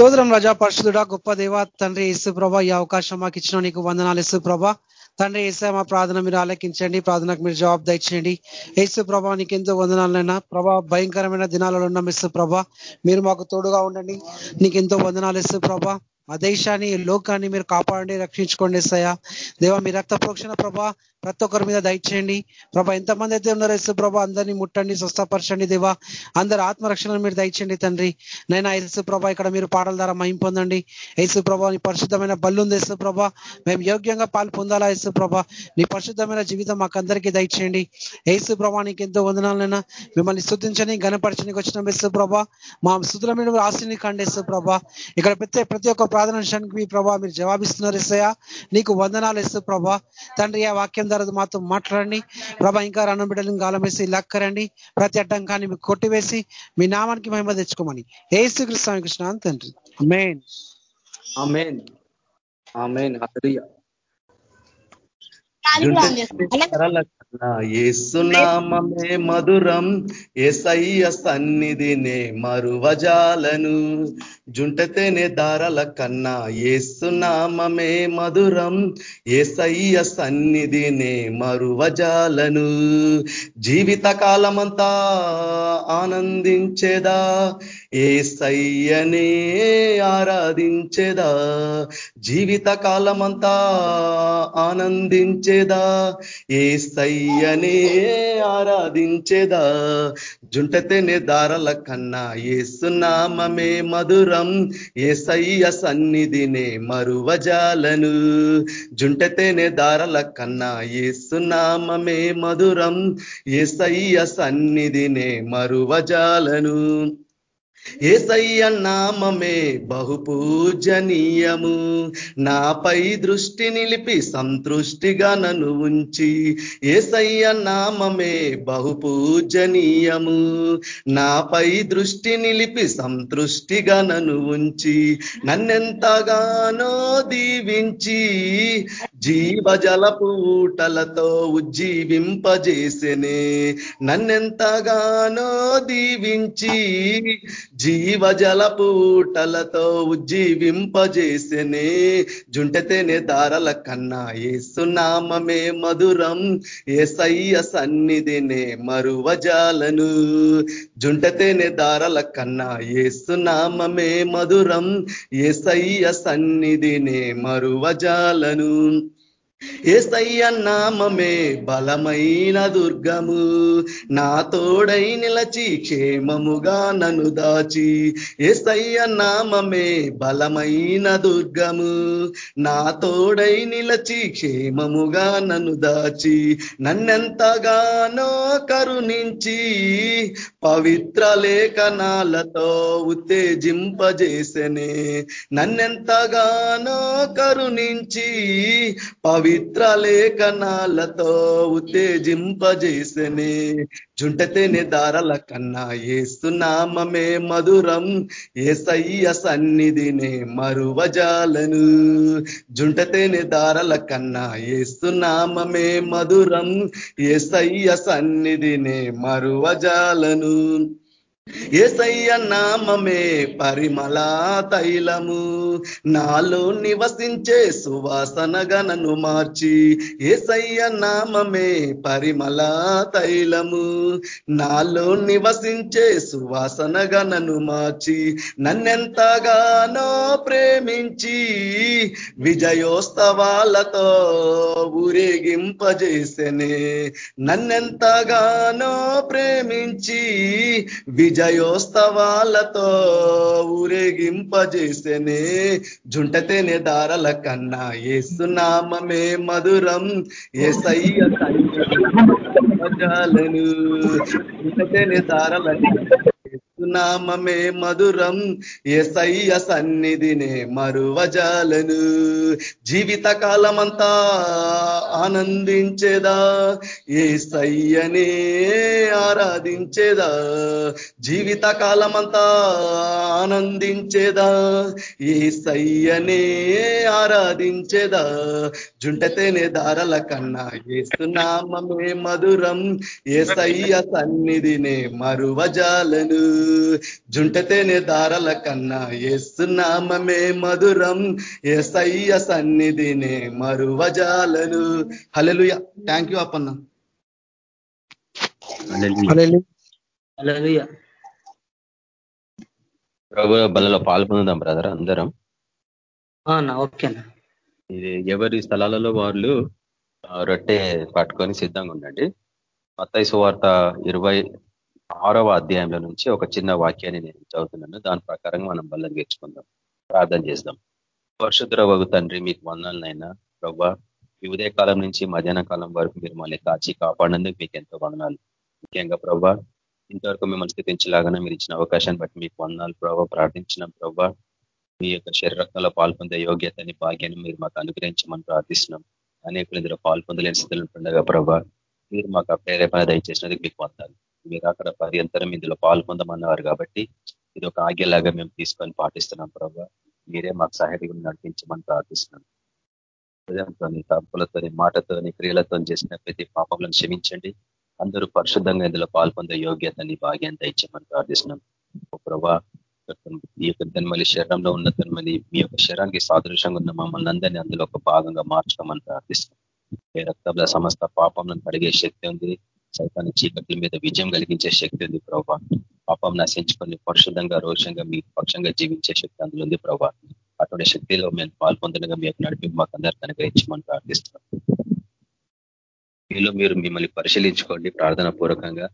స్తోత్రం రజా పరిశుద్ధుడా గొప్ప దేవ తండ్రి యేసు ప్రభా ఈ అవకాశం మాకు ఇచ్చిన నీకు వందనాలు యేసు ప్రభా. తండ్రి ఏసా మా ప్రార్థన మీరు ఆలకించండి ప్రార్థనకు మీరు జవాబు దయచేయండి. ఏసు ప్రభా నీకు ఎంతో వందనాలైనా ప్రభా భయంకరమైన దినాలలో ఉన్నాం ఇసు ప్రభా. మీరు మాకు తోడుగా ఉండండి నీకు ఎంతో వందనాలు ఇసు ప్రభా. ఆ దేశాన్ని లోకాన్ని మీరు కాపాడండి రక్షించుకోండి సయా దేవ మీ రక్త ప్రోక్షణ ప్రభా ప్రతి ఒక్కరి మీద దయచేయండి. ప్రభా ఎంతమంది అయితే ఉన్నారో ఎస్సు ప్రభా అందరినీ ముట్టండి స్వస్థపరచండి దేవా. అందరు ఆత్మరక్షణను మీరు దయచేయండి తండ్రి. నైనా ఎస్సు ప్రభా ఇక్కడ మీరు పాటల ద్వారా మహిం పొందండి. యేసు ప్రభా నీ పరిశుద్ధమైన బల్లుంది యేసు ప్రభా. మేము యోగ్యంగా పాలు పొందాలా యేసు ప్రభా. నీ పరిశుద్ధమైన జీవితం మాకందరికీ దయచేయండి. యేసు ప్రభా నీకు ఎంతో వందనాలైనా మిమ్మల్ని స్థుతించని గణపరచనికి వచ్చిన యేసు ప్రభా. మా స్థుతుల మీద ఆశని కండి యేసు ప్రభా. ఇక్కడ ప్రతి ప్రతి ఒక్క ప్రార్థన విషయానికి మీ ప్రభా మీరు జవాబిస్తున్నారు ఎస్సయ్యా నీకు వందనాలు యేసు ప్రభా. తండ్రి ఆ వాక్యం ద్వారా మాతో మాట్లాడండి. ప్రభా ఇంకా రణం బిడ్డలు గాలం వేసి లక్కరండి. ప్రతి అడ్డంకాన్ని మీకు కొట్టివేసి మీ నామానికి మహిమ తెచ్చుకోమని. ఏసు కృష్ణ కృష్ణ తండ్రి. Main amen. ఆమెన్ ఏసునామే మధురం ఏసయ్య సన్నిధినే మరువజాలను. జుంటతేనే దారల కన్నా ఏసునామే మధురం ఏసయ్య సన్నిధినే మరువజాలను. జీవిత కాలమంతా ఆనందించేదా ఏసయ్యనే ఆరాధించేదా. జీవిత కాలమంతా ఆనందించేదా ఏసయ్యనే ఆరాధించేదా? జుంటతేనే దారల కన్నా ఏసునామమే మధురం. ఏసయ్య సన్నిధినే మరువజాలను. జుంటతేనే దారల కన్నా ఏసునామమే మధురం. ఏసయ్య సన్నిధినే మరువజాలను. ఏసయ్య నామమే బహుపూజనీయము. నాపై దృష్టి నిలిపి సంతృష్టిగా నన్ను ఉంచి ఏసయ్య నామమే బహుపూజనీయము. నాపై దృష్టి నిలిపి సంతృష్టిగా నన్ను ఉంచి నన్నెంతగానో దీవించి జీవజలపు ఊటలతో ఉజ్జీవింపజేసెనే. నన్నెంతగానో దీవించి జీవజలపు ఊటలతో ఉజ్జీవింపజేసెనే. జుంటతేనే దారల కన్నా ఏసునామమే మధురం. ఏసయ్య సన్నిధినే మరువజాలను. జుంటతేనే దారల కన్నా ఏసునామమే మధురం. ఏసయ్య సన్నిధినే మరువజాలను. ఏసయ్య నామమే బలమైన దుర్గము. నా తోడై నిలచి క్షేమముగా నన్ను దాచి. ఏసయ్య నామమే బలమైన దుర్గము. నా తోడై నిలచి క్షేమముగా నన్ను దాచి. నన్నెంతగానో కరుణించి పవిత్ర లేఖనాలతో ఉత్తేజింపజేసనే. నన్నెంతగానో కరుణించి పవి పవిత్ర లేఖనాలతో ఉత్తేజింపజేసనే. జుంటతేనే దారల కన్నా ఏస్తున్నామమే మధురం. ఏసయ్య సన్నిధినే మరువజాలను. జుంటతేనే దారల కన్నా ఏస్తున్నామమే మధురం. ఏసయ్య సన్నిధినే మరువజాలను. ఏసయ్య నామమే పరిమళ తైలము. నాలో నివసించే సువాసనగా నన్ను మార్చి ఏసయ్య నామమే పరిమళ తైలము. నాలో నివసించే సువాసనగా నన్ను మార్చి నన్నెంతగానో ప్రేమించి విజయోత్సవాలతో ఊరేగింపజేసెనే. నన్నెంతగానో ప్రేమించి జయోత్సవాలతో ఊరేగింపజేసెనే జుంటతేనే దారల కన్నా ఏసునామే మధురం. ఏసయ్య సైన్యాలను జుంటతేనే దారల నామమే మధురం. ఏసయ్య సన్నిధినే మరువజాలను. జీవిత కాలమంతా ఆనందించేదా? ఏసయ్యనే ఆరాధించేదా? జీవిత కాలమంతా ఆనందించేదా? ఏసయ్యనే ఆరాధించేదా? జుంటతేనే దారల కన్నా ఏసునామమే మధురం. ఏసయ్య సన్నిధినే మరువజాలను. జుంటతేనే దారల కన్నా ఏస్తున్నామమే మధురం. ఏసయ్య సన్నిధినే మరువజాలను. హలెలుయ థ్యాంక్ యూ అప్పన్న. హల్లెలూయా. ప్రభు బలలో పాల్పొందుదాం బ్రదర్ అందరం. ఓకేనా ఇది ఎవరి స్థలాలలో వాళ్ళు రొట్టె పట్టుకొని సిద్ధంగా ఉండండి. మత్తయి సువార్త ఇరవై ఆరవ అధ్యాయంలో నుంచి ఒక చిన్న వాక్యాన్ని నేను చదువుతున్నాను. దాని ప్రకారంగా మనం బల్లం గెలుచుకుందాం ప్రార్థన చేద్దాం. పరశుద్ర తండ్రి మీకు వందనాలనైనా ప్రభా ఈ కాలం నుంచి మధ్యాహ్న కాలం వరకు మీరు మళ్ళీ కాచి కాపాడినందుకు మీకు ఎంతో వందనాలు. ముఖ్యంగా ప్రభా ఇంతవరకు మిమ్మల్ని స్థితించలాగానే మీరు ఇచ్చిన అవకాశాన్ని బట్టి మీకు వందనాలు ప్రభావ ప్రార్థించినాం ప్రభా. మీ యొక్క శరీరంలో పాల్పొందే యోగ్యతని భాగ్యాన్ని మీరు మాకు అనుగ్రహించమని ప్రార్థిస్తున్నాం. అనేకులు ఇందులో పాల్పొందలేని స్థితిలో ఉండగా ప్రభా మీరు మాకు ప్రేరేపణ దయచేసినందుకు మీకు వందాలు మీరు అక్కడ పర్యంతరం ఇందులో పాల్పొందమన్నారు కాబట్టి ఇది ఒక ఆగ్యలాగా మేము తీసుకొని పాటిస్తున్నాం ప్రభావ మీరే మాకు సహాయకులు నడిపించమని ప్రార్థిస్తున్నాం. హృదయంతోని తప్పులతోని మాటతోని క్రియలతో చేసిన ప్రతి పాపములను క్షమించండి. అందరూ పరిశుద్ధంగా ఇందులో పాల్పొందే యోగ్యతని భాగ్యంత ఇచ్చామని ప్రార్థిస్తున్నాం. ప్రభా ఈ యొక్క తన్మలి శరీరంలో ఉన్న తన్మలి మీ యొక్క శరీరానికి సాదృశ్యంగా ఉన్న మమ్మల్ని అందరినీ అందులో ఒక భాగంగా మార్చడమని ప్రార్థిస్తున్నాం. ఏ రక్తంలో సమస్త పాపంలను కడిగే శక్తి ఉంది. సైతాన్ని చీకట్ల మీద విజయం కలిగించే శక్తి ఉంది ప్రభా. పాపం నశించుకొని పరిశుద్ధంగా రోషంగా మీ పక్షంగా జీవించే శక్తి అందులో ఉంది ప్రభా. అటువంటి శక్తిలో మేము పాల్పొందనగా మీకు నడిపి మాకు అందరికీ అనుగ్రహించమని ప్రార్థిస్తున్నాం. మీలో మీరు మిమ్మల్ని పరిశీలించుకోండి ప్రార్థన పూర్వకంగా.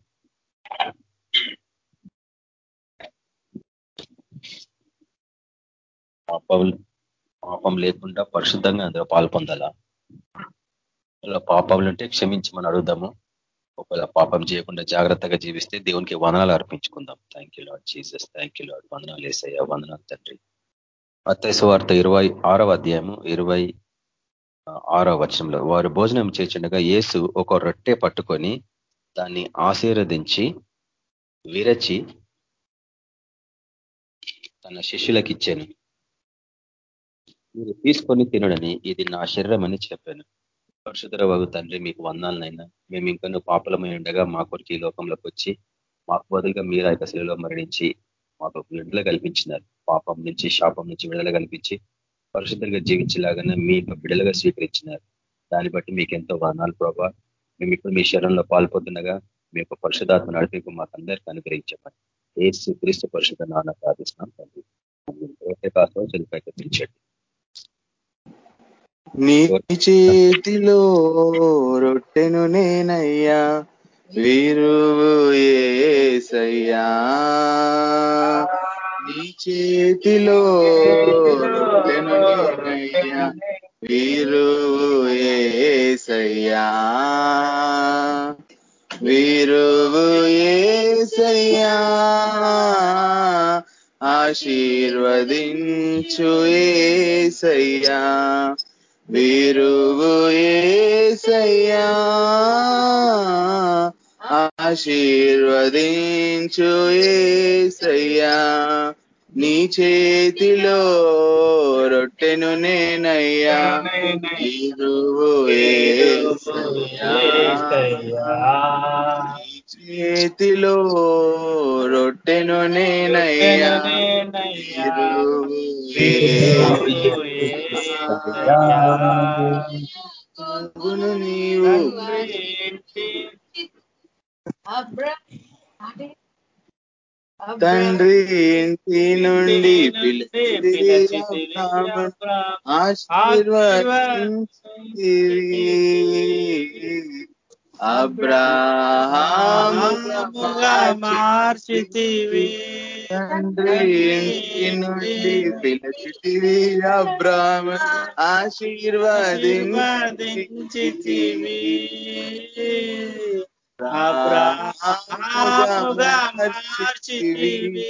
పాపం పాపం లేకుండా పరిశుద్ధంగా అందులో పాల్పొందాలా? అలా పాపములు ఉంటే క్షమించమని అడుగుదాము. ఒకవేళ పాపం చేయకుండా జాగ్రత్తగా జీవిస్తే దేవునికి వందనాలు అర్పించుకుందాం. Thank you Lord Jesus thank you Lord వందనాలు వేసయ్యా వందనాలు తండ్రి. అత్తైసు వార్త ఇరవై ఆరవ అధ్యాయము ఇరవై ఆరవ వచనంలో. వారు భోజనం చేసిండగా యేసు ఒక రొట్టె పట్టుకొని దాన్ని ఆశీర్వదించి విరచి తన శిష్యులకు ఇచ్చాను మీరు తీసుకొని తినడని ఇది నా శరీరం అని చెప్పాను. పరిశుధర వగు తండ్రి మీకు వందాలనైనా. మేము ఇంకా పాపలమై ఉండగా మా కొరికి ఈ లోకంలోకి వచ్చి మాకు బదులుగా మీరు యొక్క మరణించి మాకు విడుదల కల్పించినారు. పాపం నుంచి శాపం నుంచి విడుదల కల్పించి పరిశుద్ధంగా జీవించేలాగానే మీ యొక్క బిడలుగా స్వీకరించినారు. దాన్ని బట్టి మీకు ఎంతో వర్ణాలు ప్రభావ మేము ఇప్పుడు మీ శరణంలో పాల్పోతుండగా మీ యొక్క పరిశుధాత్మ నడిపి మాకు అందరికీ అనుగ్రహించమని. శ్రీ క్రీస్తు పరిశుద్ధ నాన్న ప్రార్థిస్తున్నాం తండ్రి. కాసం చెలిపైకి తెచ్చండి నీ చేతిలో రొట్టెను నేనయ్యా వీరువు ఏసయ్యా. నీ చేతిలో రొట్టెను నేనయ్యా వీరువు ఏసయ్యా. వీరువు ఏసయ్యా ఆశీర్వదించు ఏసయ్యా. విరువు ఏసయ్యా ఆశీర్వదించు ఏసయ్యా. నీ చేతిలో రొట్టెను నేనయ్యా. విరువు ఏసయ్యా. చేతిలో రొట్టెను నేనయ్యా. వీరువు ఏసయ్యా గును నీవు. తండ్రి ఇంటి నుండి ఆశీర్వదించితివి అబ్రాహాముగా మార్చితివి. నుండి పిలిచితివి అబ్రాహ్మ ఆశీర్వదించితివి. అబ్రాహాముగా మార్చితివి.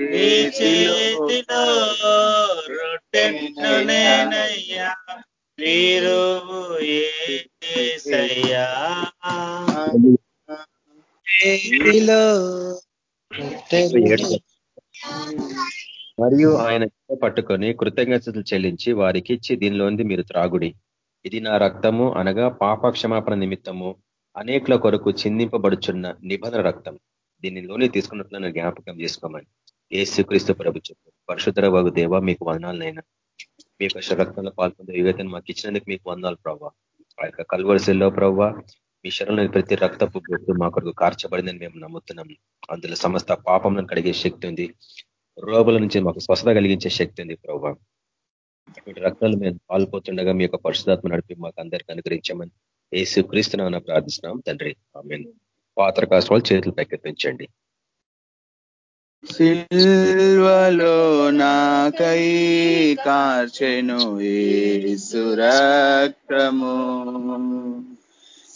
చేతిలో రొట్టెను నేనయ్యా. ఏసయ్యా. మరియు ఆయన పట్టుకొని కృతజ్ఞతలు చెల్లించి వారికి ఇచ్చి దీనిలోంది మీరు త్రాగుడి. ఇది నా రక్తము అనగా పాప క్షమాపణ నిమిత్తము. అనేకుల కొరకు చిందింపబడుచున్న నిబంధన రక్తం. దీనిలోనే తీసుకున్నట్లు జ్ఞాపకం చేసుకోమని. ఏ శ్రీక్రీస్తు ప్రభు చెప్పు పరిశుద్ధర వగు దేవ మీకు వందాలనైనా మీ యొక్క రక్తంలో పాల్పొందే యువతను మాకు ఇచ్చినందుకు మీకు వందాలు ప్రభావ ఆ యొక్క కల్వరిసెల్లో ప్రభావ మీ శరణం ప్రతి రక్తపు గుర్తు మా కొరకు కార్చబడిందని మేము నమ్ముతున్నాం. అందులో సమస్త పాపం కడిగే శక్తి ఉంది. రోగుల నుంచి మాకు స్వస్థత కలిగించే శక్తి ఉంది ప్రభావ ఇటువంటి రక్తాలు మేము పాల్పోతుండగా మీ యొక్క పరిశుధాత్మ నడిపి మాకు అందరికీ అనుగ్రహించమని ఏసు క్రీస్తున్నా ప్రార్థిస్తున్నాం. తండ్రి ఆమె పాత్ర కాసుకోవాలి చేతులు పెక్కెత్తించండి సిల్వలో నాకై కార్చెను ఏసురక్తము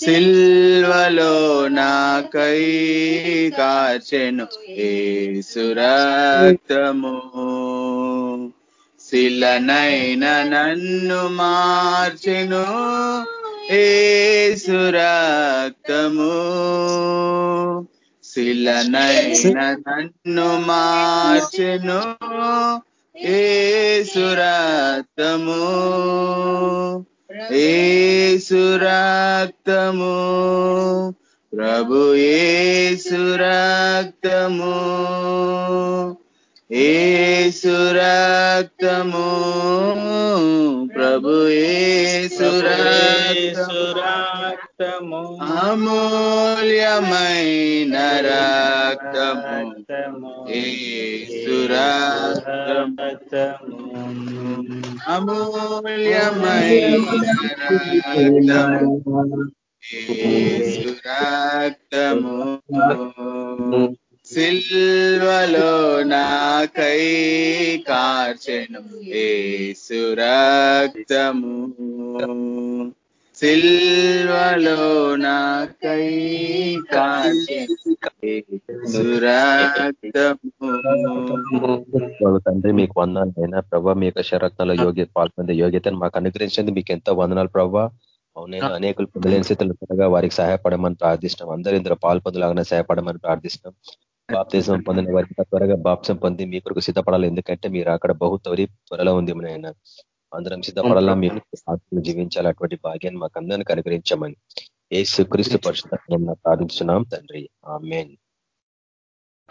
సిల్వలో నాకై కార్చెను ఏసురక్తము శిలనైన నన్ను మార్చెను ఏసురక్తము శిలనైన నన్ను మార్చెను ఏసురక్తము ఏసురక్తము ప్రభు ఏసురక్తము ఏసురక్తము ప్రభు ఏసురక్తము అమూల్యమైన రక్తము. ఏసురక్తము. అమూల్యమైన రక్తము. ఏసురక్తము సిల్వలో నాకై కార్చెను. ఏసురక్తము. సిల్వలో నాకై కార్చెను తండ్రి మీకు వందనాలు అయినా ప్రభావ మీ యొక్క శరత్నాల యోగ్య పాల్పొందే యోగ్యతను మాకు అనుగ్రహించింది మీకు ఎంతో వందనాలు ప్రభావ అవునైనా అనేకులు పొందలేని స్థితులు త్వరగా వారికి సహాయపడమని ప్రార్థిస్తున్నాం. అందరూ ఇందులో పాల్పొందలాగానే సహాయపడమని ప్రార్థిస్తున్నాం. బాప్తిజం పొందిన వారికి త్వరగా బాప్సం పొంది మీ కొరకు సిద్ధపడాలి. ఎందుకంటే మీరు అక్కడ బహు త్వరి త్వరలో ఉంది ఆయన అందరం సిద్ధపడాలా? మీరు ఆత్మలు జీవించాలి? అటువంటి భాగ్యాన్ని మాకు అందరినీ అనుగ్రహించమని ఏ సుక్రీస్తు పరిశుద్ధం ప్రార్థించున్నాం తండ్రి. Amen.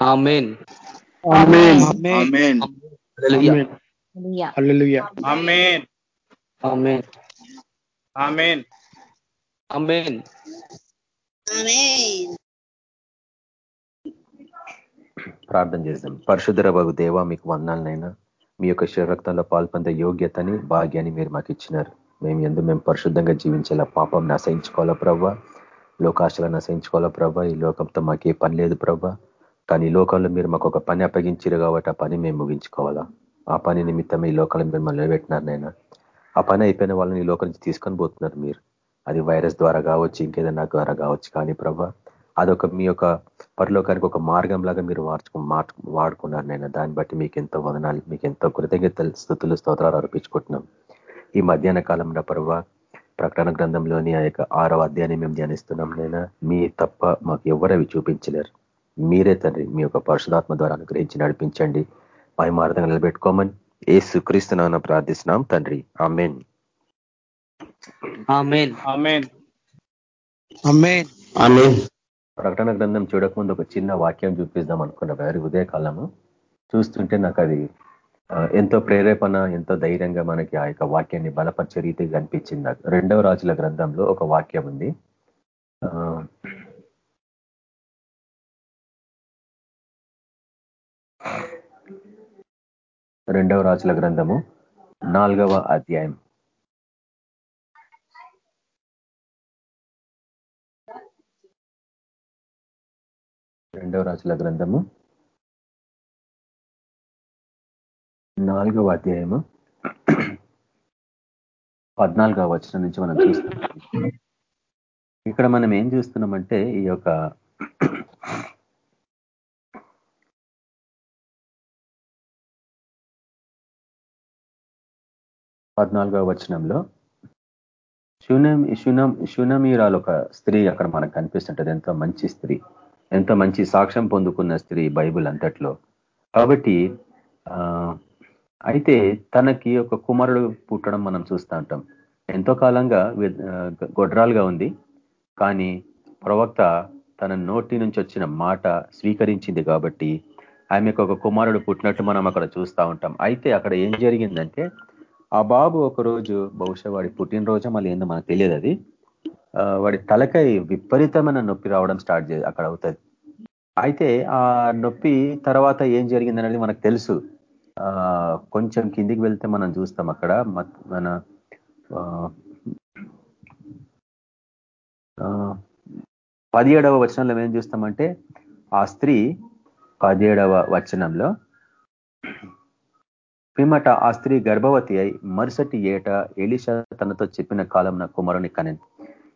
Amen. Amen. Amen. Amen. Hallelujah. Amen. Amen. Amen. Amen. ప్రార్థన చేద్దాం. పరిశుద్ధర బాగు దేవ మీకు వందాలనైనా మీ యొక్క శరక్తంలో పాల్పొందే యోగ్యతని భాగ్యాన్ని మీరు మాకు ఇచ్చినారు. మేము ఎందు మేము పరిశుద్ధంగా జీవించాలా పాపం నశయించుకోవాలా ప్రభా లోకాశలను నశయించుకోవాలా ప్రభా ఈ లోకంతో మాకే పని లేదు ప్రభా కానీ ఈ లోకంలో మీరు మాకు ఒక పని అప్పగించారు కాబట్టి ఆ పని మేము ముగించుకోవాలా? ఆ పని నిమిత్తం ఈ లోకంలో మిమ్మల్ని నిలబెట్టినారు నైనా ఆ పని అయిపోయిన వాళ్ళని ఈ లోకం నుంచి తీసుకొని పోతున్నారు మీరు. అది వైరస్ ద్వారా కావచ్చు ఇంకేదైనా ద్వారా కావచ్చు కానీ ప్రభా అదొక మీ యొక్క పరలోకానికి ఒక మార్గం లాగా మీరు మార్చుకు వాడుకున్నారు నేను దాన్ని బట్టి మీకు ఎంతో వదనాలు మీకు ఎంతో కృతజ్ఞతలు స్థుతులు స్తోత్రాలు అర్పించుకుంటున్నాం. ఈ మధ్యాహ్న కాలంలో పర్వ ప్రకటన గ్రంథంలోని ఆ యొక్క ఆరవ అధ్యాయాన్ని మేము ధ్యానిస్తున్నాం నైనా మీ తప్ప మాకు ఎవరవి చూపించలేరు. మీరే తండ్రి మీ యొక్క పరిశుధాత్మ ద్వారా అనుగ్రహించి నడిపించండి. పై మార్గంగా నిలబెట్టుకోమని ఏసు క్రీస్తునాన్న ప్రార్థిస్తున్నాం తండ్రి. Amen. Amen. Amen. Amen. Amen. ప్రకటన గ్రంథం చూడకముందు ఒక చిన్న వాక్యం చూపిద్దాం అనుకున్న వారి ఉదయకాలము. చూస్తుంటే నాకు అది ఎంతో ప్రేరేపణ ఎంతో ధైర్యంగా మనకి ఆ యొక్క వాక్యాన్ని బలపరిచే రీతిగా కనిపించింది నాకు. రెండవ రాజుల గ్రంథంలో ఒక వాక్యం ఉంది. రెండవ రాజుల గ్రంథము నాలుగవ అధ్యాయం. రెండవ రాజుల గ్రంథము. నాలుగవ అధ్యాయము. పద్నాలుగవ వచనం నుంచి మనం చూస్తున్నాం. ఇక్కడ మనం ఏం చూస్తున్నామంటే ఈ యొక్క పద్నాలుగవ వచనంలో శూనం శునం శునమీరాలు ఒక స్త్రీ అక్కడ మనకు కనిపిస్తుంటది. ఎంతో మంచి స్త్రీ. ఎంత మంచి సాక్ష్యం పొందుకున్న స్త్రీ బైబుల్ అంతట్లో. కాబట్టి ఆ అయితే తనకి ఒక కుమారుడు పుట్టడం మనం చూస్తూ ఉంటాం. ఎంతో కాలంగా గొడ్రాలుగా ఉంది. కానీ ప్రవక్త తన నోటి నుంచి వచ్చిన మాట స్వీకరించింది కాబట్టి ఆమెకు ఒక కుమారుడు పుట్టినట్టు మనం అక్కడ చూస్తూ ఉంటాం. అయితే అక్కడ ఏం జరిగిందంటే ఆ బాబు ఒకరోజు బహుశా వాడి పుట్టినరోజు మళ్ళీ ఏందో మనకు తెలియదు అది. వాడి తలకై విపరీతమైన నొప్పి రావడం స్టార్ట్ చే అక్కడ అవుతుంది. అయితే ఆ నొప్పి తర్వాత ఏం జరిగిందనేది మనకు తెలుసు. కొంచెం కిందికి వెళ్తే మనం చూస్తాం అక్కడ. మన పదిహేడవ వచనంలో ఏం చూస్తామంటే ఆ స్త్రీ పదిహేడవ వచనంలో పిమ్మట ఆ స్త్రీ గర్భవతి అయి మరుసటి ఏట ఎలిషా తనతో చెప్పిన కాలం నా కుమారుని కనెన్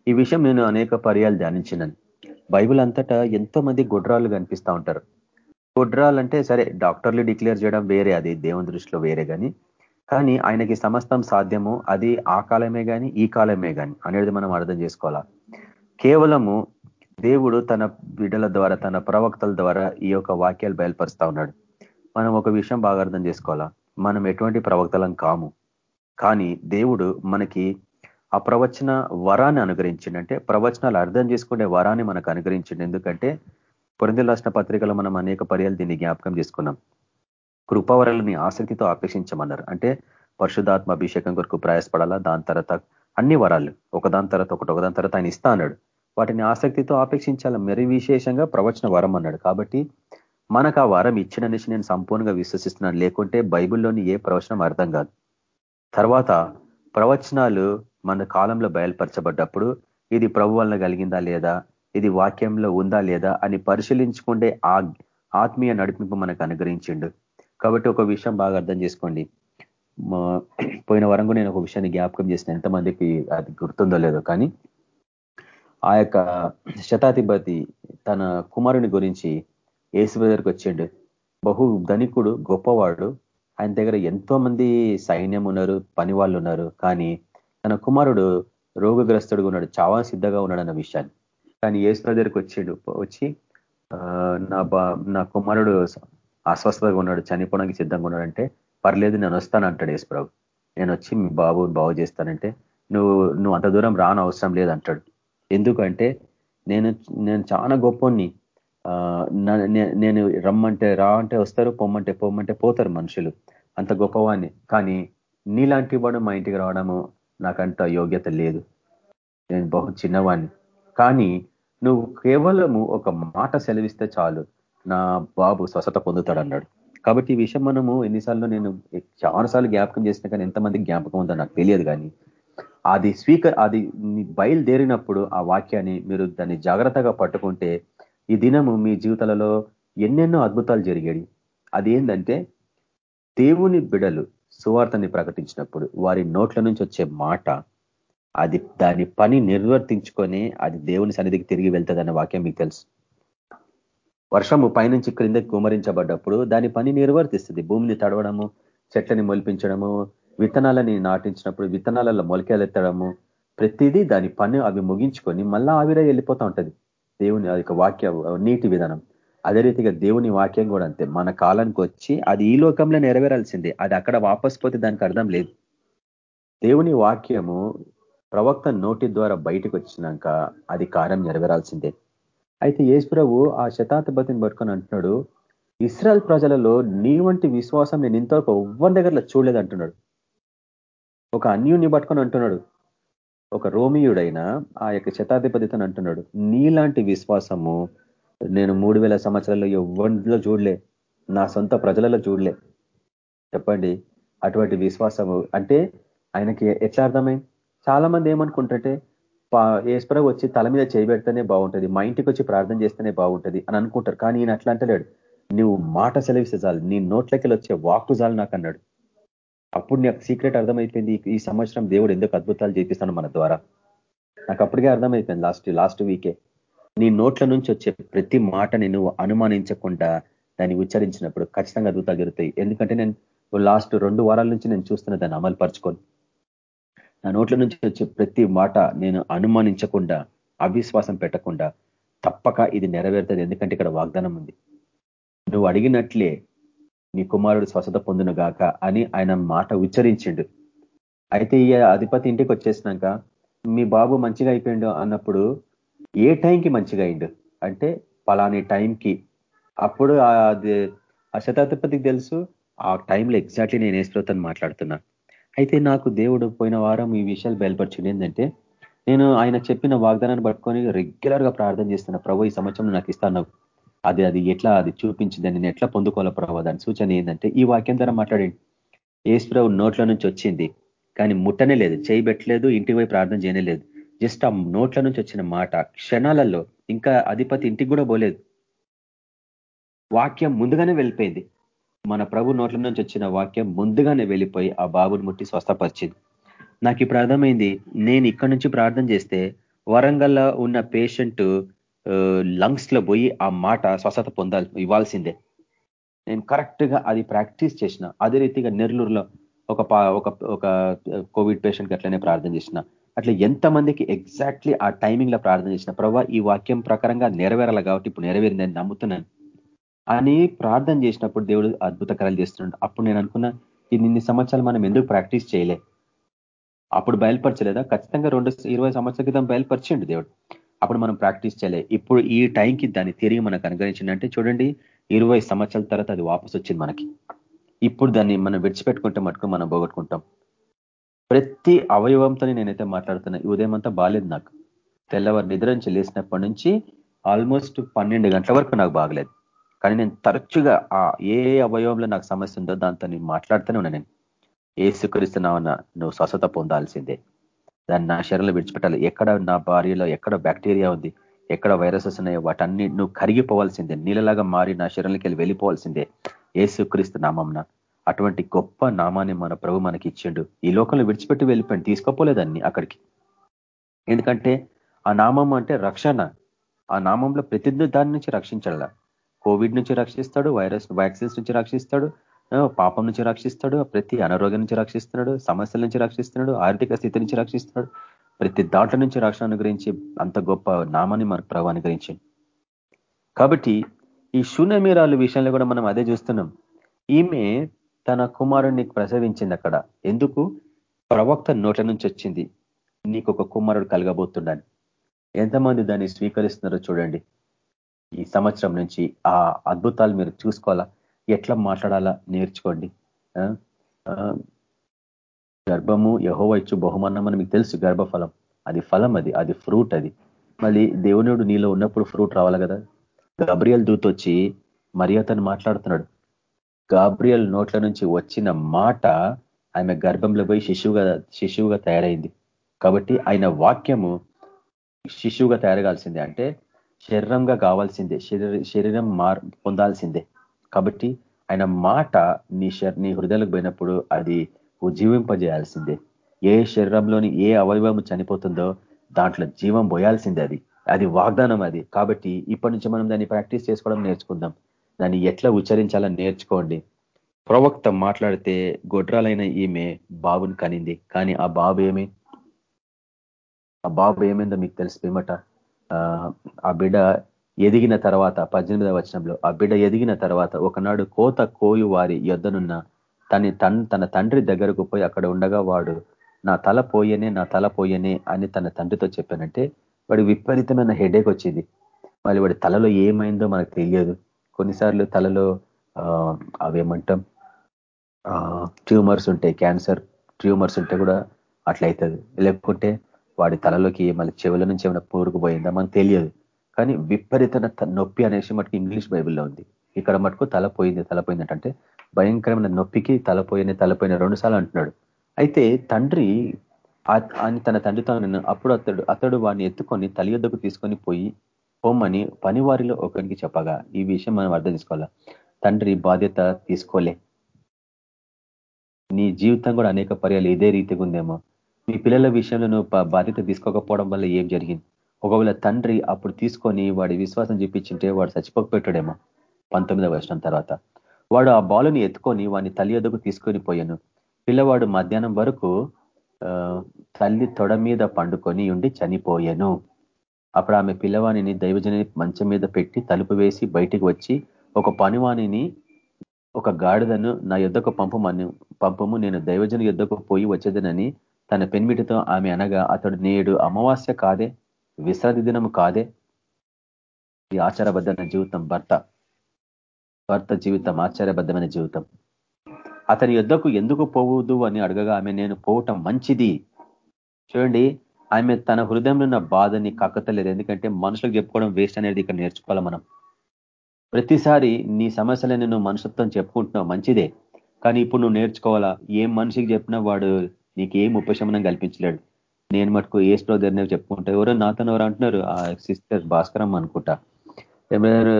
ఈ విషయం నేను అనేక పర్యాలు ధ్యానించినను. బైబుల్ అంతటా ఎంతో మంది గుడ్రాలు కనిపిస్తూ ఉంటారు. గుడ్రాలంటే సరే డాక్టర్లు డిక్లేర్ చేయడం వేరే అది దేవుని దృష్టిలో వేరే కానీ కానీ ఆయనకి సమస్తం సాధ్యము అది ఆ కాలమే కానీ ఈ కాలమే కానీ అనేది మనం అర్థం చేసుకోవాలా? కేవలము దేవుడు తన బిడ్డల ద్వారా తన ప్రవక్తల ద్వారా ఈ యొక్క వాక్యాలు బయలుపరుస్తూ ఉన్నాడు. మనం ఒక విషయం బాగా అర్థం చేసుకోవాలా? మనం ఎటువంటి ప్రవక్తలం కాము? కానీ దేవుడు మనకి ఆ ప్రవచన వరాన్ని అనుగ్రహించిండు. అంటే ప్రవచనాలు అర్థం చేసుకునే వరాన్ని మనకు అనుగ్రహించిండు. ఎందుకంటే పొరింది రాసిన పత్రికలో మనం అనేక పర్యాలు దీన్ని జ్ఞాపకం చేసుకున్నాం. కృపవరలని ఆసక్తితో ఆకర్షించమన్నారు అంటే పరిశుధాత్మ అభిషేకం కొరకు ప్రయాసపడాలా? దాని తర్వాత అన్ని వరాలు. ఒకదాని తర్వాత ఒకటి ఒకదాని తర్వాత ఆయన ఇస్తా అన్నాడు. వాటిని ఆసక్తితో ఆపేక్షించాలి? మరి విశేషంగా ప్రవచన వరం అన్నాడు. కాబట్టి మనకు ఆ వరం ఇచ్చిననేసి నేను సంపూర్ణంగా విశ్వసిస్తున్నాను. లేకుంటే బైబిల్లోని ఏ ప్రవచనం అర్థం కాదు. తర్వాత ప్రవచనాలు మన కాలంలో బయలుపరచబడ్డప్పుడు ఇది ప్రభు వలన కలిగిందా లేదా? ఇది వాక్యంలో ఉందా లేదా? అని పరిశీలించుకుంటే ఆ ఆత్మీయ నడిపింపు మనకు అనుగ్రహించిండు. కాబట్టి ఒక విషయం బాగా అర్థం చేసుకోండి. పోయిన వరంగా నేను ఒక విషయాన్ని జ్ఞాపకం చేసిన. ఎంతమందికి అది గుర్తుందో లేదో కానీ ఆ యొక్క శతాధిపతి తన కుమారుని గురించి ఏసు దగ్గరికి వచ్చిండు. బహు ధనికుడు గొప్పవాడు. ఆయన దగ్గర ఎంతో మంది సైన్యం ఉన్నారు పని వాళ్ళు ఉన్నారు. కానీ తన కుమారుడు రోగగ్రస్తుడుగా ఉన్నాడు చావా సిద్ధగా ఉన్నాడు అన్న విషయాన్ని. కానీ ఏసు దగ్గరికి వచ్చాడు వచ్చి నా నా కుమారుడు అస్వస్థతగా ఉన్నాడు చనిపోవడానికి సిద్ధంగా ఉన్నాడంటే పర్లేదు నేను వస్తాను అంటాడు యేసుప్రభు నేను వచ్చి మీ బాబు బాగు చేస్తానంటే నువ్వు నువ్వు అంత దూరం రాని అవసరం లేదంటాడు ఎందుకంటే నేను నేను చాలా గొప్పని నేను రమ్మంటే రా అంటే వస్తారు పొమ్మంటే పొమ్మంటే పోతారు మనుషులు. అంత గొప్పవాణ్ణి. కానీ నీలాంటి వాడు మా ఇంటికి రావడము నాకంత యోగ్యత లేదు. నేను బహు చిన్నవాణ్ణి. కానీ నువ్వు కేవలము ఒక మాట సెలవిస్తే చాలు. నా బాబు స్వస్థత పొందుతాడు అన్నాడు కాబట్టి ఈ విషయం మనము ఎన్నిసార్లు నేను చాలాసార్లు జ్ఞాపకం చేసిన కానీ ఎంతమంది జ్ఞాపకం ఉందో నాకు తెలియదు కానీ అది స్పీకర్ అది బయలుదేరినప్పుడు ఆ వాక్యాన్ని మీరు దాన్ని జాగ్రత్తగా పట్టుకుంటే ఈ దినము మీ జీవితాలలో ఎన్నెన్నో అద్భుతాలు జరిగాయి. అది ఏంటంటే దేవుని బిడలు సువార్తని ప్రకటించినప్పుడు వారి నోట్ల నుంచి వచ్చే మాట అది దాని పని నిర్వర్తించుకొని అది దేవుని సన్నిధికి తిరిగి వెళ్తుందన్న వాక్యం మీకు తెలుసు. వర్షము పైనుంచి క్రిందకి కుమరించబడ్డప్పుడు దాని పని నిర్వర్తిస్తుంది. భూమిని తడవడము చెట్లని మొలిపించడము విత్తనాలని నాటించినప్పుడు విత్తనాలలో మొలకెలెత్తడము ప్రతిదీ దాని పని అవి ముగించుకొని మళ్ళా ఆవిరే వెళ్ళిపోతూ ఉంటది. దేవుని అది వాక్య నీటి విధానం. అదే రీతిగా దేవుని వాక్యం కూడా అంతే. మన కాలానికి వచ్చి అది ఈ లోకంలో నెరవేరాల్సిందే. అది అక్కడ వాపస్ పోతే దానికి అర్థం లేదు. దేవుని వాక్యము ప్రవక్త నోటి ద్వారా బయటకు వచ్చినాక అది కార్యం నెరవేరాల్సిందే. అయితే ప్రభు ఆ శతాధిపతిని పట్టుకొని అంటున్నాడు ఇస్రాయల్ ప్రజలలో నీ వంటి విశ్వాసం నేను ఇంతవరకు ఎవ్వరి దగ్గరలో చూడలేదు అంటున్నాడు. ఒక అన్యుని పట్టుకొని అంటున్నాడు ఒక రోమియుడైన ఆ యొక్క శతాధిపతితో అంటున్నాడు నీలాంటి విశ్వాసము నేను మూడు వేల సంవత్సరాల్లో ఎవరిలో చూడలే నా సొంత ప్రజలలో చూడలే. చెప్పండి అటువంటి విశ్వాసము అంటే ఆయనకి ఎట్లా అర్థమైంది చాలా మంది ఏమనుకుంటుంటే ఈశ్వర వచ్చి తల మీద చేయబెడితేనే బాగుంటుంది మా ఇంటికి వచ్చి ప్రార్థన చేస్తేనే బాగుంటుంది అని అనుకుంటారు. కానీ ఈయన అట్లా అంటలేడు. నువ్వు మాట సెలవిస్తే చాలు నీ నోట్లకి వచ్చే వాక్కు చాలు నాకు అన్నాడు అప్పుడు నాకు సీక్రెట్ అర్థమైపోయింది ఈ సంవత్సరం దేవుడు ఎందుకు అద్భుతాలు చేపిస్తాను మన ద్వారా? నాకు అప్పటికే అర్థమైపోయింది లాస్ట్ లాస్ట్ వీకే నీ నోట్ల నుంచి వచ్చే ప్రతి మాటని నువ్వు అనుమానించకుండా దాన్ని ఉచ్చరించినప్పుడు ఖచ్చితంగా అద్భుతాలు జరుగుతాయి. ఎందుకంటే నేను లాస్ట్ రెండు వారాల నుంచి నేను చూస్తున్న దాన్ని అమలు పరుచుకొని నా నోట్ల నుంచి వచ్చే ప్రతి మాట నేను అనుమానించకుండా అవిశ్వాసం పెట్టకుండా తప్పక ఇది నెరవేరుతుంది. ఎందుకంటే ఇక్కడ వాగ్దానం ఉంది. నువ్వు అడిగినట్లే నీ కుమారుడు స్వస్థత పొందును గాక అని ఆయన మాట ఉచ్చరించిండు. అయితే ఈ అధిపతి ఇంటికి వచ్చేసినాక మీ బాబు మంచిగా అయిపోయిండు అన్నప్పుడు ఏ టైంకి మంచిగా అయిండు? అంటే పలాని టైంకి. అప్పుడు అది ఆ శతాధిపతికి తెలుసు ఆ టైంలో ఎగ్జాక్ట్లీ నేను ఏశ్వరతను మాట్లాడుతున్నా. అయితే నాకు దేవుడు పోయిన వారం ఈ విషయాలు బయలుపరిచింది ఏంటంటే నేను ఆయన చెప్పిన వాగ్దానాన్ని పట్టుకొని రెగ్యులర్గా ప్రార్థన చేస్తున్నా ప్రభు ఈ సంవత్సరం నాకు ఇస్తాను అది అది ఎట్లా అది చూపించింది నేను ఎట్లా పొందుకోవాలో ప్రభావ దాని సూచన ఏంటంటే ఈ వాక్యం ద్వారా మాట్లాడండి. ఏసుప్రభు నోట్ల నుంచి వచ్చింది కానీ ముట్టనే లేదు చేయబెట్టలేదు ఇంటికి పోయి ప్రార్థన చేయనే లేదు జస్ట్ ఆ నోట్ల నుంచి వచ్చిన మాట క్షణాలలో ఇంకా అధిపతి ఇంటికి కూడా పోలేదు. వాక్యం ముందుగానే వెళ్ళిపోయింది. మన ప్రభు నోట్ల నుంచి వచ్చిన వాక్యం ముందుగానే వెళ్ళిపోయి ఆ బాబుని ముట్టి స్వస్థపరిచింది. నాకు ఇప్పుడు అర్థమైంది నేను ఇక్కడి నుంచి ప్రార్థన చేస్తే వరంగల్లో ఉన్న పేషెంట్ లంగ్స్లో పోయి ఆ మాట స్వస్థత పొందాలి ఇవ్వాల్సిందే. నేను కరెక్ట్గా అది ప్రాక్టీస్ చేసిన. అదే రీతిగా నెల్లూరులో ఒక ఒక ఒక కోవిడ్ పేషెంట్కి అట్లనే ప్రార్థన చేసిన. అట్లా ఎంతమందికి ఎగ్జాక్ట్లీ ఆ టైమింగ్లో ప్రార్థన చేసిన. ప్రభావ ఈ వాక్యం ప్రకారంగా నెరవేరాలి కాబట్టి ఇప్పుడు నెరవేరిందని నమ్ముతున్నాను. అని ప్రార్థన చేసినప్పుడు దేవుడు అద్భుతకరాలు చేస్తున్నాడు. అప్పుడు నేను అనుకున్నా ఇన్ని సంవత్సరాలు మనం ఎందుకు ప్రాక్టీస్ చేయలే? అప్పుడు బయలుపరచలేదా? ఖచ్చితంగా రెండు ఇరవై సంవత్సరాల క్రితం బయలుపరిచిండు దేవుడు. అప్పుడు మనం ప్రాక్టీస్ చేయలే. ఇప్పుడు ఈ టైంకి దాన్ని తిరిగి మనకు అనుగ్రహించిందంటే చూడండి ఇరవై సంవత్సరాల తర్వాత అది వాపసు వచ్చింది మనకి. ఇప్పుడు దాన్ని మనం విడిచిపెట్టుకుంటే మటుకు మనం పోగొట్టుకుంటాం. ప్రతి అవయవంతో నేనైతే మాట్లాడుతున్నా ఈ ఉదయం అంతా బాగాలేదు నాకు. తెల్లవారు నిద్ర నుంచి లేసినప్పటి నుంచి ఆల్మోస్ట్ పన్నెండు గంటల వరకు నాకు బాగలేదు. కానీ నేను తరచుగా ఆ ఏ అవయవంలో నాకు సమస్య ఉందో దాంతో నేను మాట్లాడుతూనే ఉన్నా నేను. ఏ స్వీకరిస్తున్నావన్నా నువ్వు స్వస్థత పొందాల్సిందే. దాన్ని నా శరీరంలో విడిచిపెట్టాలి. ఎక్కడ నా భార్యలో ఎక్కడ బ్యాక్టీరియా ఉంది ఎక్కడ వైరసెస్ ఉన్నాయో వాటన్ని నువ్వు కరిగిపోవాల్సిందే. నీళ్ళలాగా మారి నా శరీరంలోకి వెళ్ళి వెళ్ళిపోవాల్సిందే. ఏసుక్రీస్తు నామంన. అటువంటి గొప్ప నామాన్ని మన ప్రభు మనకి ఇచ్చిండు. ఈ లోకంలో విడిచిపెట్టి వెళ్ళిపోయింది తీసుకోపోలేదాన్ని అక్కడికి. ఎందుకంటే ఆ నామం అంటే రక్షణ. ఆ నామంలో ప్రతిదీ దాని నుంచి రక్షించాల కోవిడ్ నుంచి రక్షిస్తాడు వైరస్ వ్యాక్సిన్స్ నుంచి రక్షిస్తాడు పాపం నుంచి రక్షిస్తాడు ప్రతి అనారోగ్యం నుంచి రక్షిస్తున్నాడు సమస్యల నుంచి రక్షిస్తున్నాడు ఆర్థిక స్థితి నుంచి రక్షిస్తున్నాడు. ప్రతి దాంట్లో నుంచి రక్షణ అనుగ్రహించి అంత గొప్ప నామాన్ని మన ప్రభు అనుగ్రహించింది కాబట్టి ఈ శూన్యమీరాలు విషయంలో కూడా మనం అదే చూస్తున్నాం. ఈమె తన కుమారుడిని ప్రసవించింది అక్కడ. ఎందుకు? ప్రవక్త నోట్ల నుంచి వచ్చింది. నీకు ఒక కుమారుడు కలగబోతుండని. ఎంతమంది దాన్ని స్వీకరిస్తున్నారో చూడండి. ఈ సంవత్సరం నుంచి ఆ అద్భుతాలు మీరు చూసుకోవాలా? ఎట్లా మాట్లాడాలా? నేర్చుకోండి. గర్భము యహోవ ఇచ్చు బహుమానం అని మీకు తెలుసు గర్భఫలం. అది ఫలం అది అది ఫ్రూట్ అది. మళ్ళీ దేవునుడు నీలో ఉన్నప్పుడు ఫ్రూట్ రావాలి కదా? గబ్రియల్ దూత్ వచ్చి మరియతను మాట్లాడుతున్నాడు. గాబ్రియల్ నోట్ల నుంచి వచ్చిన మాట ఆమె గర్భంలో పోయి శిశువుగా శిశువుగా తయారైంది. కాబట్టి ఆయన వాక్యము శిశువుగా తయారగాల్సిందే. అంటే శరీరంగా కావాల్సిందే. శరీరం మార్ పొందాల్సిందే. కాబట్టి ఆయన మాట నీ నీ హృదయలకు పోయినప్పుడు అది ఉజ్జీవింపజేయాల్సిందే. ఏ శరీరంలోని ఏ అవయవం చనిపోతుందో దాంట్లో జీవం పోయాల్సిందే అది. అది వాగ్దానం అది. కాబట్టి ఇప్పటి నుంచి మనం దాన్ని ప్రాక్టీస్ చేసుకోవడం నేర్చుకుందాం. దాన్ని ఎట్లా ఉచ్చరించాలని నేర్చుకోండి. ప్రవక్త మాట్లాడితే గొడ్రాలైన ఈమె బాబుని కనింది. కానీ ఆ బాబు ఏమి? ఆ బాబు ఏమైందో మీకు తెలిసి ఆ బిడ్డ ఎదిగిన తర్వాత పద్దెనిమిదవ వచనంలో ఆ బిడ్డ ఎదిగిన తర్వాత ఒకనాడు కోత కోయు వారి యొద్దనున్న తన తన తండ్రి దగ్గరకు పోయి అక్కడ ఉండగా వాడు నా తల పోయనే నా తల పోయనే అని తన తండ్రితో చెప్పానంటే వాడి విపరీతమైన హెడేక్ వచ్చింది. మళ్ళీ వాడి తలలో ఏమైందో మనకు తెలియదు. కొన్నిసార్లు తలలో అవేమంటాం ట్యూమర్స్ ఉంటాయి క్యాన్సర్ ట్యూమర్స్ ఉంటే కూడా అట్లయితుంది. లేకుంటే వాడి తలలోకి మళ్ళీ చెవుల నుంచి ఏమైనా పూరుకుపోయిందా మనకు తెలియదు. కానీ విపరీత నొప్పి అనేసి మటుకు ఇంగ్లీష్ బైబిల్లో ఉంది. ఇక్కడ మటుకు తల తలపోయింది అంటే భయంకరమైన నొప్పికి తలపోయిన తలపోయిన రెండు సార్లు అంటున్నాడు. అయితే తండ్రి అని తన తండ్రితో అప్పుడు అతడు అతడు వాడిని ఎత్తుకొని తల యుద్ధకు తీసుకొని పోయి పోమని పనివారిలో ఒకరికి చెప్పగా. ఈ విషయం మనం అర్థం చేసుకోవాలా? తండ్రి బాధ్యత తీసుకోలే. నీ జీవితం కూడా అనేక పర్యాలు ఇదే రీతిగా ఉందేమో. మీ పిల్లల విషయంలో నువ్వు బాధ్యత తీసుకోకపోవడం వల్ల ఏం జరిగింది? ఒకవేళ తండ్రి అప్పుడు తీసుకొని వాడి విశ్వాసం చూపించింటే వాడు చచ్చిపోకపోయాడేమో పంతొమ్మిదవ వర్షం తర్వాత. వాడు ఆ బాలుని ఎత్తుకొని వాడిని తల్లి ఎదుగు తీసుకొని పోయాను. పిల్లవాడు మధ్యాహ్నం వరకు తల్లి తొడ మీద పండుకొని ఉండి చనిపోయాను. అప్పుడు ఆమె పిల్లవాణిని దైవజని మంచం మీద పెట్టి తలుపు వేసి బయటికి వచ్చి ఒక పనివాణిని ఒక గాడిదను నా యుద్ధకు పంపమని పంపము నేను దైవజన యుద్ధకు పోయి వచ్చేదనని తన పెన్మిటితో ఆమె అనగా అతడు నేడు అమావాస్య కాదే విశ్రాంతి దినము కాదే. ఈ ఆచారబద్ధమైన జీవితం భర్త. భర్త జీవితం ఆచారబద్ధమైన జీవితం. అతని యుద్ధకు ఎందుకు పోవద్దు అని అడగగా ఆమె నేను పోవటం మంచిది. చూడండి ఆమె తన హృదయంలో ఉన్న బాధని కక్కతలేదు ఎందుకంటే మనుషులకు చెప్పుకోవడం వేస్ట్ అనేది ఇక్కడ నేర్చుకోవాలి మనం. ప్రతిసారి నీ సమస్యలని నువ్వు మనుషులతో చెప్పుకుంటున్నావు మంచిదే. కానీ ఇప్పుడు నువ్వు నేర్చుకోవాలా? ఏం మనిషికి చెప్పినా వాడు నీకు ఏం ఉపశమనం కల్పించలేడు. నేను మటుకు ఏ స్టో దగ్గర చెప్పుకుంటా. ఎవరో నాతో ఎవరు అంటున్నారు ఆ సిస్టర్ భాస్కరం అనుకుంటా. ఏమైనా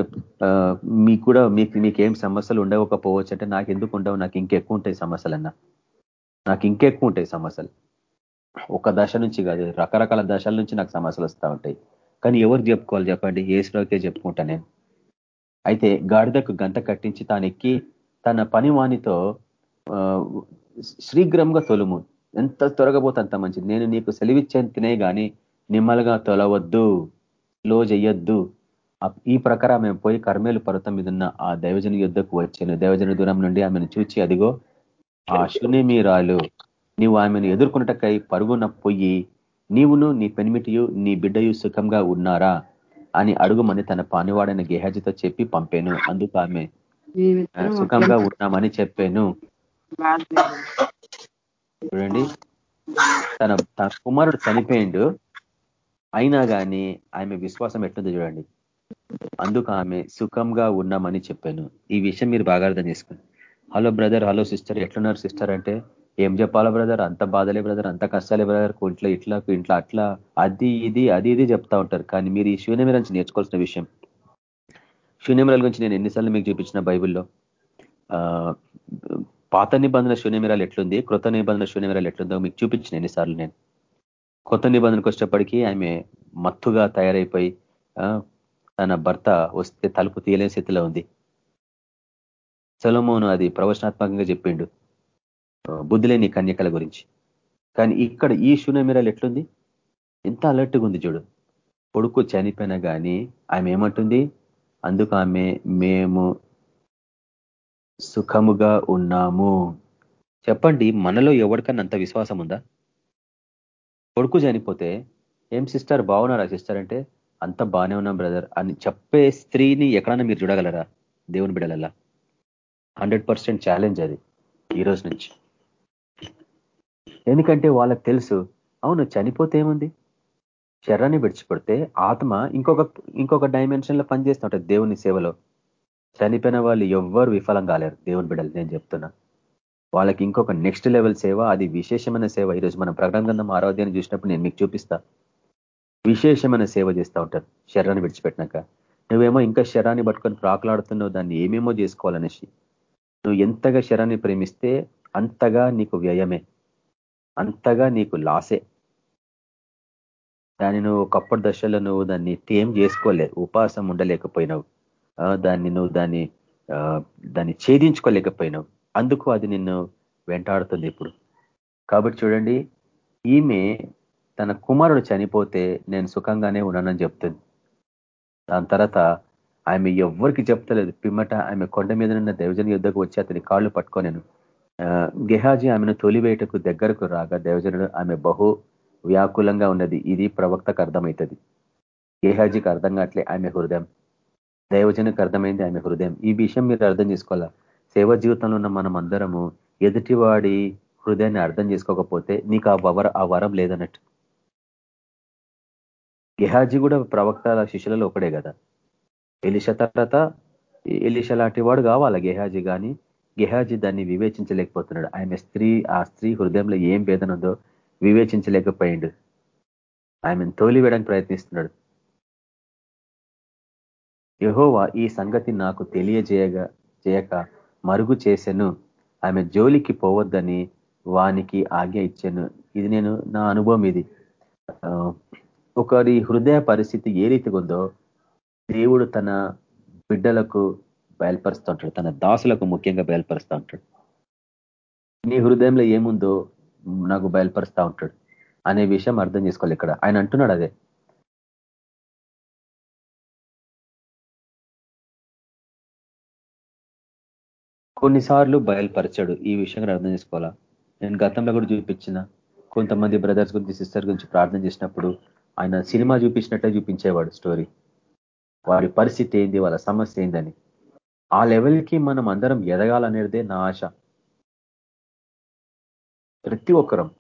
మీకు కూడా మీకు మీకేం సమస్యలు ఉండవకపోవచ్చు అంటే నాకు ఎందుకు ఉండవు నాకు ఇంకెక్కువ ఉంటాయి సమస్యలన్నా. నాకు ఇంకెక్కువ ఉంటాయి సమస్యలు. ఒక దశ నుంచి కాదు రకరకాల దశల నుంచి నాకు సమస్యలు వస్తూ ఉంటాయి. కానీ ఎవరు చెప్పుకోవాలి చెప్పండి? ఏ స్లోకే చెప్పుకుంటా నేను? అయితే గాడిదకు గంట కట్టించి తాను ఎక్కి తన పని వానితో శీఘ్రంగా తొలుము. ఎంత త్వరగా పోతే అంత మంచిది. నేను నీకు సెలవిచ్చేంతనే కానీ నిమ్మలుగా తొలవద్దు స్లో చెయ్యొద్దు. ఈ ప్రకారం మేము పోయి కర్మేలు పర్వతం మీద ఉన్న ఆ దైవజన యుద్ధకు వచ్చాను. దైవజన దూరం నుండి ఆమెను చూచి అదిగో ఆ శూన్యమీరాలు నీవు ఆమెను ఎదుర్కొన్నటకై పరుగున పొయ్యి నీవును నీ పెనిమిటియు నీ బిడ్డయు సుఖంగా ఉన్నారా అని అడుగుమని తన పానివాడైన గేహాజితో చెప్పి పంపాను. అందుకు ఆమె సుఖంగా ఉన్నామని చెప్పాను. చూడండి. తన తన కుమారుడు చనిపోయిండు. అయినా కానీ ఆమె విశ్వాసం ఎట్లుందో చూడండి. అందుకు ఆమె సుఖంగా ఉన్నామని చెప్పాను. ఈ విషయం మీరు బాగా అర్థం చేసుకోండి హలో బ్రదర్ హలో సిస్టర్ ఎట్లున్నారు సిస్టర్ అంటే? ఏం చెప్పాలా బ్రదర్? అంత బాధలే బ్రదర్ అంత కష్టాలే బ్రదర్. ఇంట్లో ఇట్లా ఇంట్లో అట్లా అది ఇది అది ఇది చెప్తా ఉంటారు. కానీ మీరు ఈ శూన్యమిర నుంచి నేర్చుకోవాల్సిన విషయం. శూన్యమిరాల గురించి నేను ఎన్నిసార్లు మీకు చూపించిన బైబిల్లో పాత నిబంధన శూన్యమిరాలు ఎట్లుంది? కృత నిబంధన శూన్యమిరాలు ఎట్లుందో మీకు చూపించిన ఎన్నిసార్లు నేను. కొత్త నిబంధనకు వచ్చేప్పటికీ ఆమె మత్తుగా తయారైపోయి తన భర్త వస్తే తలుపు తీయలేని స్థితిలో ఉంది. సొలమోను అది ప్రవచనాత్మకంగా చెప్పిండు. బుద్ధులేని కన్యకల గురించి. కానీ ఇక్కడ ఈ శూన్యమిరాలు ఎట్లుంది? ఎంత అలర్ట్గా ఉంది చూడు. కొడుకు చనిపోయినా కానీ ఆమె ఏమంటుంది? అందుకు ఆమె మేము సుఖముగా ఉన్నాము. చెప్పండి మనలో ఎవరికన్నా అంత విశ్వాసం ఉందా కొడుకు చనిపోతే ఏం సిస్టర్ బాగున్నారా సిస్టర్ అంటే? అంత బాగానే ఉన్నాం బ్రదర్ అని చెప్పే స్త్రీని ఎక్కడన్నా మీరు చూడగలరా? దేవుని బిడలల్లా. హండ్రెడ్ పర్సెంట్ ఛాలెంజ్ అది ఈరోజు నుంచి. ఎందుకంటే వాళ్ళకి తెలుసు అవును చనిపోతే ఏముంది? శరాన్ని విడిచిపెడితే ఆత్మ ఇంకొక ఇంకొక డైమెన్షన్లో పనిచేస్తూ ఉంటుంది దేవుని సేవలో. చనిపోయిన వాళ్ళు ఎవ్వరు విఫలం కాలేరు. దేవుని బిడ్డలు నేను చెప్తున్నా. వాళ్ళకి ఇంకొక నెక్స్ట్ లెవెల్ సేవ అది విశేషమైన సేవ. ఈరోజు మనం ప్రకటన గంధం ఆరోగ్యాన్ని చూసినప్పుడు నేను మీకు చూపిస్తా. విశేషమైన సేవ చేస్తూ ఉంటారు. శరీరాన్ని విడిచిపెట్టినాక. నువ్వేమో ఇంకా శరాన్ని పట్టుకొని ప్రాకులాడుతున్నావు దాన్ని ఏమేమో చేసుకోవాలనేసి. నువ్వు ఎంతగా శరాన్ని ప్రేమిస్తే అంతగా నీకు వ్యయమే. అంతగా నీకు లాసే. దాన్ని నువ్వు ఒకప్పటి దశలో నువ్వు దాన్ని టేం చేసుకోలే ఉపాసం ఉండలేకపోయినావు. దాన్ని నువ్వు దాన్ని దాన్ని ఛేదించుకోలేకపోయినావు. అందుకు అది నిన్ను వెంటాడుతుంది ఇప్పుడు. కాబట్టి చూడండి ఈమె తన కుమారుడు చనిపోతే నేను సుఖంగానే ఉన్నానని చెప్తుంది. దాని తర్వాత ఆమె ఎవ్వరికి చెప్తలేదు. పిమ్మట ఆమె కొండ మీద ఉన్న దేవజన యుద్ధకు వచ్చి అతని కాళ్ళు పట్టుకోనేను. గెహాజీ ఆమెను తొలివేటకు దగ్గరకు రాగా దేవజనుడు ఆమె బహు వ్యాకులంగా ఉన్నది. ఇది ప్రవక్తకు అర్థమవుతుంది. గేహాజీకి అర్థం కావట్లే ఆమె హృదయం. దైవజనకు అర్థమైంది ఆమె హృదయం. ఈ విషయం మీరు అర్థం చేసుకోవాలా? సేవ జీవితంలో ఉన్న మనం అందరము ఎదుటివాడి హృదయాన్ని అర్థం చేసుకోకపోతే నీకు ఆ వర ఆ వరం లేదన్నట్టు. గెహాజీ కూడా ప్రవక్తల శిష్యులలో ఒకడే కదా. ఎలిష తర్వాత ఎలిష లాంటి వాడు కావాలా గెహాజీ కానీ గెహాజీ దాన్ని వివేచించలేకపోతున్నాడు. ఆమె స్త్రీ ఆ స్త్రీ హృదయంలో ఏం వేదన ఉందో వివేచించలేకపోయిండు. ఆమెను తోలివేయడానికి ప్రయత్నిస్తున్నాడు. యహోవా ఈ సంగతి నాకు తెలియజేయగా చేయక మరుగు చేసెను. ఆమె జోలికి పోవద్దని వానికి ఆజ్ఞ ఇచ్చాను. ఇది నేను నా అనుభవం ఇది. ఒకరి హృదయ పరిస్థితి ఏ రీతిగా ఉందో దేవుడు తన బిడ్డలకు బయలుపరుస్తూ ఉంటాడు తన దాసులకు ముఖ్యంగా బయలుపరుస్తూ ఉంటాడు నీ హృదయంలో ఏముందో నాకు బయలుపరుస్తూ ఉంటాడు అనే విషయం అర్థం చేసుకోవాలి ఇక్కడ. ఆయన అంటున్నాడు అదే. కొన్నిసార్లు బయలుపరచాడు. ఈ విషయం అర్థం చేసుకోవాలా? నేను గతంలో కూడా చూపించిన. కొంతమంది బ్రదర్స్ గురించి సిస్టర్ గురించి ప్రార్థన చేసినప్పుడు ఆయన సినిమా చూపించినట్టే చూపించేవాడు స్టోరీ. వారి పరిస్థితి ఏంది? వాళ్ళ సమస్య ఏందని. ఆ లెవెల్కి మనం అందరం ఎదగాలనేదే నా ఆశ. ప్రతి ఒక్కరం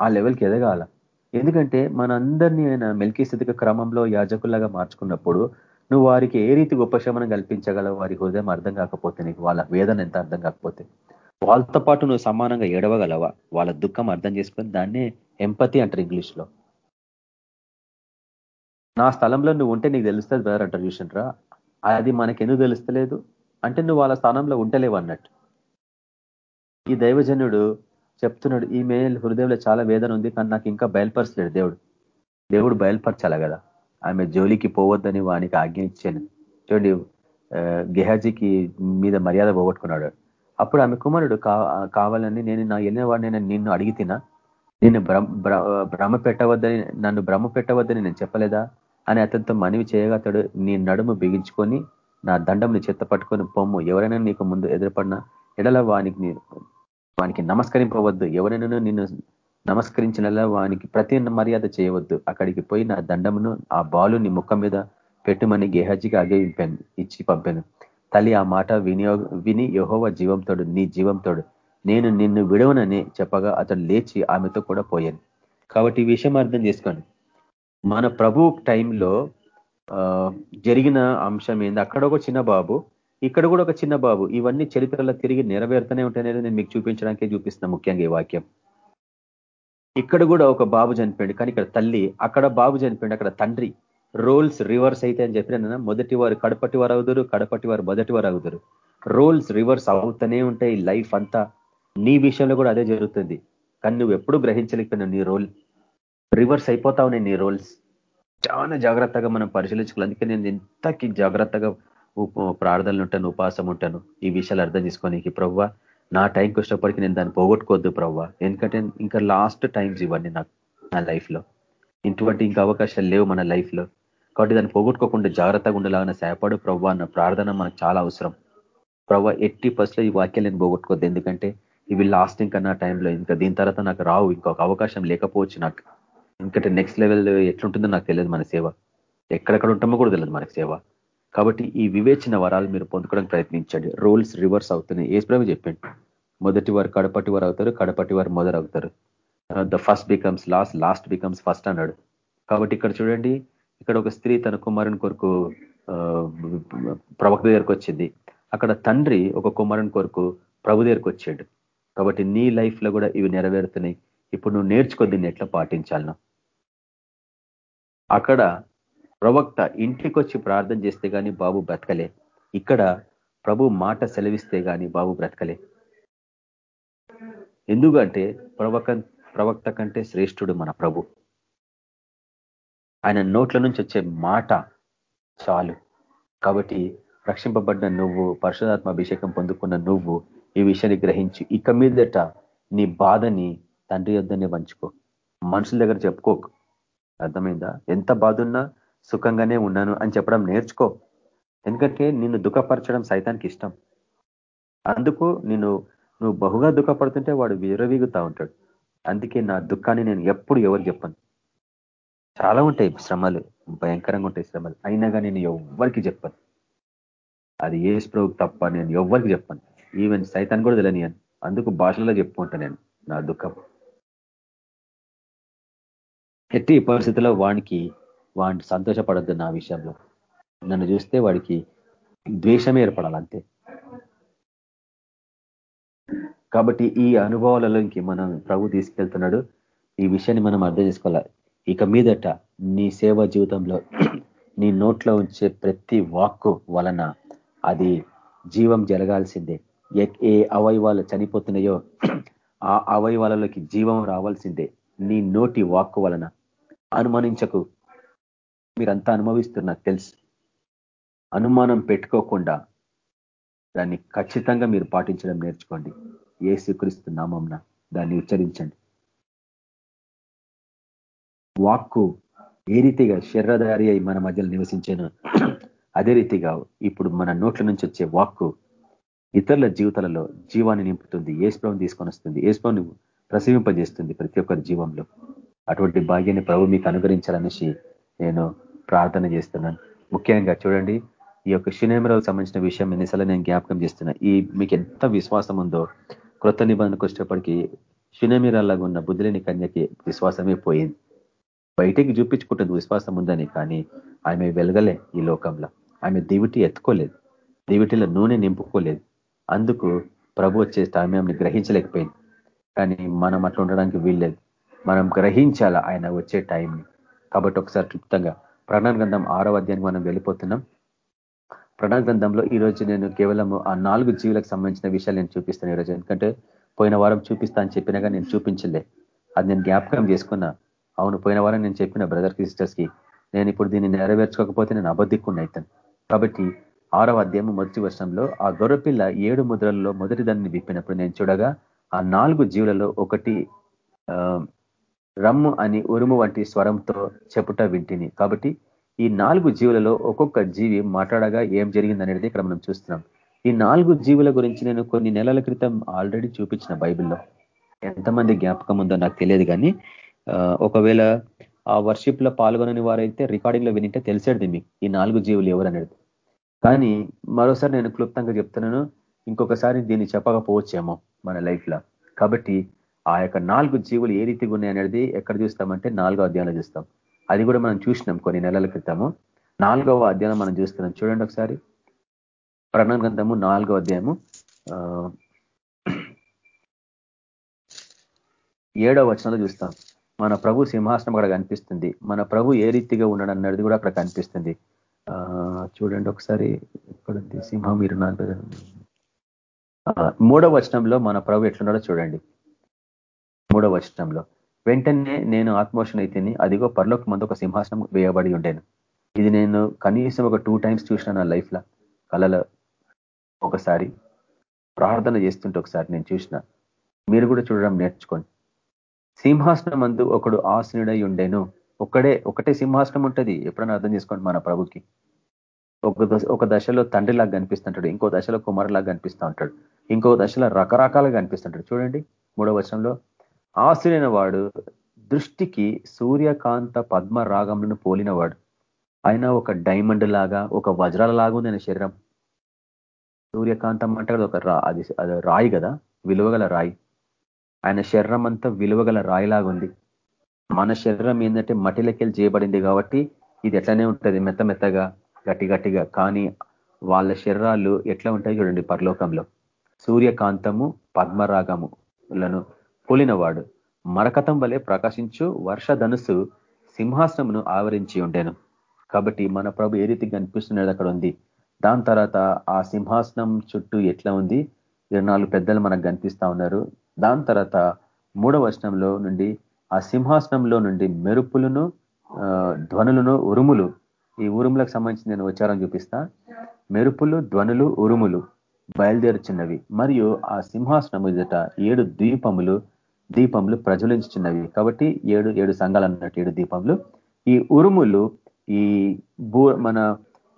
ఆ లెవెల్కి ఎదగాల. ఎందుకంటే మనందరినీ ఆయన మెల్కీ స్థితిక క్రమంలో యాజకుల్లాగా మార్చుకున్నప్పుడు నువ్వు వారికి ఏ రీతి ఉపశమనం కల్పించగలవు? వారి హృదయం అర్థం కాకపోతే నీకు వాళ్ళ వేదన ఎంత అర్థం కాకపోతే? వాళ్ళతో పాటు నువ్వు సమానంగా ఏడవగలవా? వాళ్ళ దుఃఖం అర్థం చేసుకొని దాన్నే ఎంపతి అంటారు ఇంగ్లీష్లో నా స్థలంలో నువ్వు ఉంటే నీకు తెలుస్తుంది బ్రదర్ అంటారు చూసింట్రా అది మనకి ఎందుకు తెలుస్తలేదు? అంటే నువ్వు వాళ్ళ స్థానంలో ఉండలేవు అన్నట్టు. ఈ దైవజనుడు చెప్తున్నాడు ఈ మేల్ హృదయంలో చాలా వేదన ఉంది కానీ నాకు ఇంకా బయలుపరచలేడు దేవుడు. దేవుడు బయలుపరచాల కదా. ఆమె జోలికి పోవద్దని వానికి ఆజ్ఞ ఇచ్చాను చూడండి గెహాజీకి మీద మర్యాద పోగొట్టుకున్నాడు. అప్పుడు ఆమె కుమారుడు కావాలని నేను నా వెళ్ళిన వాడిని నిన్ను అడిగి తినా? నిన్ను భ్రమ పెట్టవద్దని నన్ను భ్రమ పెట్టవద్దని నేను చెప్పలేదా? అని అతనితో మనవి చేయగా అతడు నీ నడుము బిగించుకొని నా దండంని చెత్త పట్టుకొని పొమ్ము ఎవరైనా నీకు ముందు ఎదురుపడినా ఎడల వానికి వానికి నమస్కరింపవద్దు. ఎవరైనా నిన్ను నమస్కరించినలా వానికి ప్రతి మర్యాద చేయవద్దు. అక్కడికి పోయి నా దండమును ఆ బాలుని ముఖం మీద పెట్టుమని గేహజీకి అగే ఇచ్చి పంపాను. తల్లి ఆ మాట వినియోగ విని యహోవ జీవంతోడు నీ జీవంతోడు నేను నిన్ను విడవనని చెప్పగా అతడు లేచి ఆమెతో కూడా పోయాను. కాబట్టి ఈ విషయం అర్థం చేసుకోండి. మన ప్రభు టైంలో జరిగిన అంశం ఏంది? అక్కడ ఒక చిన్న బాబు ఇక్కడ కూడా ఒక చిన్న బాబు. ఇవన్నీ చరిత్రలో తిరిగి నెరవేరుతూనే ఉంటాయనేది నేను మీకు చూపించడానికే చూపిస్తున్నా ముఖ్యంగా ఈ వాక్యం. ఇక్కడ కూడా ఒక బాబు చనిపోయాడు కానీ ఇక్కడ తల్లి అక్కడ బాబు చనిపోయాడు అక్కడ తండ్రి. రోల్స్ రివర్స్ అయితే అని చెప్పిన మొదటి వారు కడపటి వారు అవుతారు కడపటి వారు మొదటి వారు అవుతారు. రోల్స్ రివర్స్ అవుతూనే ఉంటాయి లైఫ్ అంతా. నీ విషయంలో కూడా అదే జరుగుతుంది. కానీ నువ్వు ఎప్పుడు గ్రహించలేకపోయినావు నీ రోల్. రివర్స్ అయిపోతా ఉన్నాయి నీ రోల్స్. చాలా జాగ్రత్తగా మనం పరిశీలించుకోవాలి. అందుకే నేను ఎంతకి జాగ్రత్తగా ప్రార్థనలు ఉంటాను ఉపాసం ఉంటాను. ఈ విషయాలు అర్థం చేసుకోనికి ప్రవ్వ నా టైంకి వచ్చినప్పటికీ నేను దాన్ని పోగొట్టుకోవద్దు ప్రవ్వ. ఎందుకంటే ఇంకా లాస్ట్ టైమ్స్ ఇవన్నీ నాకు నా లైఫ్లో. ఇటువంటి ఇంకా అవకాశాలు లేవు మన లైఫ్లో. కాబట్టి దాన్ని పోగొట్టుకోకుండా జాగ్రత్తగా ఉండేలాగా సేపడు ప్రవ్వ అన్న ప్రార్థన మనకు చాలా అవసరం. ప్రవ్వ ఎట్టి ఫస్ట్లో ఈ వాక్యాలు నేను పోగొట్టుకోవద్దు. ఎందుకంటే ఇవి లాస్ట్ ఇంకా నా టైంలో. ఇంకా దీని తర్వాత నాకు రావు. ఇంకొక అవకాశం లేకపోవచ్చు నాకు. ఎందుకంటే నెక్స్ట్ లెవెల్ ఎట్లుంటుందో నాకు తెలియదు మన సేవ. ఎక్కడెక్కడ ఉంటామో కూడా తెలియదు మనకి సేవ. కాబట్టి ఈ వివేచన వరాలు మీరు పొందుకోవడానికి ప్రయత్నించండి. రోల్స్ రివర్స్ అవుతున్నాయి. ఏసుప్రభు చెప్పండి. మొదటి వారు కడపటి వారు అవుతారు కడపటి వారు మొదలు అవుతారు. The first becomes last last becomes first అన్నాడు. కాబట్టి ఇక్కడ చూడండి ఇక్కడ ఒక స్త్రీ తన కుమారుని కొరకు ప్రవక్త దగ్గరకు వచ్చింది. అక్కడ తండ్రి ఒక కుమారుని కొరకు ప్రభు దగ్గరకు వచ్చాడు. కాబట్టి నీ లైఫ్లో కూడా ఇవి నెరవేరుతున్నాయి. ఇప్పుడు నువ్వు నేర్చుకో దీన్ని ఎట్లా పాటించాలను. అక్కడ ప్రవక్త ఇంటికి వచ్చి ప్రార్థన చేస్తే కానీ బాబు బ్రతకలే. ఇక్కడ ప్రభు మాట సెలవిస్తే కానీ బాబు బ్రతకలే. ఎందుకంటే ప్రవక ప్రవక్త కంటే శ్రేష్ఠుడు మన ప్రభు. ఆయన నోట్ల నుంచి వచ్చే మాట చాలు. కాబట్టి రక్షింపబడిన నువ్వు పరశురాత్మ అభిషేకం పొందుకున్న నువ్వు ఈ విషయాన్ని గ్రహించి ఇక మీదట నీ బాధని తండ్రి యొద్దనే పంచుకో. మనుషుల దగ్గర చెప్పుకోకు. అర్థమైందా? ఎంత బాధ ఉన్నా సుఖంగానే ఉన్నాను అని చెప్పడం నేర్చుకో. ఎందుకంటే నిన్ను దుఃఖపరచడం సైతానికి ఇష్టం. అందుకు నిన్ను నువ్వు బహుగా దుఃఖపడుతుంటే వాడు విరవీగుతా ఉంటాడు. అందుకే నా దుఃఖాన్ని నేను ఎప్పుడు ఎవరు చెప్పను. చాలా ఉంటాయి శ్రమలు భయంకరంగా ఉంటాయి శ్రమలు. అయినా కానీ నేను ఎవ్వరికి చెప్పను. అది ఏ స్ప్రోక్ తప్ప నేను ఎవ్వరికి చెప్పను. ఈవెన్ సైతాన్ని కూడా తెలియనియను. అందుకు భాషలో చెప్పుకుంటా నేను నా దుఃఖం. ఎట్టి పరిస్థితుల్లో వానికి వాడిని సంతోషపడద్దు నా విషయంలో. నన్ను చూస్తే వాడికి ద్వేషం ఏర్పడాలంతే. కాబట్టి ఈ అనుభవాలలోకి మనం ప్రభు తీసుకెళ్తున్నాడు? ఈ విషయాన్ని మనం అర్థం చేసుకోవాలి? ఇక మీదట నీ సేవా జీవితంలో నీ నోట్లో ఉంచే ప్రతి వాక్కు వలన అది జీవం జరగాల్సిందే. ఏ అవయవాలు చనిపోతున్నాయో ఆ అవయవాలలోకి జీవం రావాల్సిందే. నీ నోటి వాక్కు వలన. అనుమానించకు. మీరంతా అనుభవిస్తున్నారు నాకు తెలుసు. అనుమానం పెట్టుకోకుండా దాన్ని ఖచ్చితంగా మీరు పాటించడం నేర్చుకోండి. ఏ స్వీకరిస్తు నామంన దాన్ని ఉచ్చరించండి. వాక్కు ఏ రీతిగా శరీరధారి అయి మన మధ్యలో నివసించాను అదే రీతిగా ఇప్పుడు మన నోట్ల నుంచి వచ్చే వాక్కు ఇతరుల జీవితాలలో జీవాన్ని నింపుతుంది ఏసుప్రవం తీసుకొని వస్తుంది ఏసుప్రవం ప్రసవింపజేస్తుంది ప్రతి ఒక్కరి జీవంలో. అటువంటి భాగ్యాన్ని ప్రభు మీకు అనుగ్రహించాలనేసి నేను ప్రార్థన చేస్తున్నాను. ముఖ్యంగా చూడండి ఈ యొక్క శునేమరాలకు సంబంధించిన విషయం ఎన్నిసార్లు నేను జ్ఞాపకం చేస్తున్నా. ఈ మీకు ఎంత విశ్వాసం ఉందో కృత నిబంధనకు వచ్చేటప్పటికి శునేమిరాలాగా ఉన్న బుద్ధులేని కన్యకి విశ్వాసమే పోయింది. బయటికి చూపించుకుంటుంది విశ్వాసం ఉందని కానీ ఆమె వెలగలే ఈ లోకంలో. ఆమె దివిటి ఎత్తుకోలేదు. దివిటిలో నూనె నింపుకోలేదు. అందుకు ప్రభు వచ్చే ఆమె గ్రహించలేకపోయింది. కానీ మనం అట్లా ఉండడానికి వీల్లేదు. మనం గ్రహించాల? ఆయన వచ్చే టైంని. కాబట్టి ఒకసారి క్లుప్తంగా ప్రణాన గ్రంథం ఆరో అధ్యాయానికి మనం వెళ్ళిపోతున్నాం. ప్రణాన గ్రంథంలో ఈరోజు నేను కేవలం ఆ నాలుగు జీవులకు సంబంధించిన విషయాలు నేను చూపిస్తాను ఈరోజు ఎందుకంటే పోయిన వారం చూపిస్తా అని చెప్పినాగా నేను చూపించలే. అది నేను జ్ఞాపకం చేసుకున్నా. అవును పోయిన వారం నేను చెప్పిన బ్రదర్ సిస్టర్స్కి నేను ఇప్పుడు దీన్ని నెరవేర్చుకోకపోతే నేను అబద్ధిక్కున్న అవుతాను కాబట్టి ఆరవ అధ్యాయం మొదటి వర్షంలో ఆ గొర్రెపిల్ల ఏడు ముద్రలలో మొదటి దాన్ని విప్పినప్పుడు నేను చూడగా ఆ నాలుగు జీవులలో ఒకటి రమ్ము అని ఉరుము వంటి స్వరంతో చెప్పుట వింటిని. కాబట్టి ఈ నాలుగు జీవులలో ఒక్కొక్క జీవి మాట్లాడగా ఏం జరిగిందనేది ఇక్కడ మనం చూస్తున్నాం. ఈ నాలుగు జీవుల గురించి నేను కొన్ని నెలల క్రితం ఆల్రెడీ చూపించిన బైబిల్లో. ఎంతమంది జ్ఞాపకం ఉందో నాకు తెలియదు కానీ ఒకవేళ ఆ వర్షిప్లో పాల్గొనని వారైతే రికార్డింగ్లో వినింటే తెలిసేది మీకు ఈ నాలుగు జీవులు ఎవరు అనేది కానీ మరోసారి నేను క్లుప్తంగా చెప్తున్నాను ఇంకొకసారి దీన్ని చెప్పకపోవచ్చేమో మన లైఫ్లో కాబట్టి ఆ యొక్క నాలుగు జీవులు ఏ రీతిగా ఉన్నాయి అనేది ఎక్కడ చూస్తామంటే నాలుగో అధ్యాయంలో చూస్తాం. అది కూడా మనం చూసినాం కొన్ని నెలల క్రితము. నాలుగవ అధ్యాయం మనం చూస్తున్నాం. చూడండి ఒకసారి. ప్రణగ్రంథము నాలుగో అధ్యాయము. ఏడవ వచనంలో చూస్తాం. మన ప్రభు సింహాసనం అక్కడ కనిపిస్తుంది. మన ప్రభు ఏ రీతిగా ఉన్నాడు అన్నది కూడా అక్కడ కనిపిస్తుంది. చూడండి ఒకసారి. ఎక్కడుంది? సింహం మీరు మూడవ వచనంలో మన ప్రభు ఎట్లున్నాడో చూడండి. మూడవ వచనంలో వెంటనే నేను ఆత్మోషన్ అయితేని అదిగో పర్లోకి మందు ఒక సింహాసనం వేయబడి ఉండేను. ఇది నేను కనీసం ఒక టూ టైమ్స్ చూసిన నా లైఫ్లో కళలో ఒకసారి ప్రార్థన చేస్తుంటే ఒకసారి నేను చూసిన. మీరు కూడా చూడడం నేర్చుకోండి. సింహాసనం మందు ఒకడు ఆసనుడై ఉండేను. ఒక్కడే ఒకటే సింహాసనం ఉంటుంది. ఎప్పుడైనా అర్థం చేసుకోండి మన ప్రభుకి. ఒక ఒక దశలో తండ్రిలాగా కనిపిస్తుంటాడు. ఇంకో దశలో కుమారులాగా కనిపిస్తూ ఉంటాడు. ఇంకో దశలో రకరకాలుగా కనిపిస్తుంటాడు. చూడండి మూడో వచనంలో ఆశ్రయన వాడు దృష్టికి సూర్యకాంత పద్మ రాగములను పోలినవాడు. ఆయన ఒక డైమండ్ లాగా ఒక వజ్రాల లాగా ఉంది ఆయన శరీరం. సూర్యకాంతం అంటే ఒక అది అది రాయి కదా విలువగల రాయి. ఆయన శరీరం అంతా విలువగల రాయిలాగా ఉంది. మన శరీరం ఏంటంటే మటిలకెళ్ళి చేయబడింది కాబట్టి ఇది ఎట్లనే ఉంటుంది మెత్త మెత్తగా గట్టి గట్టిగా. కానీ వాళ్ళ శరీరాలు ఎట్లా ఉంటాయి చూడండి పరలోకంలో. సూర్యకాంతము పద్మరాగములను పోలినవాడు మరకతం వలె ప్రకాశించు వర్షధనుసు సింహాసనమును ఆవరించి ఉండేను. కాబట్టి మన ప్రభు ఏ రీతిగా కనిపిస్తున్నది అక్కడ ఉంది. దాని తర్వాత ఆ సింహాసనం చుట్టూ ఎట్లా ఉంది? ఇరవై పెద్దలు మనకు కనిపిస్తా ఉన్నారు. దాని తర్వాత మూడవ వర్షంలో నుండి ఆ సింహాసనంలో నుండి మెరుపులను ధ్వనులను ఉరుములు. ఈ ఉరుములకు సంబంధించి నేను ఉచ్చారం చూపిస్తా. మెరుపులు ధ్వనులు ఉరుములు బయలుదేరుచున్నవి. మరియు ఆ సింహాసనం ఎదుట ఏడు ద్వీపములు దీపములు ప్రజ్వలించుచున్నవి. కాబట్టి ఏడు ఏడు సంఘాలు అన్నట్టు ఏడు దీపములు. ఈ ఉరుములు ఈ భూ మన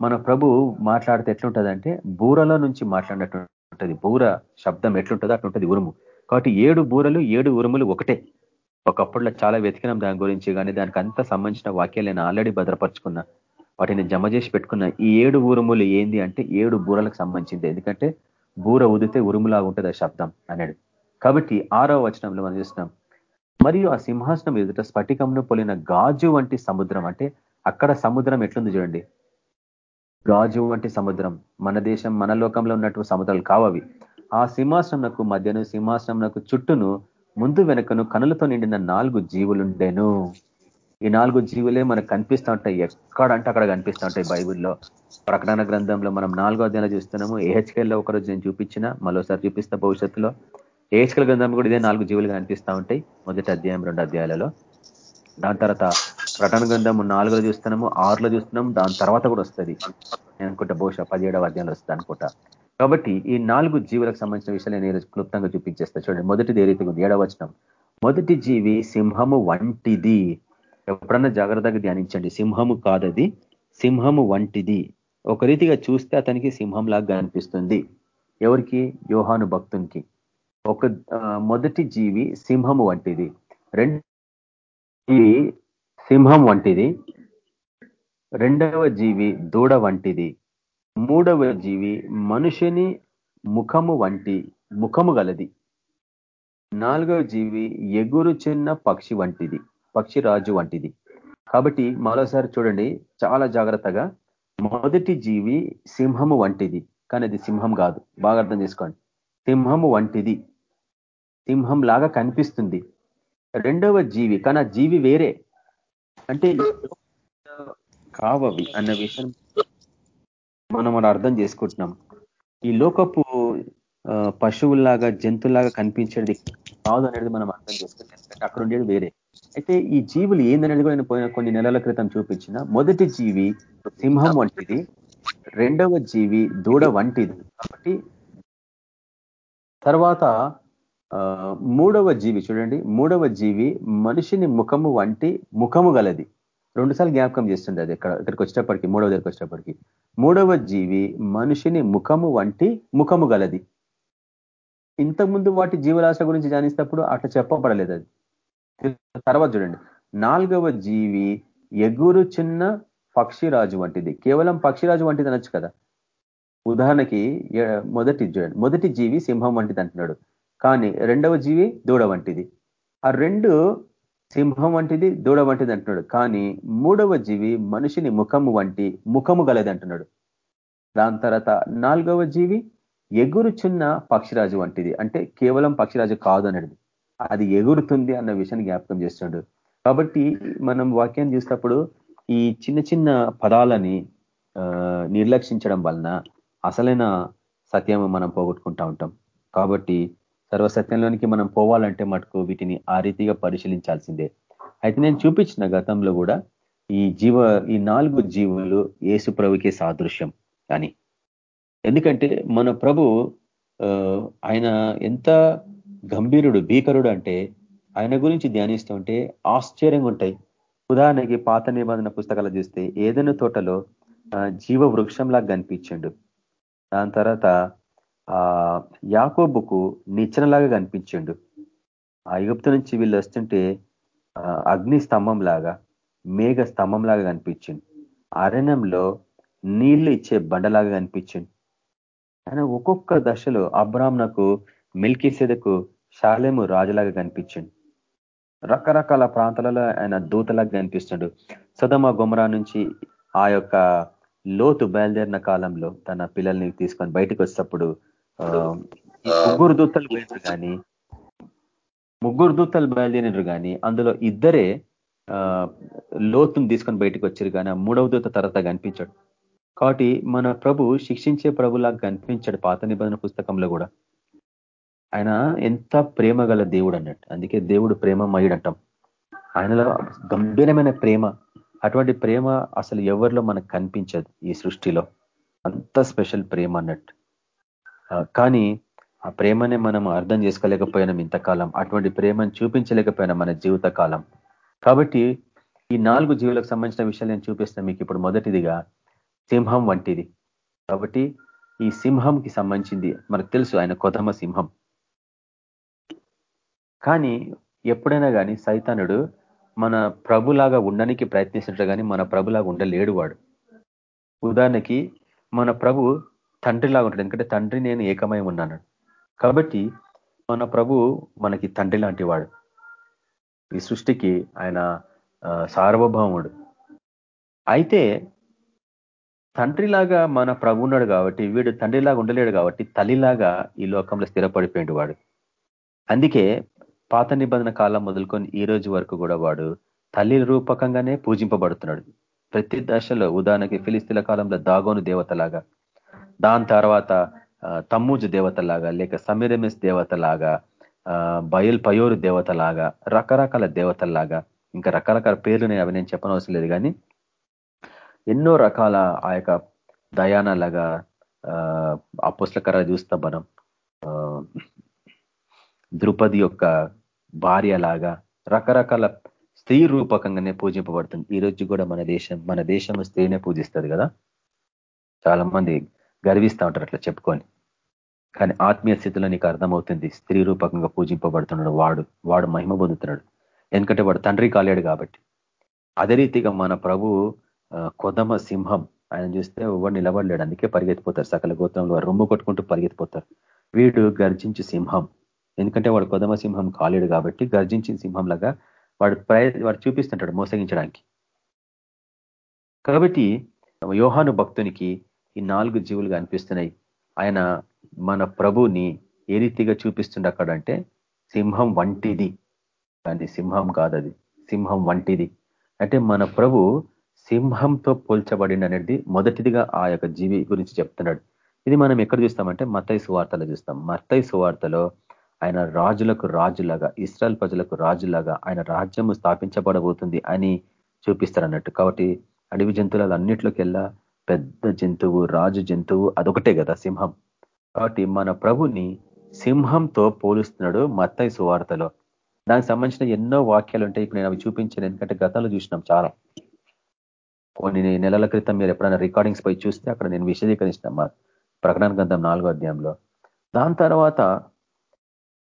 మన ప్రభు మాట్లాడితే ఎట్లుంటుందంటే బూరలో నుంచి మాట్లాడినట్టు ఉంటుంది బూర శబ్దం ఎట్లుంటుందో అట్లుంటుంది ఉరుము. కాబట్టి ఏడు బూరలు ఏడు ఉరుములు ఒకటే. ఒకప్పుడులో చాలా వెతికినాం దాని గురించి కానీ దానికి అంత సంబంధించిన వాక్యాలు నేను ఆల్రెడీ భద్రపరుచుకున్నా. వాటిని జమ చేసి పెట్టుకున్న ఈ ఏడు ఉరుములు ఏంది అంటే ఏడు బూరలకు సంబంధించింది. ఎందుకంటే బూర ఉదితే ఉరుములాగా ఉంటుంది ఆ శబ్దం అనేది కాబట్టి ఆరవ వచనంలో మనం చూస్తున్నాం మరియు ఆ సింహాసనం ఎదుట స్ఫటికంను పోలిన గాజు వంటి సముద్రం అంటే అక్కడ సముద్రం ఎట్లుంది చూడండి. గాజు వంటి సముద్రం మన దేశం మన లోకంలో ఉన్నట్టు సముద్రాలు కావవి ఆ సింహాసనంకు మధ్యను సింహాసనంకు చుట్టూను ముందు వెనకను కనులతో నిండిన నాలుగు జీవులుండెను. ఈ నాలుగు జీవులే మనకు కనిపిస్తూ ఉంటాయి. ఎక్కడంటే అక్కడ కనిపిస్తూ ఉంటాయి బైబిల్లో. ప్రకటన గ్రంథంలో మనం నాలుగో అధ్యాయంలో చూస్తున్నాము. ఏహెచ్కేల్లో ఒకరోజు నేను చూపించిన మరోసారి చూపిస్తా భవిష్యత్తులో. ఏసుకల గ్రంథం కూడా ఇదే నాలుగు జీవులుగా కనిపిస్తూ ఉంటాయి. మొదటి అధ్యాయం రెండు అధ్యాయాలలో. దాని తర్వాత రటన గ్రంథం నాలుగులో చూస్తున్నాము ఆరులో చూస్తున్నాము దాని తర్వాత కూడా వస్తుంది. నేను అనుకుంటా బహుశా పదిహేడవ అధ్యాయంలో వస్తుంది అనుకుంటా. కాబట్టి ఈ నాలుగు జీవులకు సంబంధించిన విషయాలు నేను క్లుప్తంగా చూపించేస్తా. చూడండి మొదటిది ఏ రీతిగా ఉంది? ఏడవచనం మొదటి జీవి సింహము వంటిది. ఎప్పుడన్నా జాగ్రత్తగా ధ్యానించండి. సింహము కాదది సింహము వంటిది. ఒక రీతిగా చూస్తే అతనికి సింహం లాగా అనిపిస్తుంది. ఎవరికి? యోహాను భక్తునికి. ఒక మొదటి జీవి సింహము వంటిది. రెండు సింహం వంటిది. రెండవ జీవి దూడ వంటిది. మూడవ జీవి మనుషుని ముఖము వంటి ముఖము గలది. నాలుగవ జీవి ఎగురు చిన్న పక్షి వంటిది పక్షి రాజు వంటిది. కాబట్టి మరోసారి చూడండి చాలా జాగ్రత్తగా మొదటి జీవి సింహము వంటిది. కానీ అది సింహం కాదు. బాగా అర్థం చేసుకోండి. సింహము వంటిది. సింహం లాగా కనిపిస్తుంది. రెండవ జీవి కానీ ఆ జీవి వేరే. అంటే కావవి అన్న విషయం మనం మనం అర్థం చేసుకుంటున్నాం. ఈ లోకపు పశువుల్లాగా జంతువులాగా కనిపించేది కాదు అనేది మనం అర్థం చేసుకుంటాం అక్కడ ఉండేది వేరే. అయితే ఈ జీవులు ఏందనేది కూడా నేను పోయిన కొన్ని నెలల క్రితం చూపించిన. మొదటి జీవి సింహం వంటిది రెండవ జీవి దూడ వంటిది. కాబట్టి తర్వాత మూడవ జీవి చూడండి. మూడవ జీవి మనిషిని ముఖము వంటి ముఖము గలది. రెండుసార్లు జ్ఞాపకం చేస్తుంది అది ఇక్కడ ఇక్కడికి వచ్చేటప్పటికి మూడవ దగ్గరికి వచ్చేటప్పటికి. మూడవ జీవి మనిషిని ముఖము వంటి ముఖము గలది. ఇంతకుముందు వాటి జీవరాశ గురించి జానిస్తప్పుడు అట్లా చెప్పబడలేదు అది. తర్వాత చూడండి. నాలుగవ జీవి ఎగురు చిన్న పక్షిరాజు వంటిది. కేవలం పక్షిరాజు వంటిది అనొచ్చు కదా. ఉదాహరణకి మొదటి చూడండి. మొదటి జీవి సింహం వంటిది అంటున్నాడు. కానీ రెండవ జీవి దూడ వంటిది. ఆ రెండు సింహం వంటిది దూడ వంటిది అంటున్నాడు. కానీ మూడవ జీవి మనిషిని ముఖము వంటి ముఖము గలది అంటున్నాడు. దాని తర్వాత నాలుగవ జీవి ఎగురుచున్న పక్షిరాజు వంటిది. అంటే కేవలం పక్షిరాజు కాదు అనేది అది ఎగురుతుంది అన్న విషయాన్ని జ్ఞాపకం చేస్తున్నాడు. కాబట్టి మనం వాక్యాన్ని చూసినప్పుడు ఈ చిన్న చిన్న పదాలని నిర్లక్షించడం వలన అసలైన సత్యం మనం పోగొట్టుకుంటా ఉంటాం. కాబట్టి సర్వసత్యంలోనికి మనం పోవాలంటే మటుకు వీటిని ఆ రీతిగా పరిశీలించాల్సిందే. అయితే నేను చూపించిన గతంలో కూడా ఈ జీవ ఈ నాలుగు జీవులు ఏసు ప్రభుకే సాదృశ్యం కానీ ఎందుకంటే మన ప్రభు ఆయన ఎంత గంభీరుడు భీకరుడు అంటే ఆయన గురించి ధ్యానిస్తుంటే ఆశ్చర్యంగా ఉంటాయి. ఉదాహరణకి పాత నిబంధన పుస్తకాలు చూస్తే ఏదైనా తోటలో జీవ వృక్షంలా కనిపించండు. దాని తర్వాత యాకోబుకు నిచ్చెనలాగా కనిపించిండు. ఆ యుగప్తు నుంచి వీళ్ళు వస్తుంటే అగ్ని స్తంభం లాగా మేఘ స్తంభం లాగా కనిపించింది అరణ్యంలో నీళ్ళు ఇచ్చే బండలాగా కనిపించింది ఆయన ఒక్కొక్క దశలో అబ్రాహ్మణకు మిల్కిసేదకు శాలేము రాజులాగా కనిపించింది రకరకాల ప్రాంతాలలో ఆయన దూతలాగా కనిపిస్తున్నాడు సదమ గుమరా నుంచి ఆ యొక్క లోతు బయలుదేరిన కాలంలో తన పిల్లల్ని తీసుకొని బయటకు వచ్చినప్పుడు ముగ్గురు దూతలు పోయినారు కానీ ముగ్గురు దూతలు బయలుదేరినారు కానీ అందులో ఇద్దరే లోతును తీసుకొని బయటకు వచ్చారు కానీ ఆ మూడవ దూత తర్వాత కనిపించాడు. కాబట్టి మన ప్రభు శిక్షించే ప్రభులాగా కనిపించాడు పాత నిబంధన పుస్తకంలో కూడా. ఆయన ఎంత ప్రేమ గల దేవుడు అన్నట్టు. అందుకే దేవుడు ప్రేమమయుడు అంటాం ఆయనలో గంభీరమైన ప్రేమ. అటువంటి ప్రేమ అసలు ఎవరిలో మనకు కనిపించదు ఈ సృష్టిలో. అంత స్పెషల్ ప్రేమ అన్నట్టు. కానీ ఆ ప్రేమనే మనం అర్థం చేసుకోలేకపోయినాం ఇంతకాలం. అటువంటి ప్రేమను చూపించలేకపోయినాం మన జీవిత కాలం కాబట్టి ఈ నాలుగు జీవులకు సంబంధించిన విషయాలు నేను చూపిస్తాను మీకు ఇప్పుడు మొదటిదిగా సింహం వంటిది. కాబట్టి ఈ సింహంకి సంబంధించింది మనకు తెలుసు ఆయన కొదమ సింహం. కానీ ఎప్పుడైనా కానీ సైతానుడు మన ప్రభులాగా ఉండడానికి ప్రయత్నిస్తుంటాడు కానీ మన ప్రభులాగా ఉండలేడు వాడు. ఉదాహరణకి మన ప్రభు తండ్రిలాగా ఉంటాడు ఎందుకంటే తండ్రి నేను ఏకమై ఉన్నాను. కాబట్టి మన ప్రభు మనకి తండ్రి లాంటి వాడు. ఈ సృష్టికి ఆయన సార్వభౌముడు. అయితే తండ్రిలాగా మన ప్రభు ఉన్నాడు కాబట్టి వీడు తండ్రిలాగా ఉండలేడు కాబట్టి తల్లిలాగా ఈ లోకంలో స్థిరపడిపోయిండు వాడు. అందుకే పాత నిబంధన కాలం మొదలుకొని ఈ రోజు వరకు కూడా వాడు తల్లి రూపకంగానే పూజింపబడుతున్నాడు. ప్రతి దశలో ఉదాహరణకి ఫిలిస్తీన్ల కాలంలో దాగోను దేవతలాగా. దాని తర్వాత తమ్మూజు దేవతలాగా లేక సమీరమిస్ దేవతలాగా బయల్ పయోరు దేవతలాగా రకరకాల దేవతల్లాగా ఇంకా రకరకాల పేర్లు అవి నేను చెప్పనవసరం లేదు కానీ ఎన్నో రకాల ఆ యొక్క దయానలాగా అపుస్తకర చూస్తాం మనం. ద్రుపది యొక్క భార్య లాగా రకరకాల స్త్రీ రూపకంగానే పూజింపబడుతుంది. ఈ రోజు కూడా మన దేశం మన దేశం స్త్రీనే పూజిస్తుంది కదా. చాలా మంది గర్విస్తూ ఉంటారు అట్లా చెప్పుకొని. కానీ ఆత్మీయ స్థితిలో నీకు అర్థమవుతుంది స్త్రీ రూపకంగా పూజింపబడుతున్నాడు వాడు వాడు మహిమ పొందుతున్నాడు. ఎందుకంటే వాడు తండ్రి కాలేడు కాబట్టి. అదే రీతిగా మన ప్రభు కొదమ సింహం ఆయన చూస్తే ఎవరు నిలబడలేడు అందుకే పరిగెత్తిపోతారు. సకల గోత్రంలో రొమ్ము కొట్టుకుంటూ పరిగెత్తిపోతారు. వీడు గర్జించి సింహం. ఎందుకంటే వాడు కొదమ సింహం కాలేడు కాబట్టి గర్జించిన సింహం లాగా వాడు ప్రయ వాడు చూపిస్తుంటాడు మోసగించడానికి. కాబట్టి యోహాను భక్తునికి ఈ నాలుగు జీవులుగా అనిపిస్తున్నాయి. ఆయన మన ప్రభుని ఏ రీతిగా చూపిస్తుండ అక్కడంటే సింహం వంటిది. కానీ సింహం కాదది. సింహం వంటిది. అంటే మన ప్రభు సింహంతో పోల్చబడింది అనేది మొదటిదిగా ఆ యొక్క జీవి గురించి చెప్తున్నాడు. ఇది మనం ఎక్కడ చూస్తామంటే మత్తై సువార్తలో చూస్తాం. మత్తై సువార్తలో ఆయన రాజులకు రాజులాగా ఇస్రాయల్ ప్రజలకు రాజులాగా ఆయన రాజ్యము స్థాపించబడబోతుంది అని చూపిస్తారు అన్నట్టు కాబట్టి అడవి జంతువులు అన్నిట్లోకెల్లా పెద్ద జంతువు రాజు జంతువు అదొకటే కదా సింహం. కాబట్టి మన ప్రభుని సింహంతో పోలుస్తున్నాడు మత్తై సువార్తలో. దానికి సంబంధించిన ఎన్నో వాక్యాలు ఉంటాయి. ఇప్పుడు నేను అవి చూపించాను. ఎందుకంటే గతంలో చూసినాం చాలా. కొన్ని నెలల క్రితం మీరు ఎప్పుడైనా రికార్డింగ్స్ పోయి చూస్తే అక్కడ నేను విశదీకరించిన మా ప్రకటన గ్రంథం నాలుగో అధ్యాయంలో. దాని తర్వాత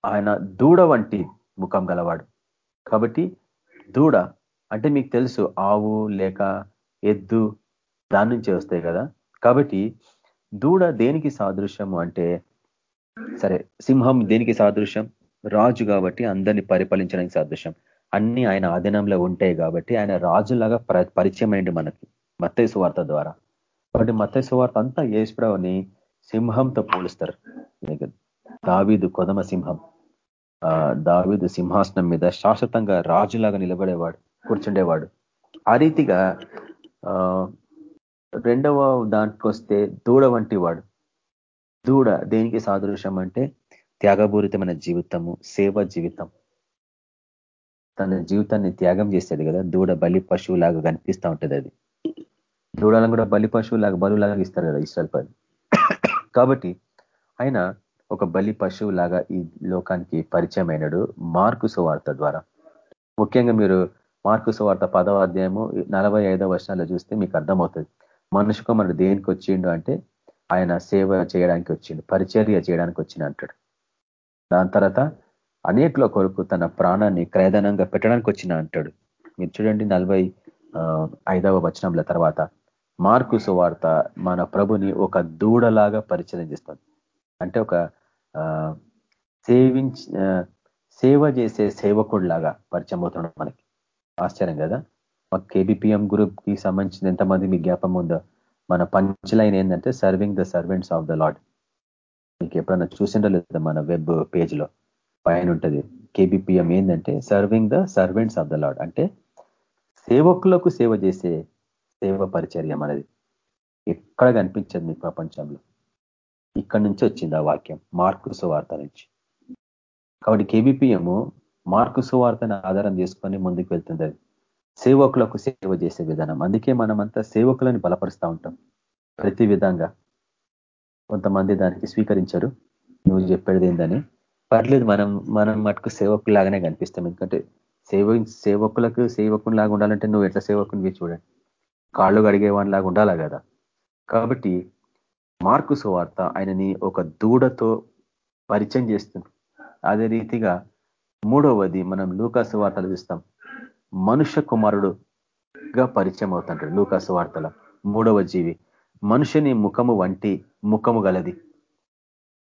ఆయన దూడ వంటి ముఖం గలవాడు. కాబట్టి దూడ అంటే మీకు తెలుసు ఆవు లేక ఎద్దు దాని నుంచే వస్తాయి కదా? కాబట్టి దూడ దేనికి సాదృశ్యము అంటే సరే సింహం దేనికి సాదృశ్యం? రాజు కాబట్టి అందరినీ పరిపాలించడానికి సాదృశ్యం. అన్ని ఆయన ఆధీనంలో ఉంటాయి కాబట్టి ఆయన రాజులాగా పరిచయం అయింది మనకి మత్తయ్య సువార్త ద్వారా. కాబట్టి మత్తయ్య సువార్త అంతా ఏసుప్రవని సింహంతో పోలుస్తారు. దావీదు కొదమ సింహం. దావీదు సింహాసనం మీద శాశ్వతంగా రాజులాగా నిలబడేవాడు కూర్చుండేవాడు. ఆ రీతిగా రెండవ దానికి వస్తే దూడ వంటి వాడు దూడ దేనికి సాదృశ్యం అంటే త్యాగపూరితమైన జీవితము సేవ జీవితం. తన జీవితాన్ని త్యాగం చేస్తాడు కదా దూడ బలి పశువులాగా కనిపిస్తూ ఉంటుంది అది. దూడలను కూడా బలి పశువులాగా బలులాగా ఇస్తారు కదా ఇస్రాల్ పది కాబట్టి ఆయన ఒక బలి పశువులాగా ఈ లోకానికి పరిచయం అయినాడు మార్కు సువార్త ద్వారా. ముఖ్యంగా మీరు మార్కు సువార్త పదవ అధ్యాయము నలభై ఐదవ వర్షాలు చూస్తే మీకు అర్థమవుతుంది. మనుషు కుమారుడు దేనికి వచ్చిండు అంటే ఆయన సేవ చేయడానికి వచ్చిండు పరిచర్య చేయడానికి వచ్చిన అంటాడు. దాని తర్వాత అనేకుల కొరకు తన ప్రాణాన్ని క్రయదనంగా పెట్టడానికి వచ్చిన అంటాడు. మీరు చూడండి నలభై ఐదవ వచనంల తర్వాత మార్కు సువార్త మన ప్రభుని ఒక దూడలాగా పరిచయం చేస్తుంది. అంటే ఒక సేవించి సేవ చేసే సేవకుడిలాగా పరిచయం అవుతున్నాడు మనకి. ఆశ్చర్యం కదా? మా కేబిపిఎం గ్రూప్కి సంబంధించిన ఎంతమంది మీ జ్ఞాపం ఉందో. మన పంచ్ లైన్ ఏంటంటే serving the servants of the Lord మీకు ఎప్పుడన్నా చూసిండో లేదా మన వెబ్ పేజ్లో పైన ఉంటుంది. కేబిపిఎం ఏంటంటే serving the servants of the Lord అంటే సేవకులకు సేవ చేసే సేవ పరిచర్యం అనేది ఎక్కడ కనిపించదు మీ ప్రపంచంలో. ఇక్కడ నుంచి వచ్చింది ఆ వాక్యం మార్కు సువార్త నుంచి. కాబట్టి కేబిపిఎం మార్కు సువార్తను ఆధారం చేసుకొని ముందుకు వెళ్తుంది అది. సేవకులకు సేవ చేసే విధానం. అందుకే మనమంతా సేవకులను బలపరుస్తూ ఉంటాం. ప్రతి విధంగా కొంతమంది దానికి స్వీకరించరు. నువ్వు చెప్పేది ఏందని. పర్లేదు మనం మనం మటుకు సేవకులాగానే కనిపిస్తాం. ఎందుకంటే సేవ సేవకులకు సేవకునిలాగా ఉండాలంటే నువ్వు ఎట్లా సేవకునివి చూడండి. కాళ్ళు లాగా ఉండాలా కదా. కాబట్టి మార్కు సువార్త ఆయనని ఒక దూడతో పరిచయం చేస్తుంది. అదే రీతిగా మూడవది మనం లూకాసు వార్తలు చూస్తాం. మనుష్య కుమారుడుగా పరిచయం అవుతుంటాడు లూకాసు వార్తల మూడవ జీవి. మనుషుని ముఖము వంటి ముఖము గలది.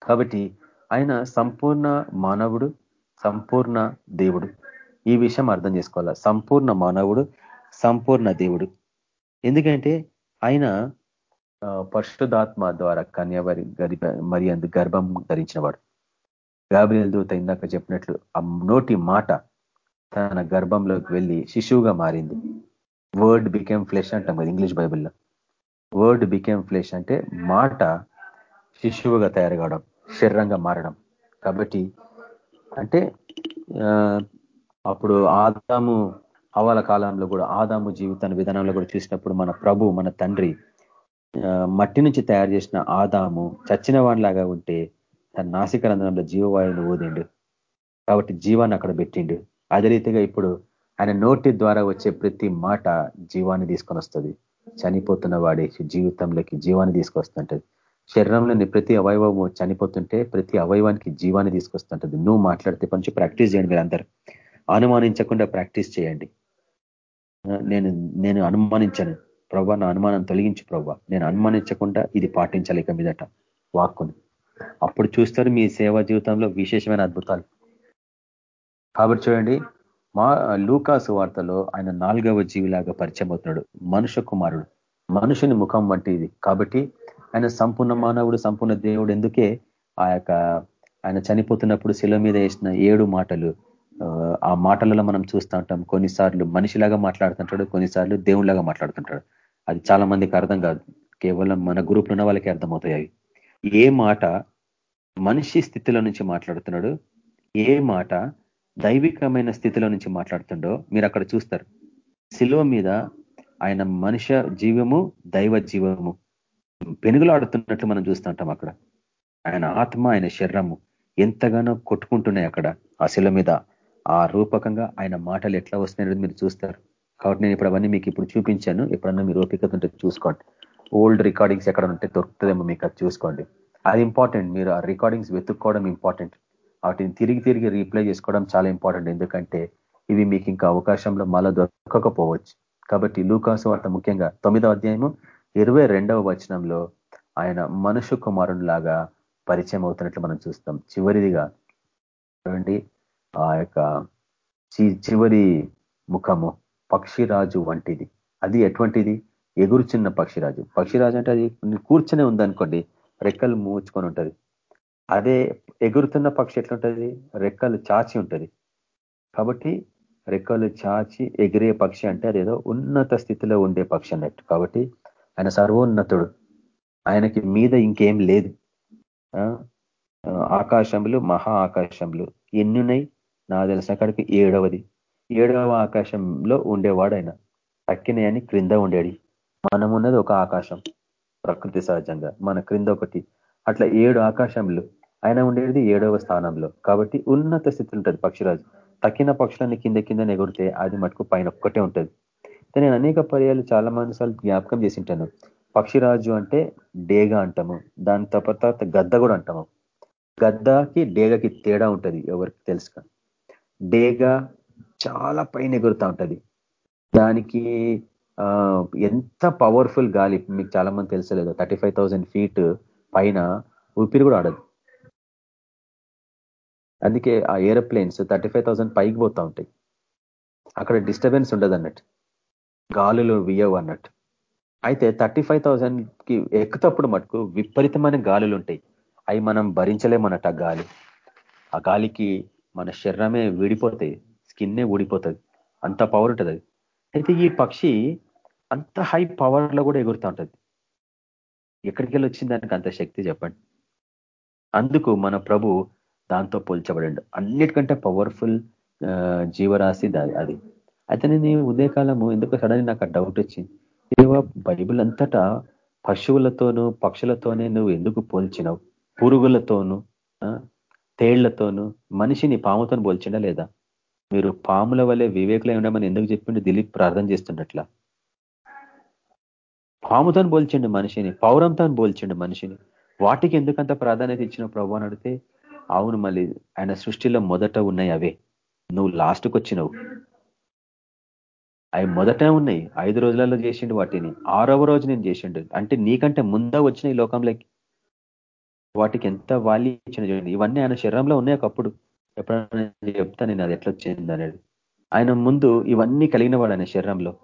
కాబట్టి ఆయన సంపూర్ణ మానవుడు సంపూర్ణ దేవుడు. ఈ విషయం అర్థం చేసుకోవాలా? సంపూర్ణ మానవుడు సంపూర్ణ దేవుడు. ఎందుకంటే ఆయన పరిశుధాత్మ ద్వారా కన్యావరి గర్భ మరి అందు గర్భం ధరించినవాడు. గాబ్రియల్ దూత ఇందాక చెప్పినట్లు ఆ నోటి మాట తన గర్భంలోకి వెళ్ళి శిశువుగా మారింది. వర్డ్ బికేమ్ ఫ్లెష్ అంటాం కదా ఇంగ్లీష్ బైబిల్లో. వర్డ్ బికేమ్ ఫ్లెష్ అంటే మాట శిశువుగా తయారు కావడం శరీరంగా మారడం. కాబట్టి అంటే అప్పుడు ఆదాము అవల కాలంలో కూడా ఆదాము జీవితాన్ని విధానంలో కూడా చూసినప్పుడు మన ప్రభు మన తండ్రి మట్టి నుంచి తయారు చేసిన ఆదాము చచ్చిన వాడిలాగా ఉంటే తన నాసిక రంధ్రంలో జీవవాయువును ఊదిండు. కాబట్టి జీవాన్ని అక్కడ పెట్టిండు. అదే రీతిగా ఇప్పుడు ఆయన నోటి ద్వారా వచ్చే ప్రతి మాట జీవాన్ని తీసుకొని వస్తుంది. చనిపోతున్న వాడి జీవితంలోకి జీవాన్ని తీసుకొస్తుంటది. శరీరంలోని ప్రతి అవయవము చనిపోతుంటే ప్రతి అవయవానికి జీవాన్ని తీసుకొస్తుంటది. నువ్వు మాట్లాడితే కొంచెం ప్రాక్టీస్ చేయండి మీరు అందరు అనుమానించకుండా ప్రాక్టీస్ చేయండి. నేను నేను అనుమానించను. ప్రభా నా అనుమానం తొలగించు ప్రభా నేను అనుమానించకుండా ఇది పాటించాలి ఇక మీదట. వాక్కుని. అప్పుడు చూస్తారు మీ సేవా జీవితంలో విశేషమైన అద్భుతాలు. కాబట్టి చూడండి మా లూకాసు వార్తలో ఆయన నాలుగవ జీవిలాగా పరిచయం అవుతున్నాడు. మనుష్య కుమారుడు. మనుషుని ముఖం వంటిది కాబట్టి ఆయన సంపూర్ణ మానవుడు సంపూర్ణ దేవుడు. ఎందుకే? ఆ ఆయన చనిపోతున్నప్పుడు శిల మీద వేసిన ఏడు మాటలు. ఆ మాటలలో మనం చూస్తూ ఉంటాం. కొన్నిసార్లు మనిషిలాగా మాట్లాడుతుంటాడు కొన్నిసార్లు దేవుళ్ళలాగా మాట్లాడుతుంటాడు. అది చాలా మందికి అర్థం కాదు. కేవలం మన గ్రూప్లో ఉన్న వాళ్ళకి అర్థమవుతాయి ఏ మాట మనిషి స్థితిలో నుంచి మాట్లాడుతున్నాడు ఏ మాట దైవికమైన స్థితిలో నుంచి మాట్లాడుతుండో మీరు అక్కడ చూస్తారు. శిలువ మీద ఆయన మనుష్య జీవము దైవ జీవము పెనుగులాడుతున్నట్లు మనం చూస్తుంటాం అక్కడ. ఆయన ఆత్మ ఆయన శరీరము ఎంతగానో కొట్టుకుంటున్నాయి అక్కడ ఆ శిలువ మీద. ఆ రూపకంగా ఆయన మాటలు ఎట్లా వస్తున్నాయనేది మీరు చూస్తారు. కాబట్టి నేను ఇప్పుడు అవన్నీ మీకు ఇప్పుడు చూపించాను. ఎప్పుడన్నా మీరు ఓపికత ఉంటే చూసుకోండి. ఓల్డ్ రికార్డింగ్స్ ఎక్కడ ఉంటే దొరుకుతుందేమో మీకు అది చూసుకోండి. అది ఇంపార్టెంట్ మీరు ఆ రికార్డింగ్స్ వెతుక్కోవడం ఇంపార్టెంట్ వాటిని తిరిగి తిరిగి రీప్లై చేసుకోవడం చాలా ఇంపార్టెంట్ ఎందుకంటే ఇవి మీకు ఇంకా అవకాశంలో మళ్ళా దొరకకపోవచ్చు. కాబట్టి లూకాసు వార్త ముఖ్యంగా తొమ్మిదో అధ్యాయము ఇరవై రెండవ వచనంలో ఆయన మనుషు కుమారుని లాగా పరిచయం అవుతున్నట్లు మనం చూస్తాం. చివరిదిగా చూడండి ఆ యొక్క చివరి ముఖము పక్షిరాజు వంటిది. అది ఎటువంటిది? ఎగురుచున్న పక్షిరాజు. పక్షిరాజు అంటే అది కూర్చునే ఉందనుకోండి రెక్కలు మూచుకొని ఉంటుంది. అదే ఎగురుతున్న పక్షి ఎట్లుంటుంది? రెక్కలు చాచి ఉంటుంది. కాబట్టి రెక్కలు చాచి ఎగిరే పక్షి అంటే అదేదో ఉన్నత స్థితిలో ఉండే పక్షి అన్నట్టు. కాబట్టి ఆయన సర్వోన్నతుడు. ఆయనకి మీద ఇంకేం లేదు. ఆకాశములు మహా ఆకాశములు. ఎన్నున్నాయి? నా తెలిసిన కాడికి ఏడవది. ఏడవ ఆకాశంలో ఉండేవాడు ఆయన. తక్కినయని క్రింద ఉండేది. మనం ఉన్నది ఒక ఆకాశం. ప్రకృతి సహజంగా. మన క్రింద ఒకటి. అట్లా ఏడు ఆకాశంలో ఆయన ఉండేది ఏడవ స్థానంలో. కాబట్టి ఉన్నత స్థితి ఉంటుంది పక్షిరాజు. తక్కిన పక్షులన్నీ కింద కింద ఎగురితే అది మటుకు పైన ఒక్కటే ఉంటుంది. నేను అనేక పర్యాలు చాలా మంది సార్లు జ్ఞాపకం చేసింటాను. పక్షిరాజు అంటే డేగ అంటాము. దాని తర్వాత గద్ద కూడా అంటాము. గద్దకి డేగకి తేడా ఉంటుంది ఎవరికి తెలుసు డేగ చాలా పైన ఎగురుతూ ఉంటుంది. దానికి ఎంత పవర్ఫుల్ గాలి మీకు చాలా మంది తెలుసలేదు థర్టీ ఫీట్ పైన ఊపిరి కూడా ఆడదు. అందుకే ఆ ఏరోప్లేన్స్ థర్టీ పైకి పోతూ ఉంటాయి. అక్కడ డిస్టర్బెన్స్ ఉండదు అన్నట్టు. గాలులు వియవు అన్నట్టు. అయితే థర్టీ ఫైవ్కి ఎక్కుతప్పుడు మటుకు విపరీతమైన గాలులు ఉంటాయి. అవి మనం భరించలేమన్నట్టు ఆ గాలి. ఆ గాలికి మన శరీరమే విడిపోతాయి స్కిన్నే ఊడిపోతుంది. అంత పవర్ ఉంటుంది అది. అయితే ఈ పక్షి అంత హై పవర్లో కూడా ఎగురుతూ ఉంటుంది. ఎక్కడికి వెళ్ళి వచ్చింది దానికి అంత శక్తి చెప్పండి. అందుకు మన ప్రభు దాంతో పోల్చబడండు అన్నిటికంటే పవర్ఫుల్ జీవరాశి అది. అయితే నేను ఉదయకాలము ఎందుకు సడన్ నాకు డౌట్ వచ్చింది? బైబుల్ బైబిల్ అంతటా పశువులతోనూ పక్షులతోనే నువ్వు ఎందుకు పోల్చినావు? పురుగులతోనూ తేళ్ళతోనూ మనిషిని పాముతోను పోల్చిండా లేదా? మీరు పాముల వల్లే వివేకులై ఉండమని ఎందుకు చెప్పిండు? దిలీప్ ప్రార్థన చేస్తుండట్లా. పాముతో పోల్చిండు మనిషిని పౌరంతో పోల్చిండు మనిషిని. వాటికి ఎందుకంత ప్రాధాన్యత ఇచ్చిన ప్రభు అని అడిగితే అవును మళ్ళీ ఆయన సృష్టిలో మొదట ఉన్నాయి అవే. నువ్వు లాస్ట్కి వచ్చినవు. అవి మొదట ఉన్నాయి. ఐదు రోజులలో చేసిండు వాటిని. ఆరవ రోజు నేను చేసిండు. అంటే నీకంటే ముందా వచ్చిన ఈ లోకంలోకి వాటికి ఎంత వాల్యూ ఇచ్చిన చూడండి. ఇవన్నీ ఆయన శరీరంలో ఉన్నాయి ఒకప్పుడు. ఎప్పుడైనా చెప్తా నేను అది ఎట్లా వచ్చింది అనేది. ఆయన ముందు ఇవన్నీ కలిగిన వాడు ఆయన శరీరంలో.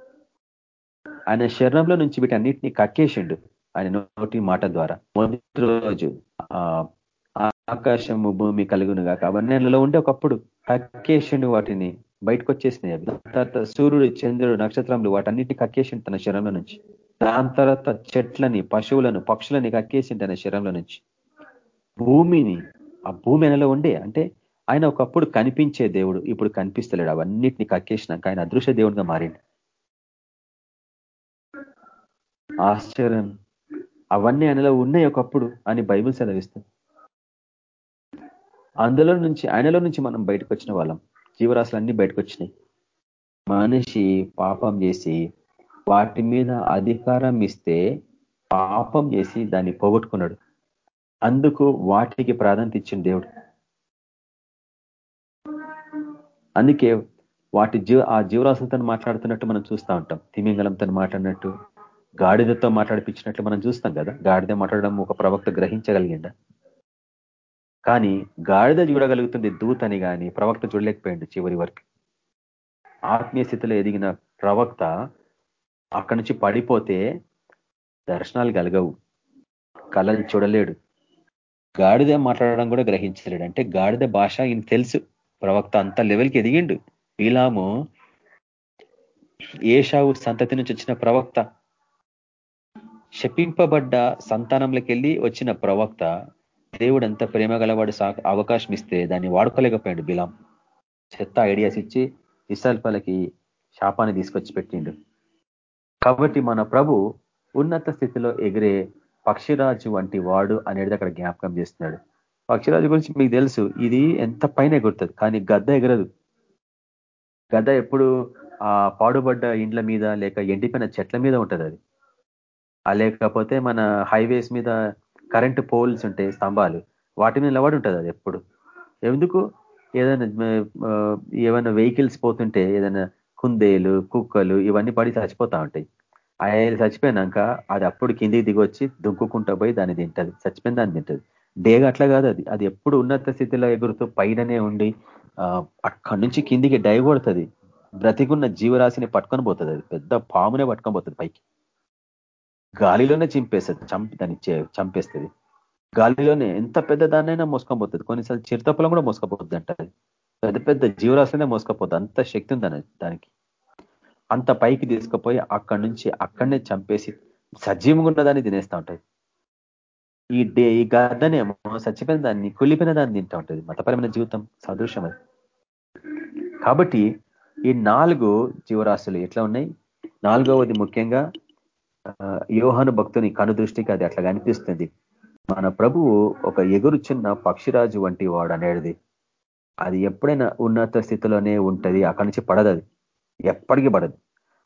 ఆయన శరీరంలో నుంచి వీటన్నిటిని కక్కేసిండు. ఆయన నోటి మాట ద్వారా. మొదటి రోజు ఆకాశము భూమి కలుగునుగా అవన్నీ నెలలో ఉండే ఒకప్పుడు కక్కేసిండు వాటిని బయటకు వచ్చేసినాయి అవి. తర్వాత సూర్యుడు చంద్రుడు నక్షత్రములు వాటన్నిటిని కక్కేసిండు తన శరీరంలో నుంచి. దాని తర్వాత చెట్లని పశువులను పక్షులని కక్కేసిండు తన శరీరంలో నుంచి. భూమిని ఆ భూమి నెలలో ఉండే అంటే ఆయన ఒకప్పుడు కనిపించే దేవుడు ఇప్పుడు కనిపిస్తలేడు. అవన్నిటిని కక్కేసినాక ఆయన అదృశ్య దేవుడిగా మారిండు. ఆశ్చర్యం. అవన్నీ ఆయనలో ఉన్నాయి ఒకప్పుడు అని బైబిల్ సెలవిస్తుంది. అందులో నుంచి ఆయనలో నుంచి మనం బయటకు వచ్చిన వాళ్ళం. జీవరాశులన్నీ అన్ని బయటకు వచ్చినాయి మనిషి పాపం చేసి వాటి మీద అధికారం ఇస్తే పాపం చేసి దాన్ని పోగొట్టుకున్నాడు. అందుకు వాటికి ప్రాధాన్యత ఇచ్చిన దేవుడు. అందుకే వాటి జీవ ఆ జీవరాశులతో మాట్లాడుతున్నట్టు మనం చూస్తూ ఉంటాం. తిమింగలంతో మాట్లాడినట్టు గాడిదతో మాట్లాడిపించినట్లు మనం చూస్తాం కదా. గాడిద మాట్లాడడం ఒక ప్రవక్త గ్రహించగలిగిండ కానీ గాడిద చూడగలుగుతుంది దూతని కానీ ప్రవక్త చూడలేకపోయింది చివరి వరకు. ఆత్మీయ స్థితిలో ఎదిగిన ప్రవక్త అక్కడి నుంచి పడిపోతే దర్శనాలు కలగవు. కళలు చూడలేడు. గాడిద మాట్లాడడం కూడా గ్రహించలేడు. అంటే గాడిద భాష ఈయన తెలుసు. ప్రవక్త అంత లెవెల్కి ఎదిగిండు. ఈలాము ఏషావు సంతతి నుంచి వచ్చిన ప్రవక్త శపింపబడ్డ సంతానంలోకి వెళ్ళి వచ్చిన ప్రవక్త దేవుడు అంత ప్రేమ గలవాడు అవకాశం ఇస్తే దాన్ని వాడుకోలేకపోయాడు బిలాం. చెత్త ఐడియాస్ ఇచ్చి ఇసల్పలకి శాపాన్ని తీసుకొచ్చి పెట్టిండు. కాబట్టి మన ప్రభు ఉన్నత స్థితిలో ఎగిరే పక్షిరాజు వంటి వాడు అనేది అక్కడ జ్ఞాపకం చేస్తున్నాడు. పక్షిరాజు గురించి మీకు తెలుసు ఇది ఎంత పైన ఎగురుతుంది కానీ గద్ద ఎగరదు. గద్ద ఎప్పుడు ఆ పాడుబడ్డ ఇండ్ల మీద లేక ఎండిపోయిన చెట్ల మీద ఉంటుంది అది. లేకపోతే మన హైవేస్ మీద కరెంటు పోల్స్ ఉంటాయి స్తంభాలు వాటి మీద నిలబడి ఉంటుంది అది ఎప్పుడు. ఎందుకు? ఏదైనా ఏమైనా వెహికల్స్ పోతుంటే ఏదైనా కుందేలు కుక్కలు ఇవన్నీ పడి చచ్చిపోతా ఉంటాయి. ఆ చచ్చిపోయినాక అది అప్పుడు కిందికి దిగొచ్చి దుంకుకుంటా పోయి దాన్ని తింటది. చచ్చిపోయిన దాన్ని తింటది. డేగ అట్లా కాదు అది. అది ఎప్పుడు ఉన్నత స్థితిలో ఎగురుతూ పైననే ఉండి అక్కడి నుంచి కిందికి డై కొడుతుంది. బ్రతికున్న జీవరాశిని పట్టుకొని పోతుంది అది. పెద్ద పామునే పట్టుకొని పోతుంది పైకి. గాలిలోనే చింపేస్తుంది చంపి దాన్ని చంపేస్తుంది. గాలిలోనే ఎంత పెద్ద దాన్నైనా మోసుకపోతుంది. కొన్నిసార్లు చిరుతప్పులం కూడా మోసుకపోతుంది అంట పెద్ద పెద్ద జీవరాశులనే మోసుకపోతుంది. అంత శక్తి ఉంది దానికి. అంత పైకి తీసుకుపోయి అక్కడి నుంచి అక్కడనే చంపేసి సజీవంగా ఉన్నదాన్ని తినేస్తూ ఉంటుంది. ఈ డే ఈ గద్దనేమో చచ్చిపోయిన దాన్ని కులిపోయిన దాన్ని తింటూ ఉంటుంది. మతపరమైన జీవితం సదృశ్యం అది. కాబట్టి ఈ నాలుగు జీవరాశులు ఎట్లా ఉన్నాయి? నాలుగవది ముఖ్యంగా యోహాను భక్తుని కను దృష్టికి అది అట్లా కనిపిస్తుంది. మన ప్రభువు ఒక ఎగురు చిన్న పక్షిరాజు వంటి వాడు అనేది అది ఎప్పుడైనా ఉన్నత స్థితిలోనే ఉంటది అక్కడి నుంచి పడదు అది. ఎప్పటికీ పడదు.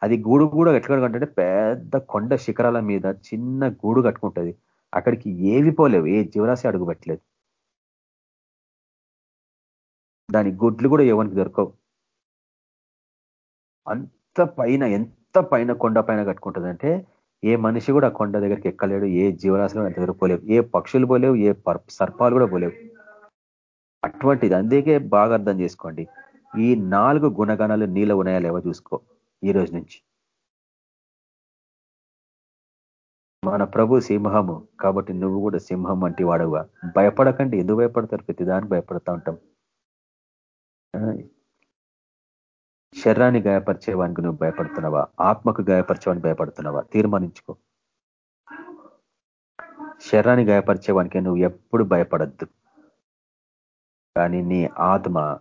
అది గూడు కూడా ఎట్లా అంటే పెద్ద కొండ శిఖరాల మీద చిన్న గూడు కట్టుకుంటది. అక్కడికి ఏవి పోలేవు ఏ జీవరాశి అడుగు పెట్టలేదు. దాని గుడ్లు కూడా ఎవరికి దొరకవు. అంత పైన ఎంత పైన కొండ పైన కట్టుకుంటుందంటే ఏ మనిషి కూడా కొండ దగ్గరికి ఎక్కలేడు ఏ జీవరాశులు అంత దగ్గర పోలేవు ఏ పక్షులు పోలేవు ఏ సర్పాలు కూడా పోలేవు. అటువంటిది అందుకే బాగా అర్థం చేసుకోండి. ఈ నాలుగు గుణగణాలు నీళ్ళ ఉన్నాయా లేవో చూసుకో ఈ రోజు నుంచి. మన ప్రభు సింహము కాబట్టి నువ్వు కూడా సింహం వంటి వాడవుగా భయపడకండి. ఎందుకు భయపడతారు? ప్రతిదానికి భయపడతా ఉంటాం. శరీరాన్ని గాయపరిచేవానికి నువ్వు భయపడుతున్నావా? ఆత్మకు గాయపరిచేవానికి భయపడుతున్నావా? తీర్మానించుకో. శరీరాన్ని గాయపరిచేవానికి నువ్వు ఎప్పుడు భయపడద్దు. కానీ నీ ఆత్మ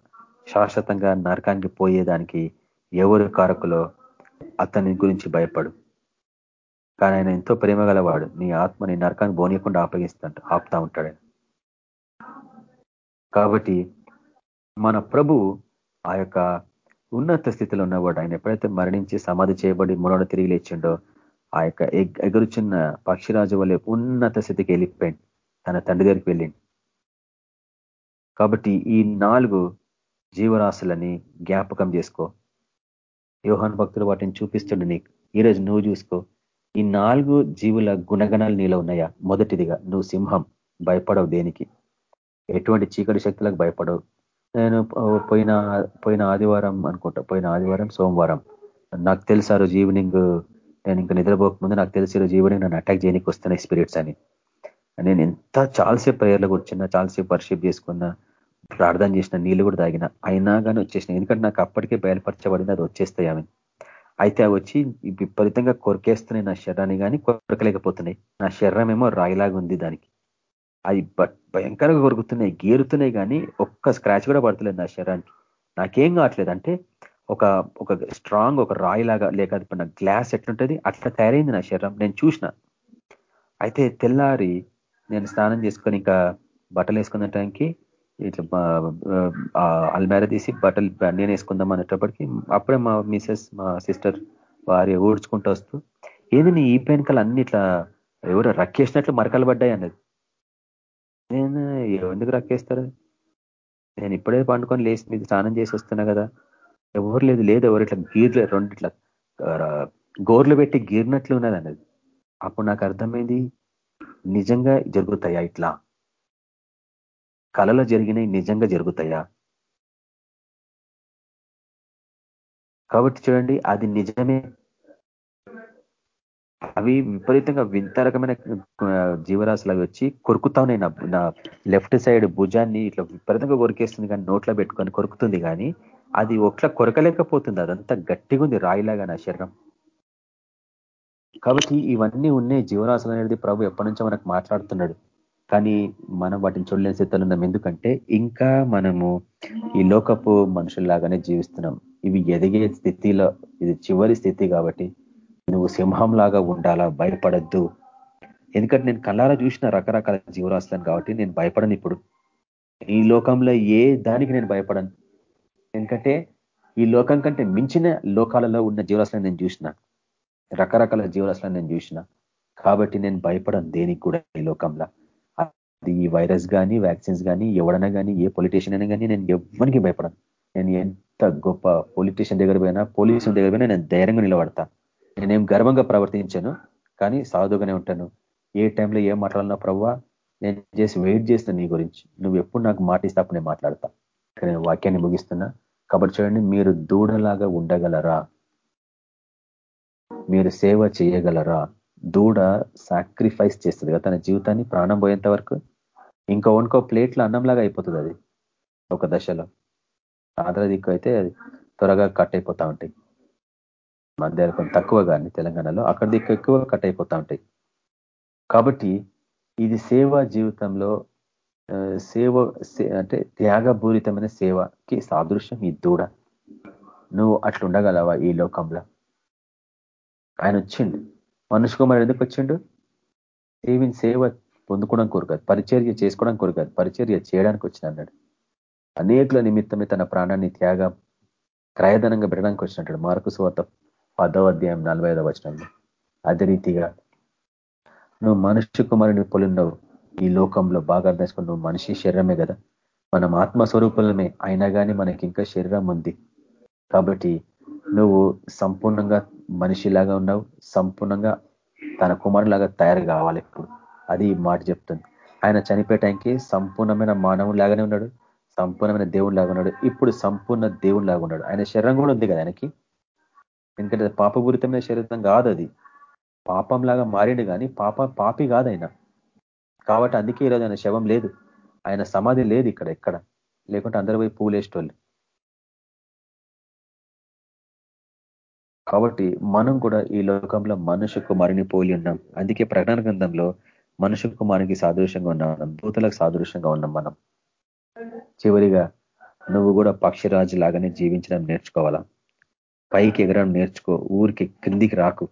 శాశ్వతంగా నరకానికి పోయేదానికి ఎవరు కారకులో అతని గురించి భయపడు. కానీ ఆయన ఎంతో ప్రేమ గలవాడు. నీ ఆత్మని నరకాన్ని బోనియకుండా ఆపగిస్తుంట ఆపుతా ఉంటాడు. కాబట్టి మన ప్రభు ఆ యొక్క ఉన్నత స్థితిలో ఉన్నవాడు. ఆయన ఎప్పుడైతే మరణించి సమాధి చేయబడి మునోడ తిరిగి లేచిండో ఆ యొక్క ఎగురుచున్న పక్షిరాజు వల్ల ఉన్నత స్థితికి వెళ్ళిపోయింది తన తండ్రి దగ్గరికి వెళ్ళింది కాబట్టి ఈ నాలుగు జీవరాశులని జ్ఞాపకం చేసుకో. యోహాన్ భక్తులు వాటిని చూపిస్తుండే నీకు. ఈరోజు నువ్వు చూసుకో. ఈ నాలుగు జీవుల గుణగణాలు నీలో ఉన్నాయా? మొదటిదిగా నువ్వు సింహం. భయపడవు దేనికి. ఎటువంటి చీకటి శక్తులకు భయపడవు. నేను పోయిన పోయిన ఆదివారం అనుకుంటా పోయిన ఆదివారం సోమవారం. నాకు తెలుసు ఆ రోజు ఈవినింగ్ నేను ఇంకా నిద్రపోకముందు నాకు తెలిసి ఈరోజు ఈవినింగ్ నన్ను అటాక్ చేయడానికి వస్తున్నాయి స్పిరిట్స్ అని. నేను ఎంత చాలాసేపు ప్రేయర్లో కూర్చున్నా చాలాసేపు వర్షిప్ చేసుకున్నా ప్రార్థన చేసిన నీళ్ళు కూడా తాగిన అయినా కానీ వచ్చేసిన. ఎందుకంటే నాకు అప్పటికే బయలుపరచబడింది అది వచ్చేస్తాయి ఆమె. అయితే అవి వచ్చి విపరీతంగా కొరికేస్తున్నాయి నా శరీరాన్ని కానీ కొరకలేకపోతున్నాయి. నా శరీరం ఏమో రాయిలాగా ఉంది దానికి. అది భయంకరంగా కొరుకుతున్నాయి గేరుతున్నాయి కానీ ఒక్క స్క్రాచ్ కూడా పడతలేదు నా శరీరానికి. నాకేం కావట్లేదు. అంటే ఒక ఒక స్ట్రాంగ్ ఒక రాయి లాగా లేక గ్లాస్ ఎట్లుంటుంది అట్లా తయారైంది నా శరీరం. నేను చూసిన. అయితే తెల్లారి నేను స్నానం చేసుకొని ఇంకా బట్టలు వేసుకున్న టైంకి ఇట్లా అల్మేర తీసి బట్టలు నేను వేసుకుందాం అనేటప్పటికి అప్పుడే మా మిసెస్ మా సిస్టర్ వారి ఊడ్చుకుంటూ వస్తూ ఏంది నీ ఈ పెనకలు అన్ని ఇట్లా ఎవరు రక్కేసినట్లు మరకలు పడ్డాయి అన్నది. నేను ఎందుకు రక్కేస్తారు? నేను ఇప్పుడే పండుకొని లేచి మీద స్నానం చేసి వస్తున్నా కదా. ఎవరు లేదు లేదు ఎవరు ఇట్లా గీర్లు రెండు ఇట్లా గోర్లు పెట్టి గీర్నట్లు ఉన్నది అన్నది. అప్పుడు నాకు అర్థమైంది నిజంగా జరుగుతాయా ఇట్లా? కళలో జరిగినవి నిజంగా జరుగుతాయా? కాబట్టి చూడండి అది నిజమే అవి విపరీతంగా వింత రకమైన జీవరాశులు అవి వచ్చి కొరుకుతా ఉన్నాయి. నా లెఫ్ట్ సైడ్ భుజాన్ని ఇట్లా విపరీతంగా కొరికేస్తుంది కానీ నోట్లో పెట్టుకొని కొరుకుతుంది కానీ అది ఒట్లా కొరకలేకపోతుంది. అదంతా గట్టిగా ఉంది రాయిలాగా నా శరీరం. కాబట్టి ఇవన్నీ ఉన్నాయి జీవరాశులు అనేది ప్రభు ఎప్పటి నుంచో మనకు మాట్లాడుతున్నాడు. కానీ మనం వాటిని చూడలేని స్థితిలో ఉన్నాం. ఎందుకంటే ఇంకా మనము ఈ లోకపు మనుషుల్లాగానే జీవిస్తున్నాం. ఇవి ఎదిగే స్థితిలో ఇది చివరి స్థితి కాబట్టి నువ్వు సింహం లాగా ఉండాలా? భయపడద్దు. ఎందుకంటే నేను కళ్ళారా చూసిన రకరకాల జీవరాశులను కాబట్టి నేను భయపడను ఇప్పుడు. ఈ లోకంలో ఏ దానికి నేను భయపడను? ఎందుకంటే ఈ లోకం కంటే మించిన లోకాలలో ఉన్న జీవరాశులను నేను చూసిన. రకరకాల జీవరాశులను నేను చూసిన. కాబట్టి నేను భయపడను దేనికి కూడా ఈ లోకంలో. అది ఈ వైరస్ కానీ వ్యాక్సిన్స్ కానీ ఎవడైనా కానీ ఏ పొలిటీషియన్ అయినా కానీ నేను ఎవరికి భయపడను. నేను ఎంత గొప్ప పొలిటీషియన్ దగ్గర పోయినా పోలీసుల దగ్గర పోయినా నేను ధైర్యంగా నిలబడతా. నేనేం గర్వంగా ప్రవర్తించాను కానీ సాధుగానే ఉంటాను. ఏ టైంలో ఏం మాట్లాడినా ప్రవ్వా నేను చేసి వెయిట్ చేస్తాను నీ గురించి. నువ్వు ఎప్పుడు నాకు మాటిస్తే అప్పుడు నేను మాట్లాడతా. నేను వాక్యాన్ని ముగిస్తున్నా. కాబట్టి చూడండి మీరు దూడలాగా ఉండగలరా? మీరు సేవ చేయగలరా? దూడ సాక్రిఫైస్ చేస్తుంది కదా తన జీవితాన్ని ప్రాణం పోయేంత వరకు? ఇంకో వనుకో ప్లేట్లో అన్నంలాగా అయిపోతుంది అది. ఒక దశలో. ఆంధ్ర దిక్కు అయితే త్వరగా కట్ అయిపోతా ఉంటాయి. మధ్య కొంత తక్కువ కానీ తెలంగాణలో అక్కడ దిక్కు ఎక్కువ కట్ అయిపోతా ఉంటాయి. కాబట్టి ఇది సేవా జీవితంలో సేవ అంటే త్యాగపూరితమైన సేవకి సాదృశ్యం ఈ దూడ. నువ్వు అట్లుండగలవా ఈ లోకంలో? ఆయన వచ్చిండు. మనుషు కుమార్ ఎందుకు వచ్చిండు? సేవిని సేవ పొందుకోవడం కోరుకాదు పరిచర్య చేసుకోవడం కోరుకాదు పరిచర్య చేయడానికి వచ్చిన అన్నాడు. అనేకుల నిమిత్తమే తన ప్రాణాన్ని త్యాగ క్రయధనంగా పెట్టడానికి వచ్చినట్టు మార్కు సువార్త పదవ అధ్యాయం నలభై ఐదవ వచనంలో. అదే రీతిగా నువ్వు మనుష్య కుమారుని పొలిన్నావు ఈ లోకంలో బాగా అర్థం నువ్వు మనిషి శరీరమే కదా. మనం ఆత్మస్వరూపులమే అయినా కానీ మనకి ఇంకా శరీరం ఉంది. కాబట్టి నువ్వు సంపూర్ణంగా మనిషిలాగా ఉన్నావు. సంపూర్ణంగా తన కుమారులాగా తయారు కావాలి ఇప్పుడు. అది మాట చెప్తుంది. ఆయన చనిపోయే టైంకి సంపూర్ణమైన మానవులాగానే ఉన్నాడు. సంపూర్ణమైన దేవుడు లాగా ఉన్నాడు. ఇప్పుడు సంపూర్ణ దేవుడు లాగా ఉన్నాడు. ఆయన శరీరం కూడా ఉంది కదా ఆయనకి. ఎందుకంటే పాపపూరితమైన శరీరం కాదు అది. పాపంలాగా మారిండు కానీ పాప పాపి కాదు ఆయన. కాబట్టి అందుకే ఈరోజు ఆయన శవం లేదు. ఆయన సమాధి లేదు ఇక్కడ ఎక్కడ. లేకుంటే అందరి పోయి పూలేసేటోళ్ళు కాబట్టి మనం కూడా ఈ లోకంలో మనుషు కుమారిని పోలి ఉన్నాం. అందుకే ప్రకటన గ్రంథంలో మనుషు కుమారికి సాదృశ్యంగా ఉన్నాం దూతలకు సాదృశ్యంగా ఉన్నాం మనం. చివరిగా నువ్వు కూడా పక్షిరాజు లాగానే జీవించడం నేర్చుకోవాలా? పైకి ఎగరడం నేర్చుకో ఊరికి క్రిందికి రాకు.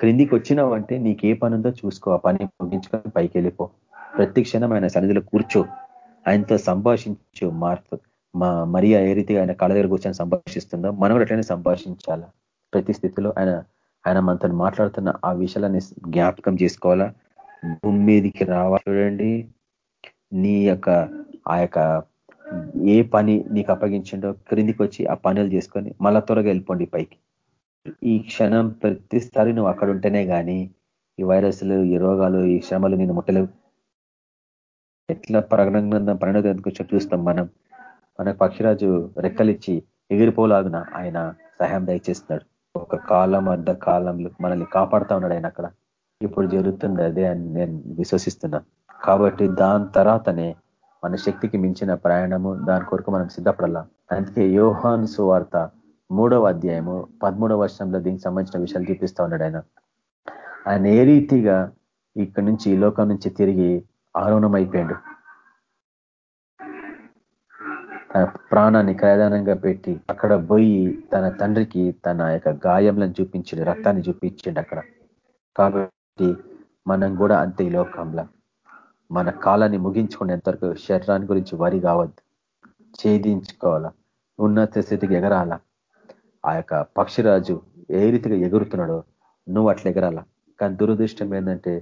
క్రిందికి వచ్చినావంటే నీకు ఏ పని ఉందో చూసుకో ఆ పని ముగించుకొని పైకి వెళ్ళిపో. ప్రతి క్షణం ఆయన సన్నిధిలో కూర్చో. ఆయనతో సంభాషించు మార్పు. మా మరియా ఏ రీతిగా ఆయన కళ దగ్గర కూర్చొని సంభాషిస్తుందో మనం కూడా అట్లనే సంభాషించాలా? ప్రతి స్థితిలో ఆయన ఆయన మనతో మాట్లాడుతున్న ఆ విషయాలని జ్ఞాపకం చేసుకోవాలా? భూమి మీదికి రావాలి. చూడండి. నీ యొక్క ఆ యొక్క ఏ పని నీకు అప్పగించిండో క్రిందికి వచ్చి ఆ పనులు చేసుకొని మళ్ళా త్వరగా వెళ్ళిపోండి పైకి. ఈ క్షణం ప్రతిసారి నువ్వు అక్కడ ఉంటేనే కానీ ఈ వైరస్లు ఈ రోగాలు ఈ శ్రమలు నేను ముట్టలేవు. ఎట్లా ప్రకటన పన్నెండో చూస్తాం మనం. మన పక్షిరాజు రెక్కలిచ్చి ఎగిరిపోలాగున ఆయన సహాయం దయచేస్తున్నాడు. ఒక కాలం అర్ధ కాలంలో మనల్ని కాపాడుతా ఉన్నాడు ఆయన అక్కడ. ఇప్పుడు జరుగుతుంది అదే అని నేను విశ్వసిస్తున్నా. కాబట్టి దాని తర్వాతనే మన శక్తికి మించిన ప్రయాణము దాని కొరకు మనం సిద్ధపడాల. అందుకే యోహాన్ సువార్త మూడవ అధ్యాయము పదమూడవ వర్షంలో దీనికి సంబంధించిన విషయాలు చూపిస్తా ఉన్నాడు ఆయన. ఆయన ఏ రీతిగా ఇక్కడి నుంచి ఈ లోకం నుంచి తిరిగి ఆరోహణం అయిపోయాడు తన ప్రాణాన్ని క్రయదానంగా పెట్టి అక్కడ పోయి తన తండ్రికి తన యొక్క గాయంలను చూపించిండు రక్తాన్ని చూపించిండు అక్కడ. కాబట్టి మనం కూడా అంతే ఈ లోకంలో. మన కాలాన్ని ముగించుకునేంతవరకు శరీరాన్ని గురించి వరి కావద్దు. ఛేదించుకోవాలా? ఉన్నత స్థితికి ఎగరాల? ఆ యొక్క పక్షిరాజు ఏ రీతిగా ఎగురుతున్నాడో నువ్వు అట్లా ఎగరాల? కానీ దురదృష్టం ఏంటంటే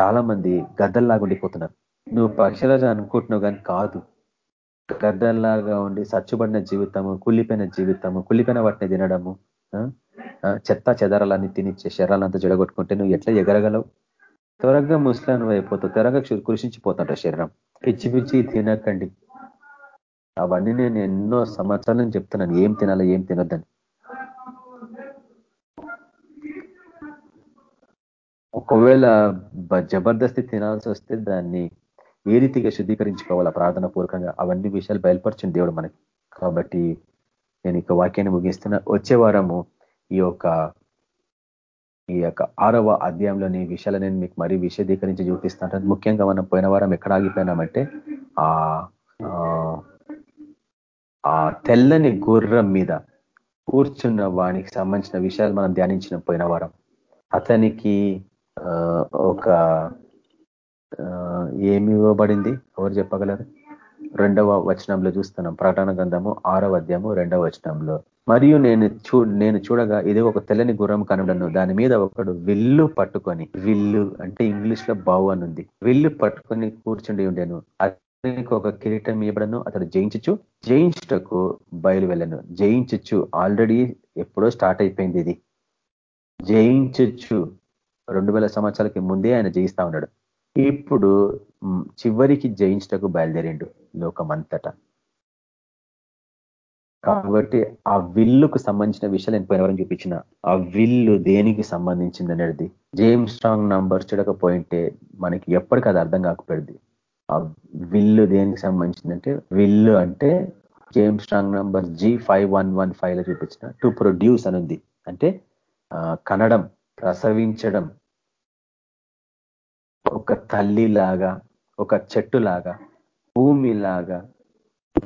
చాలా మంది గద్దల్లాగా ఉండిపోతున్నారు. నువ్వు పక్షిరాజు అనుకుంటున్నావు కానీ కాదు. గద్దల్లాగా ఉండి సచ్చుబడిన జీవితము కుళ్ళిపోయిన జీవితము కుళ్ళిపోయిన వాటిని తినడము చెత్త చెదరాలన్నీ తినిచ్చే శరీరాలంతా జడగొట్టుకుంటే నువ్వు ఎట్లా ఎగరగలవు? త్వరగా ముసలాను అయిపోతావు త్వరగా కృషించిపోతాంట శరీరం. పిచ్చి పిచ్చి తినకండి. అవన్నీ నేను ఎన్నో సంవత్సరాల నుంచి చెప్తున్నాను ఏం తినాలో ఏం తినొద్దని. ఒకవేళ జబర్దస్తి తినాల్సి వస్తే దాన్ని ఏ రీతిగా శుద్ధీకరించుకోవాలా ప్రార్థన పూర్వకంగా? అవన్నీ విషయాలు బయలుపరిచింది దేవుడు మనకి. కాబట్టి నేను ఇక వాక్యాన్ని ముగిస్తున్నా. వచ్చే వారము ఈ యొక్క ఈ యొక్క ఆరవ అధ్యాయంలోని విషయాలు నేను మీకు మరీ విశదీకరించి చూపిస్తాను. ముఖ్యంగా మనం పోయిన వారం ఎక్కడ ఆగిపోయినామంటే ఆ ఆ తెల్లని గుర్రం మీద కూర్చున్న వానికి సంబంధించిన విషయాలు మనం ధ్యానించిన పోయిన వారం. అతనికి ఒక ఏమి ఇవ్వబడింది? ఎవరు చెప్పగలరు? రెండవ వచనంలో చూస్తున్నాం. ప్రకటన గంధము ఆరవ అధ్యాయము రెండవ వచనంలో. మరియు నేను చూ నేను చూడగా ఇది ఒక తెల్లని గుర్రం కనుడను దాని మీద ఒకడు విల్లు పట్టుకొని విల్లు అంటే ఇంగ్లీష్లో బావు ఉంది విల్లు పట్టుకొని కూర్చుండి ఉండేను. అతనికి ఒక కిరీటం ఇవ్వడను అతడు జయించచ్చు జయించుటకు బయలు వెళ్ళను. జయించచ్చు ఆల్రెడీ ఎప్పుడో స్టార్ట్ అయిపోయింది ఇది. జయించచ్చు రెండు వేల సంవత్సరాలకి ముందే ఆయన జయిస్తా ఉన్నాడు. ఇప్పుడు చివరికి జయించటకు బయలుదేరిండు లోకమంతట. కాబట్టి ఆ విల్లుకు సంబంధించిన విషయాలు నేను పోయినవరం చూపించిన. ఆ విల్లు దేనికి సంబంధించింది అనేది జేమ్స్ స్ట్రాంగ్ నంబర్ చూడకపోయింటే మనకి ఎప్పటికీ అది అర్థం కాకపోయింది. ఆ విల్లు దేనికి సంబంధించిందంటే విల్లు అంటే James Strong number G five one one ఫైవ్లో చూపించిన టు ప్రొడ్యూస్ అనుంది. అంటే కనడం ప్రసవించడం ఒక తల్లిలాగా ఒక చెట్టులాగా భూమిలాగా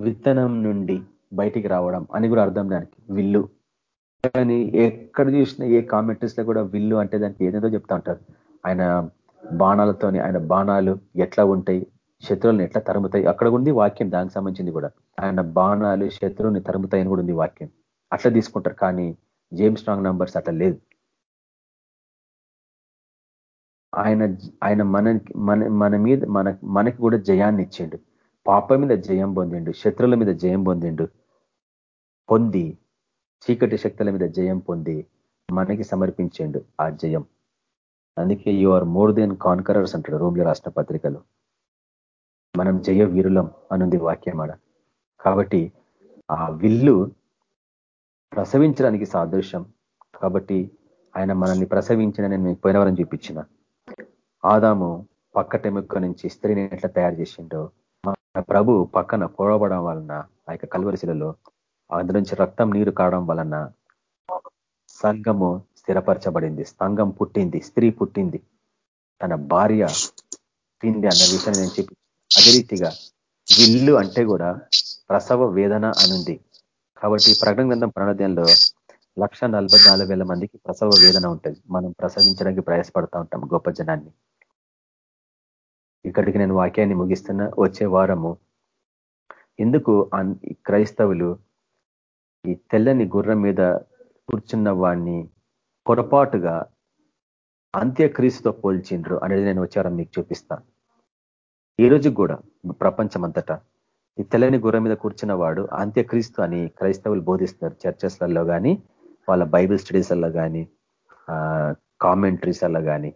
విత్తనం నుండి బయటికి రావడం అని కూడా అర్థం దానికి. విల్లు. కానీ ఎక్కడ చూసినా ఏ కామెంటరీస్లో కూడా విల్లు అంటే దానికి ఏదేదో చెప్తా ఉంటారు. ఆయన బాణాలతోని ఆయన బాణాలు ఎట్లా ఉంటాయి శత్రువులను ఎట్లా తరుముతాయి అక్కడ ఉంది వాక్యం దానికి సంబంధించింది కూడా. ఆయన బాణాలు శత్రువుని తరుముతాయని కూడా ఉంది వాక్యం. అట్లా తీసుకుంటారు కానీ జేమ్ స్ట్రాంగ్ నంబర్స్ అట్లా లేదు. ఆయన ఆయన మనకి మన మన మీద మన మనకి కూడా జయాన్ని ఇచ్చిండు. పాప మీద జయం పొందిండు శత్రుల మీద జయం పొందిండు. పొంది చీకటి శక్తుల మీద జయం పొంది మనకి సమర్పించిండు ఆ జయం. అందుకే you are more than conquerors అంటాడు రోమిల రాష్ట్ర పత్రికలు. మనం జయ వీరులం అనుంది వాక్యం ఆడ. కాబట్టి ఆ విల్లు ప్రసవించడానికి సాదృశ్యం. కాబట్టి ఆయన మనల్ని ప్రసవించిన నేను పోయినవరం చూపించిన. ఆదాము పక్కటెముక్క నుంచి స్త్రీని ఎట్లా తయారు చేసిండో. మన ప్రభు పక్కన పొడవడం వలన ఆ యొక్క కల్వరిశిలలో అందు నుంచి రక్తం నీరు కావడం వలన సంఘము స్థిరపరచబడింది. సంఘం పుట్టింది స్త్రీ పుట్టింది. తన భార్య తింది అన్న విషయం నేను చెప్పి అదే రీతిగా విల్లు అంటే కూడా ప్రసవ వేదన అనుంది. కాబట్టి ప్రకటన గ్రంథం ప్రణాద్యంలో లక్ష మందికి ప్రసవ వేదన ఉంటుంది. మనం ప్రసవించడానికి ప్రయాసపడతా ఉంటాం గొప్ప జనాన్ని. ఇక్కడికి నేను వాక్యాన్ని ముగిస్తున్నా వచ్చే వారము. ఎందుకు క్రైస్తవులు ఈ తెల్లని గుర్రం మీద కూర్చున్న వాడిని పొరపాటుగా అంత్యక్రీస్తుతో పోల్చిండ్రు అనేది నేను వచ్చారం మీకు చూపిస్తా. ఈ కూడా ప్రపంచమంతటా ఈ తెల్లని గుర్రం మీద కూర్చున్న వాడు అంత్యక్రీస్తు అని క్రైస్తవులు బోధిస్తారు చర్చెస్లలో కానీ వాళ్ళ బైబిల్ స్టడీస్లలో కానీ కామెంట్రీస్లలో కానీ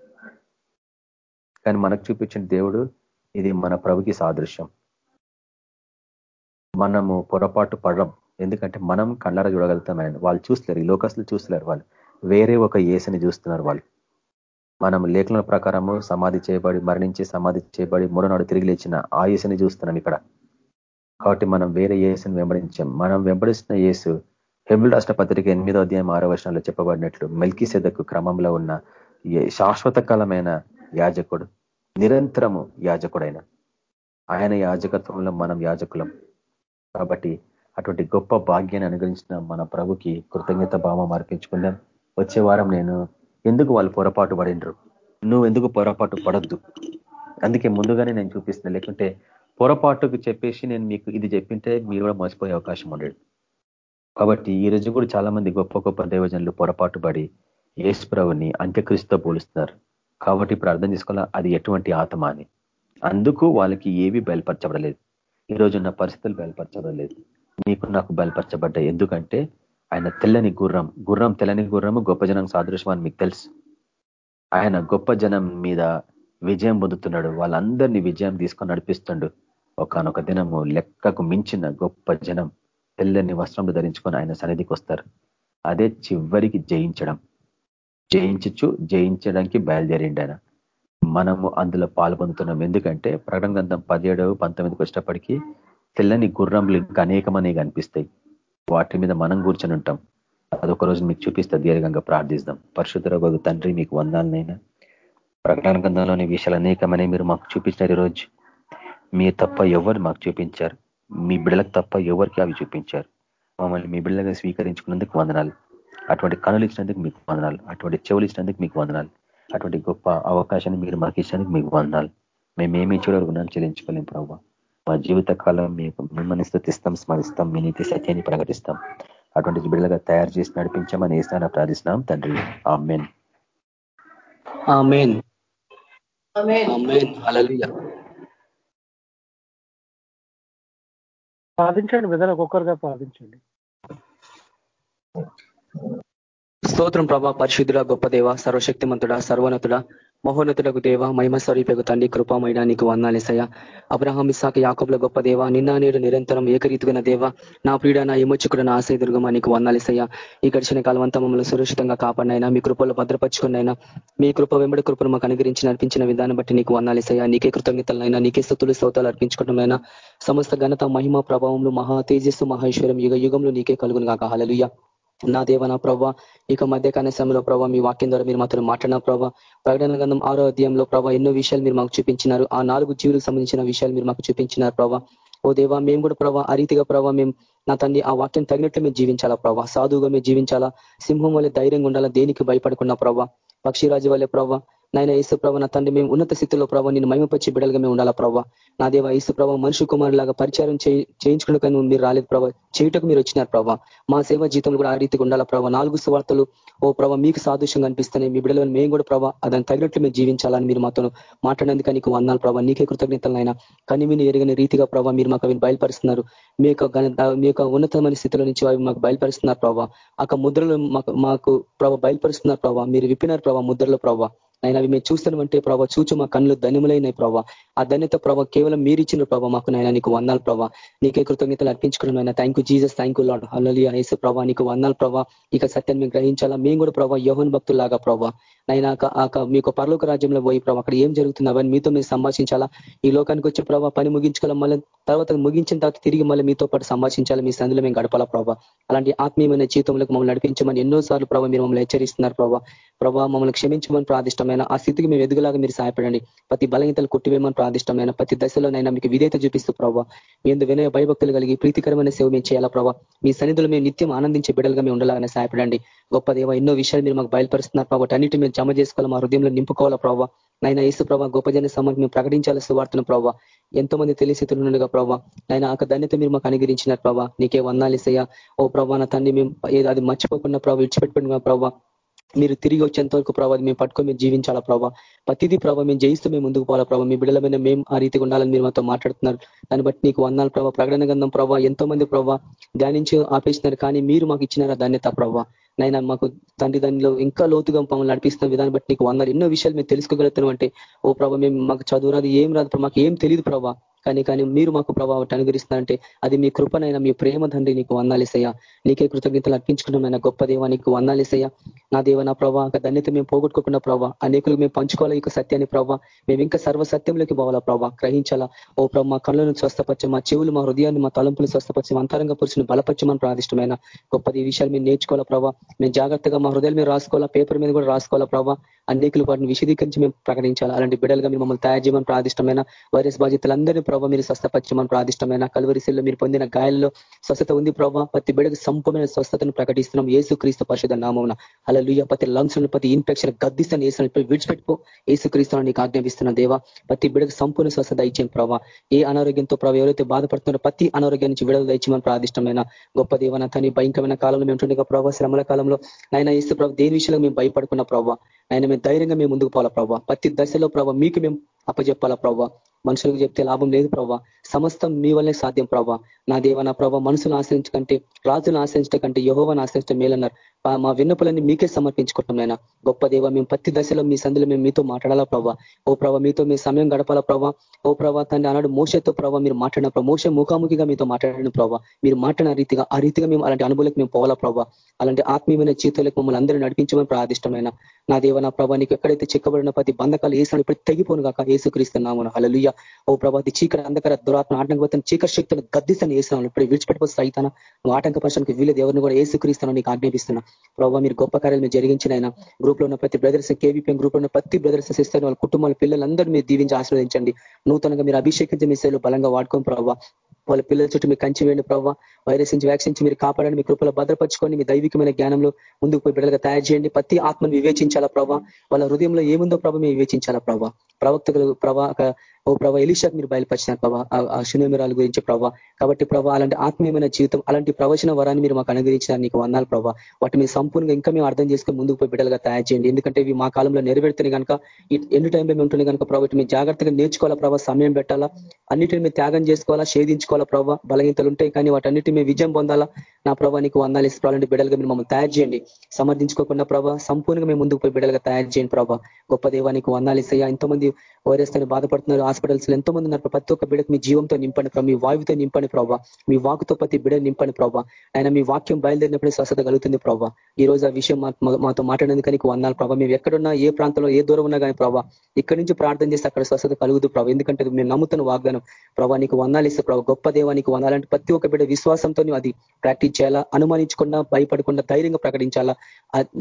కానీ మనకు చూపించిన దేవుడు ఇది మన ప్రభుకి సాదృశ్యం. మనము పొరపాటు పడడం. ఎందుకంటే మనం కళ్ళారా చూడగలుగుతాం ఆయన. వాళ్ళు చూస్తలేరు ఈ లోకస్తులు చూస్తలేరు వాళ్ళు. వేరే ఒక ఏసుని చూస్తున్నారు వాళ్ళు. మనం లేఖల ప్రకారము సమాధి చేయబడి మరణించి సమాధి చేయబడి మూడోనాడు తిరిగి లేచిన ఆ ఏసుని చూస్తున్నాం ఇక్కడ. కాబట్టి మనం వేరే ఏసుని వెంబడించాం. మనం వెంబడిస్తున్న ఏసు హెబుల్ రాష్ట్ర పత్రిక ఎనిమిదో అధ్యాయం ఆరో వర్షంలో చెప్పబడినట్లు మెల్కీ సెదకు క్రమంలో ఉన్న శాశ్వత కాలమైన యాజకుడు. నిరంతరము యాజకుడైన. ఆయన యాజకత్వంలో మనం యాజకులం. కాబట్టి అటువంటి గొప్ప భాగ్యాన్ని అనుగ్రహించిన మన ప్రభుకి కృతజ్ఞత భావం అర్పించుకుందాం. వచ్చే వారం నేను ఎందుకు వాళ్ళు పొరపాటు పడినరు నువ్వు ఎందుకు పొరపాటు పడద్దు? అందుకే ముందుగానే నేను చూపిస్తున్నా లేకుంటే పొరపాటుకు చెప్పేసి నేను మీకు ఇది చెప్పింటే మీరు కూడా మర్చిపోయే అవకాశం ఉండేది. కాబట్టి ఈ రోజు కూడా చాలా మంది గొప్ప గొప్ప దైవజనులు పొరపాటు పడి ప్రభుని అంత్యక్రిస్తుతో పోలుస్తున్నారు. కాబట్టి ఇప్పుడు అర్థం చేసుకోవాలా అది ఎటువంటి ఆత్మ అని. అందుకు వాళ్ళకి ఏవి బయలుపరచబడలేదు. ఈ రోజున్న పరిస్థితులు బయలుపరచబడలేదు. నీకు నాకు బయలుపరచబడ్డాయి. ఎందుకంటే ఆయన తెల్లని గుర్రం గుర్రం తెల్లని గుర్రము గొప్ప జనం సాదృశ్యం అని మీకు తెలుసు. ఆయన గొప్ప జనం మీద విజయం పొందుతున్నాడు. వాళ్ళందరినీ విజయం తీసుకొని నడిపిస్తుండు. ఒకనొక దినము లెక్కకు మించిన గొప్ప జనం తెల్లని వస్త్రంలో ధరించుకొని ఆయన సన్నిధికి వస్తారు. అదే చివరికి జయించడం. జయించచ్చు జయించడానికి బయలుదేరిండి ఆయన మనము అందులో పాల్పొందుతున్నాం ఎందుకంటే ప్రకటన గ్రంథం పదిహేడవ పంతొమ్మిదికి వచ్చేటప్పటికీ తెల్లని గుర్రంలు ఇంకా అనేకమనే కనిపిస్తాయి. వాటి మీద మనం కూర్చొని ఉంటాం. అదొక రోజు మీకు చూపిస్తా దీర్ఘంగా ప్రార్థిస్తాం. పరిశుద్ధ తండ్రి మీకు వందాలనైనా ప్రకటన గ్రంథంలోని విషయాలు అనేకమని మీరు మాకు చూపించినారు ఈరోజు. మీ తప్ప ఎవరు మాకు చూపించారు? మీ బిడ్డలకు తప్ప ఎవరికి అవి చూపించారు? మమ్మల్ని మీ బిడ్డలుగా స్వీకరించుకున్నందుకు వందనాలు. అటువంటి కనులు ఇచ్చినందుకు మీకు వందనాలు. అటువంటి చెవులు ఇచ్చినందుకు మీకు వందనాలు. అటువంటి గొప్ప అవకాశాన్ని మీరు మాకు ఇచ్చినందుకు మీకు వందనాలు. మేమేమీ చూడరుగున్నాను చెల్లించుకోలేం ప్రభావ మా జీవిత కాలం మీకు మిమ్మల్ని స్థుతిస్తాం స్మరిస్తాం మీ నీతి సత్యాన్ని ప్రకటిస్తాం. అటువంటి బిడ్డలుగా తయారు చేసి నడిపించమని ఏస్తాన ప్రార్థిస్తున్నాం తండ్రి. ఆ మెన్ ప్రార్థించండి బ్రదర్ ఒక్కొక్కరుగా ప్రార్థించండి. స్తోత్రం ప్రభా పరిశుద్ధుల గొప్ప దేవ సర్వశక్తిమంతుడ సర్వోన్నతుడ మహోన్నతులకు దేవ మహిమ స్వరూపకు తండ్రి కృపామైన నీకు వందాలేసయ్య అబ్రహాం ఇసాక యాకబుల గొప్ప దేవ నిన్న నేడు నిరంతరం ఏకరీతిగా దేవ నా ప్రియుడ నా ఎమొచ్చుకుడ నా ఆశయదుర్గమా నీకు వందాలేసయ్య ఈ గడిచిన కాలం అంతా మమ్మల్ని సురక్షితంగా కాపాడినైనా మీ కృపలో భద్రపరుచుకున్నైనా మీ కృప వెంబడి కృపను మాకు అనుగ్రహించి నడిపించిన విధానం బట్టి నీకు వందాలేసయ్య నీకే కృతజ్ఞతలైనా నీకే స్థుతులు స్తోతాలు అర్పించుకోవడమైనా సమస్త ఘనత మహిమ ప్రభావంలో మహా తేజస్సు మహేశ్వరం యుగ యుగంలో నీకే కలుగును కాక హలలుయ్య నా దేవ నా ప్రభావ ఇక మధ్య సమయంలో ప్రభావ మీ వాక్యం ద్వారా మీరు మాత్రం మాట్లాడిన ప్రభావ ప్రకటన గంధం ఆరో అధ్యాయంలో ప్రభావ ఎన్నో విషయాలు మీరు మాకు చూపించినారు. ఆ నాలుగు జీవులకు సంబంధించిన విషయాలు మీరు మాకు చూపించినారు ప్రభావ ఓ దేవా మేము కూడా ప్రభావ ఆ రీతిగా ప్రభావ మేము నా తండ్రి ఆ వాక్యం తగినట్లు మేము జీవించాలా ప్రభావ సాధువుగా మేము జీవించాలా? సింహం వల్ల ధైర్యంగా ఉండాలా? దేనికి భయపడకుండా ప్రభావ పక్షిరాజు వల్లే ప్రభావ నాయన ఈసు ప్రభ నా తండ్రి మేము ఉన్నత స్థితిలో ప్రభావ నేను మహిమపచ్చి బిడలుగా మేము ఉండాలా ప్రభావ నా దేవ ఈసు ప్రభావ మనుషు కుమారులాగా పరిచారం చేయించుకున్న మీరు రాలేదు ప్రభావ చేయుటకు మీరు వచ్చినారు ప్రభావ మా సేవ జీతంలో కూడా ఆ రీతిగా ఉండాలా ప్రభావ నాలుగు సువార్తలు ఓ ప్రభావ మీకు సాదృశ్యంగా అనిపిస్తున్నాయి. మీ బిడ్డలను మేము కూడా ప్రభావ అదని తగినట్లు మేము జీవించాలని మీరు మాతో మాట్లాడేందుకు నీకు వందాలు ప్రభావ నీకే కృతజ్ఞతలైనా కానీ మీరు ఎరిగిన రీతిగా ప్రభావ మీరు మాకు అవి బయలుపరుస్తున్నారు. మీ యొక్క మీ యొక్క ఉన్నతమైన స్థితిలో నుంచి అవి మాకు బయలుపరుస్తున్నారు ప్రభావ ఆ ముద్రలు మాకు ప్రభావ బయలుపరుస్తున్నారు ప్రభావ మీరు విప్పినారు ప్రభావ ముద్రలో ప్రభావ నైనా అవి మేము చూస్తున్నామంటే ప్రభావ చూచు మా కళ్ళు ధన్యములైనాయి ప్రభావ ఆ ధన్యత ప్రభావ కేవలం మీరు ఇచ్చిన ప్రభావ మాకు నాయన నీకు వందాలు ప్రభావ నీకే కృతజ్ఞతలు అర్పించుకున్నాం ఆయన thank you Jesus thank you Lord hallelujah యేసు ప్రభావ నీకు వందాలు ప్రభావ ఇక సత్యాన్ని మేము గ్రహించాలా? మేము కూడా ప్రభావ యోహన్ భక్తులాగా ప్రభావ నైనా మీకు పరలోక రాజ్యంలో పోయి ప్రభావ అక్కడ ఏం జరుగుతుంది అవన్నీ మీతో మీరు సంభాషించాలా? ఈ లోకానికి వచ్చే ప్రభావ పని ముగించుకోవాలి? మళ్ళీ తర్వాత ముగించిన తర్వాత తిరిగి మళ్ళీ మీతో పాటు సంభాషించాలి? మీ సందులో మేము గడపాలా ప్రభావ అలాంటి ఆత్మీయమైన జీవితంలో మమ్మల్ని నడిపించమని ఎన్నో సార్లు ప్రభావ మీరు మమ్మల్ని హెచ్చరిస్తున్నారు ప్రభావ ప్రభావ మమ్మల్ని క్షమించమని ప్రాదిష్టమైన ఆ స్థితికి మేము ఎదుగులాగా మీరు సహాయపడండి. ప్రతి బలహీతలు కొట్టివేమని ప్రార్థిష్టమైన ప్రతి దశలోనైనా మీకు విధేత చూపిస్తూ ప్రభావ ఎందు వినయ భయభక్తులు కలిగి ప్రీతికరమైన సేవ మేము చేయాలా ప్రభావ మీ సన్నిధులు మేము నిత్యం ఆనందించే బిడ్డలుగా మేము ఉండలాగానే సహాయపడండి. గొప్ప దేవ ఎన్నో విషయాలు మీరు మాకు బయలుపరుస్తున్నారు ప్రభావ అన్నిటి మేము జమ చేసుకోవాలి మా హృదయంలో నింపుకోవాలా ప్రభావ నైనా ఏసు ప్రభావ గొప్ప జన సమాజం మేము ప్రకటించాలి సువార్తను ప్రభావ ఎంతో మంది తెలిసితులుగా ప్రభావ నైనా ఆ ధన్యత మీరు మాకు అనుగ్రహించినారు ప్రభావ నీకే వందాలిసయ్యా ఓ ప్రభావ నా తండ్రి మేము అది మర్చిపోకుండా ప్రభావ విడిచిపెట్టుకున్న ప్రభావ మీరు తిరిగి వచ్చేంత వరకు ప్రభావ మేము పట్టుకొని మేము జీవించాలా ప్రభావ ప్రతిదీ ప్రభావ మేము జయిస్తూ మేము ముందుకు పోవాలా ప్రభావ మీ బిడ్డలమైన మేము ఆ రీతిగా ఉండాలని మీరు మాతో మాట్లాడుతున్నారు. దాన్ని బట్టి నీకు వందాలు ప్రభావ ప్రకటన గంధం ప్రభావ ఎంతో మంది ప్రభావ ధ్యానించి ఆపేసినారు కానీ మీరు మాకు ఇచ్చినారా ధన్యత ప్రభావ నైనా మాకు తండ్రి దానిలో ఇంకా లోతుగా మమ్మల్ని నడిపిస్తున్న విధానం బట్టి నీకు వందలు ఎన్నో విషయాలు మేము తెలుసుకోగలుగుతాం అంటే ఓ ప్రభావ మేము మాకు చదువు రాదు ఏం రాదు మాకు ఏం తెలియదు ప్రభావ కానీ కానీ మీరు మాకు ప్రభావం అనుగ్రహిస్తారంటే అది మీ కృపనైనా మీ ప్రేమ తండ్రి నీకు వందాలేసయ్యా నీకే కృతజ్ఞతలు అర్పించుకున్నామైనా గొప్ప దేవా నీకు వందాలేసయ్యా నా దేవ నా ప్రభావ ధన్యత మేము పోగొట్టుకోకుండా ప్రభావ అనేకులు మేము పంచుకోవాలి ఇక సత్యాన్ని ప్రభావ మేము ఇంకా సర్వ సత్యంలోకి పోవాలా ప్రభావ గ్రహించాలా. ఓ ప్రభావ మా కళ్ళను స్వస్థపచ్చ మా చెవులు మా హృదయాన్ని మా తలంపులు స్వస్థపచ్చ అంతరంగ పురుషుని బలపచ్చమని ప్రాదిష్టమైన గొప్పది ఈ విషయాలు మేము నేర్చుకోవాలా ప్రభావ మేము జాగ్రత్తగా మా హృదయాలు మీరు రాసుకోవాలా పేపర్ మీద కూడా రాసుకోవాలా ప్రభావ అనేకులు వాటిని విశదీకరించి మేము ప్రకటించాలి. అలాంటి బిడ్డలుగా మీరు మమ్మల్ని తయారు చేయమని ప్రాదిష్టమైన వైరస్ బాధితులందరినీ ప్రభావ మీరు స్వస్థపచ్చమని ప్రాదిష్టమైన కలువరిశీల్లో మీరు పొందిన గాయాల్లో స్వస్థత ఉంది ప్రభావ ప్రతి బిడ్డకు సంపూర్ణ స్వస్థతను ప్రకటిస్తున్నాం. ఏసు క్రీస్తు పరిషత్ నామం అలా లుయ్య ప్రతి లంగ్స్ ప్రతి ఇన్ఫెక్షన్ గద్దిస్తాను ఏసు విడిచిపెట్టుకో ఏసు క్రీస్తు నీకు ఆజ్ఞాపిస్తున్న దేవా ప్రతి బిడకు సంపూర్ణ స్వస్థత ఇచ్చాం ప్రభావ ఏ అనారోగ్యంతో ప్రభావ ఎవరైతే బాధపడుతున్నారో ప్రతి అనారోగ్యం నుంచి విడుదల ఇచ్చామని ప్రాదిష్టమైన గొప్ప దేవన తని భయంకరమైన కాలంలో మేము ఉంటుండగా ప్రభావ శ్రమల కాలంలో. నాయన ఏసు ప్రభు దేని విషయంలో మేము భయపడుకున్న ప్రభావ ఆయన మేము ధైర్యంగా మేము ముందుకు పోవాలా ప్రభావ ప్రతి దశలో ప్రభావ మీకు మేము అప్పచెప్పాలా ప్రభావ మనుషులకు చెప్తే లాభం లేదు ప్రభావ సమస్తం మీ వల్లే సాధ్యం ప్రభావ నా దేవ నా ప్రభావ మనుషులను ఆశ్రయించకంటే రాజును ఆశ్రయించడం కంటే యహోవను ఆశ్రయించడం మేలన్నారు. మా విన్నపులన్నీ మీకే సమర్పించుకుంటాం నాయన. గొప్ప దేవ మేము ప్రతి దశలో మీ సందులో మేము మీతో మాట్లాడాలా ప్రభావ ఓ ప్రభావ మీతో మీ సమయం గడపాలా ప్రభావ ఓ ప్రభావ తండ్రి అన్నాడు మోసతో ప్రభావ మీరు మాట్లాడిన ప్రభావ మోస ముఖాముఖిగా మీతో మాట్లాడిన ప్రభావ మీరు మాట్లాడిన రీతిగా ఆ రీతిగా మేము అలాంటి అనుభవాలకు మేము పోవాలా ప్రభావ అలాంటి ఆత్మీయమైన జీవితాలకు మమ్మల్ని అందరూ నడిపించమని ప్రార్థిష్టమైన నా దేవ నా ప్రభా నీకు ఎక్కడైతే చిక్కబడిన ప్రతి బంధకాలు వేసిన ఇప్పుడు తెగిపోను కాక ఏసుక్రీస్తున్నాము హలలుయ ఓ ప్రభా చీకటి అంధకర దురాత్మ ఆటంకపోతున్న చీకటి శక్తులు గద్దిస్తాను వేస్తున్నాను ఇప్పుడు విడిచిపెట్టిపోతే సైతాన. ఆటంకపరచడానికి వీలేదు ఎవరిని కూడా ఏసుక్రీస్తాను నీకు ఆజ్ఞాపిస్తున్నా. ప్రభావ మీరు గొప్ప కార్యాలు మీరు జరిగించిన ఆయన గ్రూప్లో ఉన్న ప్రతి బ్రదర్స్ కేవీపీఎం గ్రూప్లో ఉన్న ప్రతి బ్రదర్స్ ఇస్తారు వాళ్ళ కుటుంబాల పిల్లలందరూ మీరు దీవించి ఆశీర్వదించండి. నూతనంగా మీరు అభిషేకించి మీ సేవలు బలంగా వాడుకోండి ప్రభావ వాళ్ళ పిల్లల చుట్టూ మీరు కంచి వేయండి ప్రభావ వైరస్ నుంచి వ్యాక్సిన్ మీరు కాపాడండి. మీ కృపలో భద్రపరచుకొని మీ దైవికమైన జ్ఞానంలో ముందుకు పోయి బిడ్డలుగా తయారు చేయండి. ప్రతి ఆత్మను వివేచించాలా ప్రభావ వాళ్ళ హృదయంలో ఏముందో ప్రభావ మేము వివేచించాలా ప్రభావ ప్రవక్తలు ప్రభా ఓ ప్రభా ఎలిషాకు మీరు బయలుపరిచిన ప్రభావ ఆ శునేమిరాల గురించి ప్రభావ కాబట్టి ప్రభా అలాంటి ఆత్మీయమైన జీవితం అలాంటి ప్రవచన వరాన్ని మీరు మాకు అనుగ్రహించినారు నీకు వందాలు ప్రభావ వాటి మీరు సంపూర్ణంగా ఇంకా మేము అర్థం చేసుకుని ముందుకు పోయి బిడ్డలుగా తయారు చేయండి. ఎందుకంటే ఇవి మా కాలంలో నెరవేర్తున్నాయి కనుక ఎన్ని టైంలో మేము ఉంటుంది కనుక ప్రభావ మీరు జాగ్రత్తగా నేర్చుకోవాలా ప్రభావ సమయం పెట్టాలా? అన్నిటిని త్యాగం చేసుకోవాలా షేధించుకోవాలా ప్రభావ బలహీనతలు ఉంటాయి కానీ వాటన్నిటి మేము విజయం పొందాలా? నా ప్రభావ నీకు వందాలు ఇసుకోవాలంటే బిడ్డలుగా మీరు మమ్మల్ని తయారు చేయండి. సమర్థించుకోకుండా ప్రభావ సంపూర్ణంగా మేము ముందుకు పోయి బిడ్డలుగా తయారు చేయండి ప్రభావ గొప్ప దేవానికి వందాలు ఇస్తాయా. ఎంతోమంది ఓరేస్తాను బాధపడుతున్నారు హాస్పిటల్స్ ఎంతో మంది ఉన్నారు. ప్రతి ఒక్క బిడకు మీ జీవంతో నింపండి ప్రభావ మీ వాయువుతో నింపండి ప్రభావ మీ వాకుతో ప్రతి బిడ నింపండి ప్రభావ ఆయన మీ వాక్యం బయలుదేరినప్పుడే స్వస్థత కలుగుతుంది ప్రభావ ఈ రోజు ఆ విషయం మాతో మాట్లాడేందుకు నీకు వందాలు ప్రభావ మేము ఎక్కడున్నా ఏ ప్రాంతంలో ఏ దూరం ఉన్నా కానీ ప్రభావ ఇక్కడి నుంచి ప్రార్థన చేస్తే అక్కడ స్వస్థత కలుగుదు ప్రభావ ఎందుకంటే మేము నమ్ముతున్న వాగ్దానం. ప్రభావ నీకు వందాలు ఇస్తే ప్రభావ గొప్ప దేవానికి వందాలంటే ప్రతి ఒక్క బిడ్డ విశ్వాసంతో అది ప్రాక్టీస్ చేయాలా? అనుమానించకుండా భయపడకుండా ధైర్యంగా ప్రకటించాలా?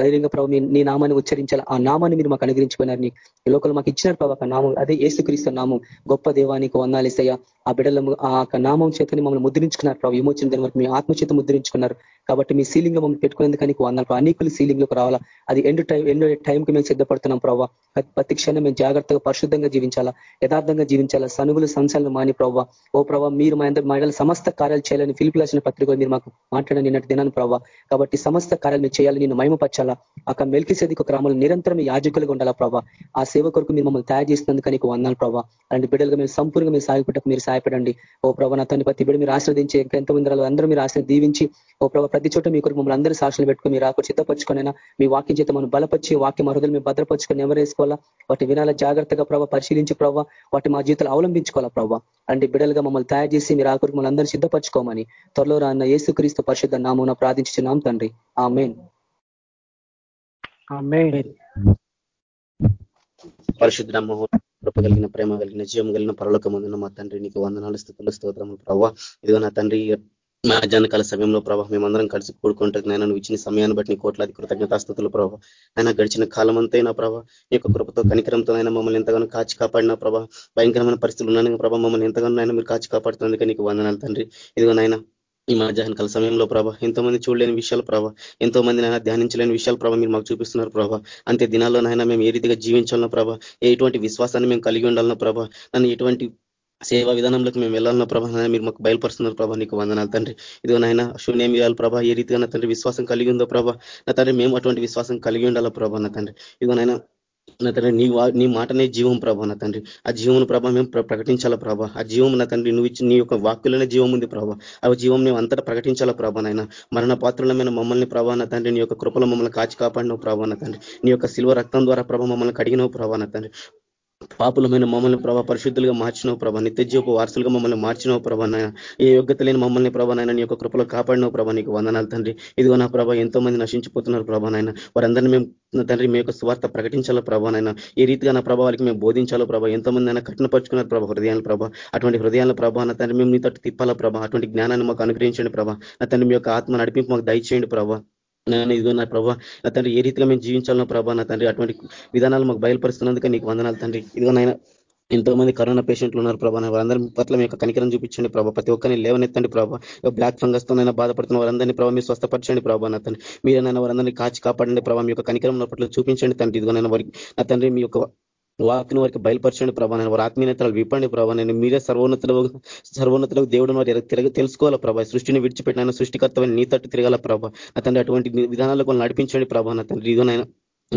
ధైర్యంగా ప్రభావ నీ నామాన్ని ఉచ్చరించాలా? ఆ నామాన్ని మీరు మాకు అనుగ్రహించుకున్నారని ఈ లోకల్ మాకు ఇచ్చినారు ప్రభావ నామం. అదే ఏసుక్రీస్తు నామం. గొప్ప దేవానికి వందాలేసయ్య ఆ బిడ్డల ఆ నామం చేతని మమ్మల్ని ముద్రించుకున్నారు ప్రభావ విమోచన దాని వరకు మీ ఆత్మచేత ముద్రించుకున్నారు. కాబట్టి మీ సీలింగ్ మమ్మల్ని పెట్టుకునేందుకు నీకు వందలు అనేకులు సీలింగ్లోకి రావాలా? అది ఎండ్ టైం ఎండు టైంకి మేము సిద్ధపడుతున్నాం ప్రభావ ప్రతి క్షణం మేము జాగ్రత్తగా పరిశుద్ధంగా జీవించాలా? యథార్థంగా జీవించాలా? సనుగులు సంశాలను మాని ప్రభావ ఓ ప్రభావ మీరు మా అందరూ సమస్త కార్యాలు చేయాలని ఫిలిపిలాసిన పత్రిక మీరు మాకు మాట్లాడని నిన్నటి దినాన్ని ప్రభావ కాబట్టి సమస్త కార్యాలు మీరు చేయాలని నేను మైమపరచాలా అక్కడ మెల్కి ఒక క్రమంలో నిరంతరం యాజకులుగా ఉండాలా ప్రభావ ఆ సేవ కొరకు మీరు మమ్మల్ని తయారు చేసినందుకు నీకు వందాలు ప్రభావ అలాంటి బిడ్డలుగా మేము సంపూర్ణంగా మీరు సాగిపెట్టకు మీరు సాయపడండి ఓ ప్రభావ నా తన ప్రతి బిడ్డ మీరు ఆశ్రవదించి ఇంకా ఎంతమంది అందరూ మీరు ఆశ్రది దీవించి ఓ ప్రభావ ప్రతి చోట మీ కొరకు మమ్మల్ని అందరూ సాక్షులు పెట్టుకుని మీరు ఆకు చిత్తపరుచుకునైనా మీ వాక్యం చేత మనం బలపరిచి వాక్యం అరుదులు మేము భద్రపరుచుకొని ఎవరేసుకోవాలా వాటి వినాల? జాగ్రత్తగా ప్రభావ పరిశీలించి ప్రభావ వాటి మా జీవితాలు అవలంబించుకోవాలా ప్రభావ అంటే బిడ్డలుగా మమ్మల్ని తయారు చేసి మీరు ఆకురికి మమ్మల్ని అందరూ సిద్ధపరచుకోమని త్వరలో రాన్న యేసుక్రీస్తు పరిశుద్ధ నామం ప్రార్థించున్నాం తండ్రి. ఆ మెయిన్ పరిశుద్ధ కృప కలిగిన ప్రేమ కలిగిన జీవం కలిగిన పరలోక ముందున్న మా తండ్రి నీకు వందనాలు స్థితులు స్తోత్రములు ప్రభావ ఇదిగో నా తండ్రి మధ్యాహ్నకాల సమయంలో ప్రభావ మేమందరం కలిసి కూడుకుంటుంది నేను నువ్వు ఇచ్చిన సమయాన్ని బట్టి నీ కోట్లాది కృతజ్ఞతాస్థుతులు ప్రభావ ఆయన గడిచిన కాలం అంతైనా ప్రభావ ఈ యొక్క కృపతో కనికరంతో ఆయన మమ్మల్ని ఎంతగానో కాచి కాపాడిన ప్రభావ భయంకరమైన పరిస్థితులు ఉన్నాను ప్రభావ మమ్మల్ని ఎంతగానో ఆయన మీరు కాచి కాపాడుతున్నందుకే నీకు వందనాలు తండ్రి. ఇదిగో నాయన ఈ మధ్యాహ్న కాల సమయంలో ప్రభా ఎంతో మంది చూడలేని విషయాలు ప్రభా ఎంతో మంది నాయన ధ్యానించలేని విషయాలు ప్రభావ మీరు మాకు చూపిస్తున్నారు ప్రభా. అంతే దినాల్లో నాయన మేము ఏ రీతిగా జీవించాలన్న ప్రభా ఎటువంటి విశ్వాసాన్ని మేము కలిగి ఉండాలన్న ప్రభా నన్ను ఎటువంటి సేవా విధానంలోకి మేము వెళ్ళాలన్న ప్రభా మీరు మాకు బయలుపరుస్తున్నారు ప్రభా నీకు వందనాలు తండ్రి. ఇదిగో నాయన శూన్యం ఇవ్వాలి ప్రభా ఏ రీతిగా నా తండ్రి విశ్వాసం కలిగి ఉందో ప్రభా నా తండ్రి మేము అటువంటి విశ్వాసం కలిగి ఉండాలా ప్రభా నా తండ్రి. ఇదిగో నాయన నా తండ్రి నీ నీ మాటనే జీవం ప్రభా నా తండ్రి. ఆ జీవం ప్రభా మేము ప్రకటించాలా ప్రభా. ఆ జీవం నా తండ్రి నువ్వు ఇచ్చి నీ యొక్క వాక్యులనే జీవం ఉంది ప్రభా. ఆ జీవం మేము అంతటా ప్రకటించాలా ప్రభా నాయన. మరణ పాత్రలమైన మమ్మల్ని ప్రభా నా తండ్రి నీ యొక్క కృపలో మమ్మల్ని కాచి కాపాడినవు ప్రభా నా తండ్రి. నీ యొక్క శిల్వ రక్తం ద్వారా ప్రభా మమ్మల్ని కడిగినవు ప్రభా నా తండ్రి. పాపులమైన మమ్మల్ని ప్రభా పరిశుద్ధులుగా మార్చినవు ప్రభా. నిత్య జీవపు వారసులుగా మమ్మల్ని మార్చినవు ప్రభా నాయన. ఏ యోగ్యత లేని మమ్మల్ని ప్రభా నాయన నీ యొక్క కృపలో కాపాడినవు ప్రభా. నీకు వందనాలు తండ్రి. ఇదిగో నా ప్రభా ఎంతో మంది నశించిపోతున్నారు ప్రభా నాయన. వారందరినీ మేము తండ్రి మీ యొక్క స్వార్థ ప్రకటించాలో ప్రభా నాయన. ఈ రీతిగా నా ప్రభావాలకి మేము బోధించాలో ప్రభా. ఎంతో మంది అయినా కఠినపరుచుకున్నారు ప్రభా హృదయాల ప్రభా. అటువంటి హృదయాల ప్రభా నా తండ్రి మేము నీతో తిప్పాలా ప్రభా. అటువంటి జ్ఞానాన్ని మాకు అనుగ్రహించండి ప్రభా. నా తండ్రి మీ యొక్క ఆత్మ నడిపింపు మాకు దయచేయండి ప్రభా. నేను ఇదిగో నా ప్రభా. నా తండ్రి ఏ రీతిగా మేము జీవించాలన్నా ప్రభా నా తండ్రి అటువంటి విధానాలు మాకు బయలుపరుస్తున్నందుకే నీకు వందనాలు తండ్రి. ఇదిగో నాయన ఎంతో మంది కరోనా పేషెంట్లు ఉన్నారు ప్రభా. వారందరి పట్ల మీ యొక్క కనికరం చూపించండి ప్రభా. ప్రతి ఒక్కరిని లేవనెత్తండి ప్రభా. బ్లాక్ ఫంగస్ తోనైనా బాధపడుతున్న వారందరినీ ప్రభావ మీరు స్వస్థపరచండి ప్రభా నా తండ్రి. మీరైనా వారందరినీ కాచి కాపాడండి ప్రభావ మీ యొక్క కనికరం పట్ల చూపించండి తండ్రి. ఇదిగో నేను వారికి నా తండ్రి మీ యొక్క వాక్ని వారికి బయలుపరచండి ప్రభా. నేను వారి ఆత్మీయతలు విప్పండి ప్రభా. నేను మీరే సర్వోన్నతులు సర్వోన్నతులకు దేవుడు వారు తిరగ తెలుసుకోవాలా ప్రభా. సృష్టిని విడిచిపెట్టిన సృష్టికర్తమైన నీ తట్టు తిరగాల ప్రభా. నా అటువంటి విధానాలకు నడిపించండి ప్రభా. అతను తండ్రి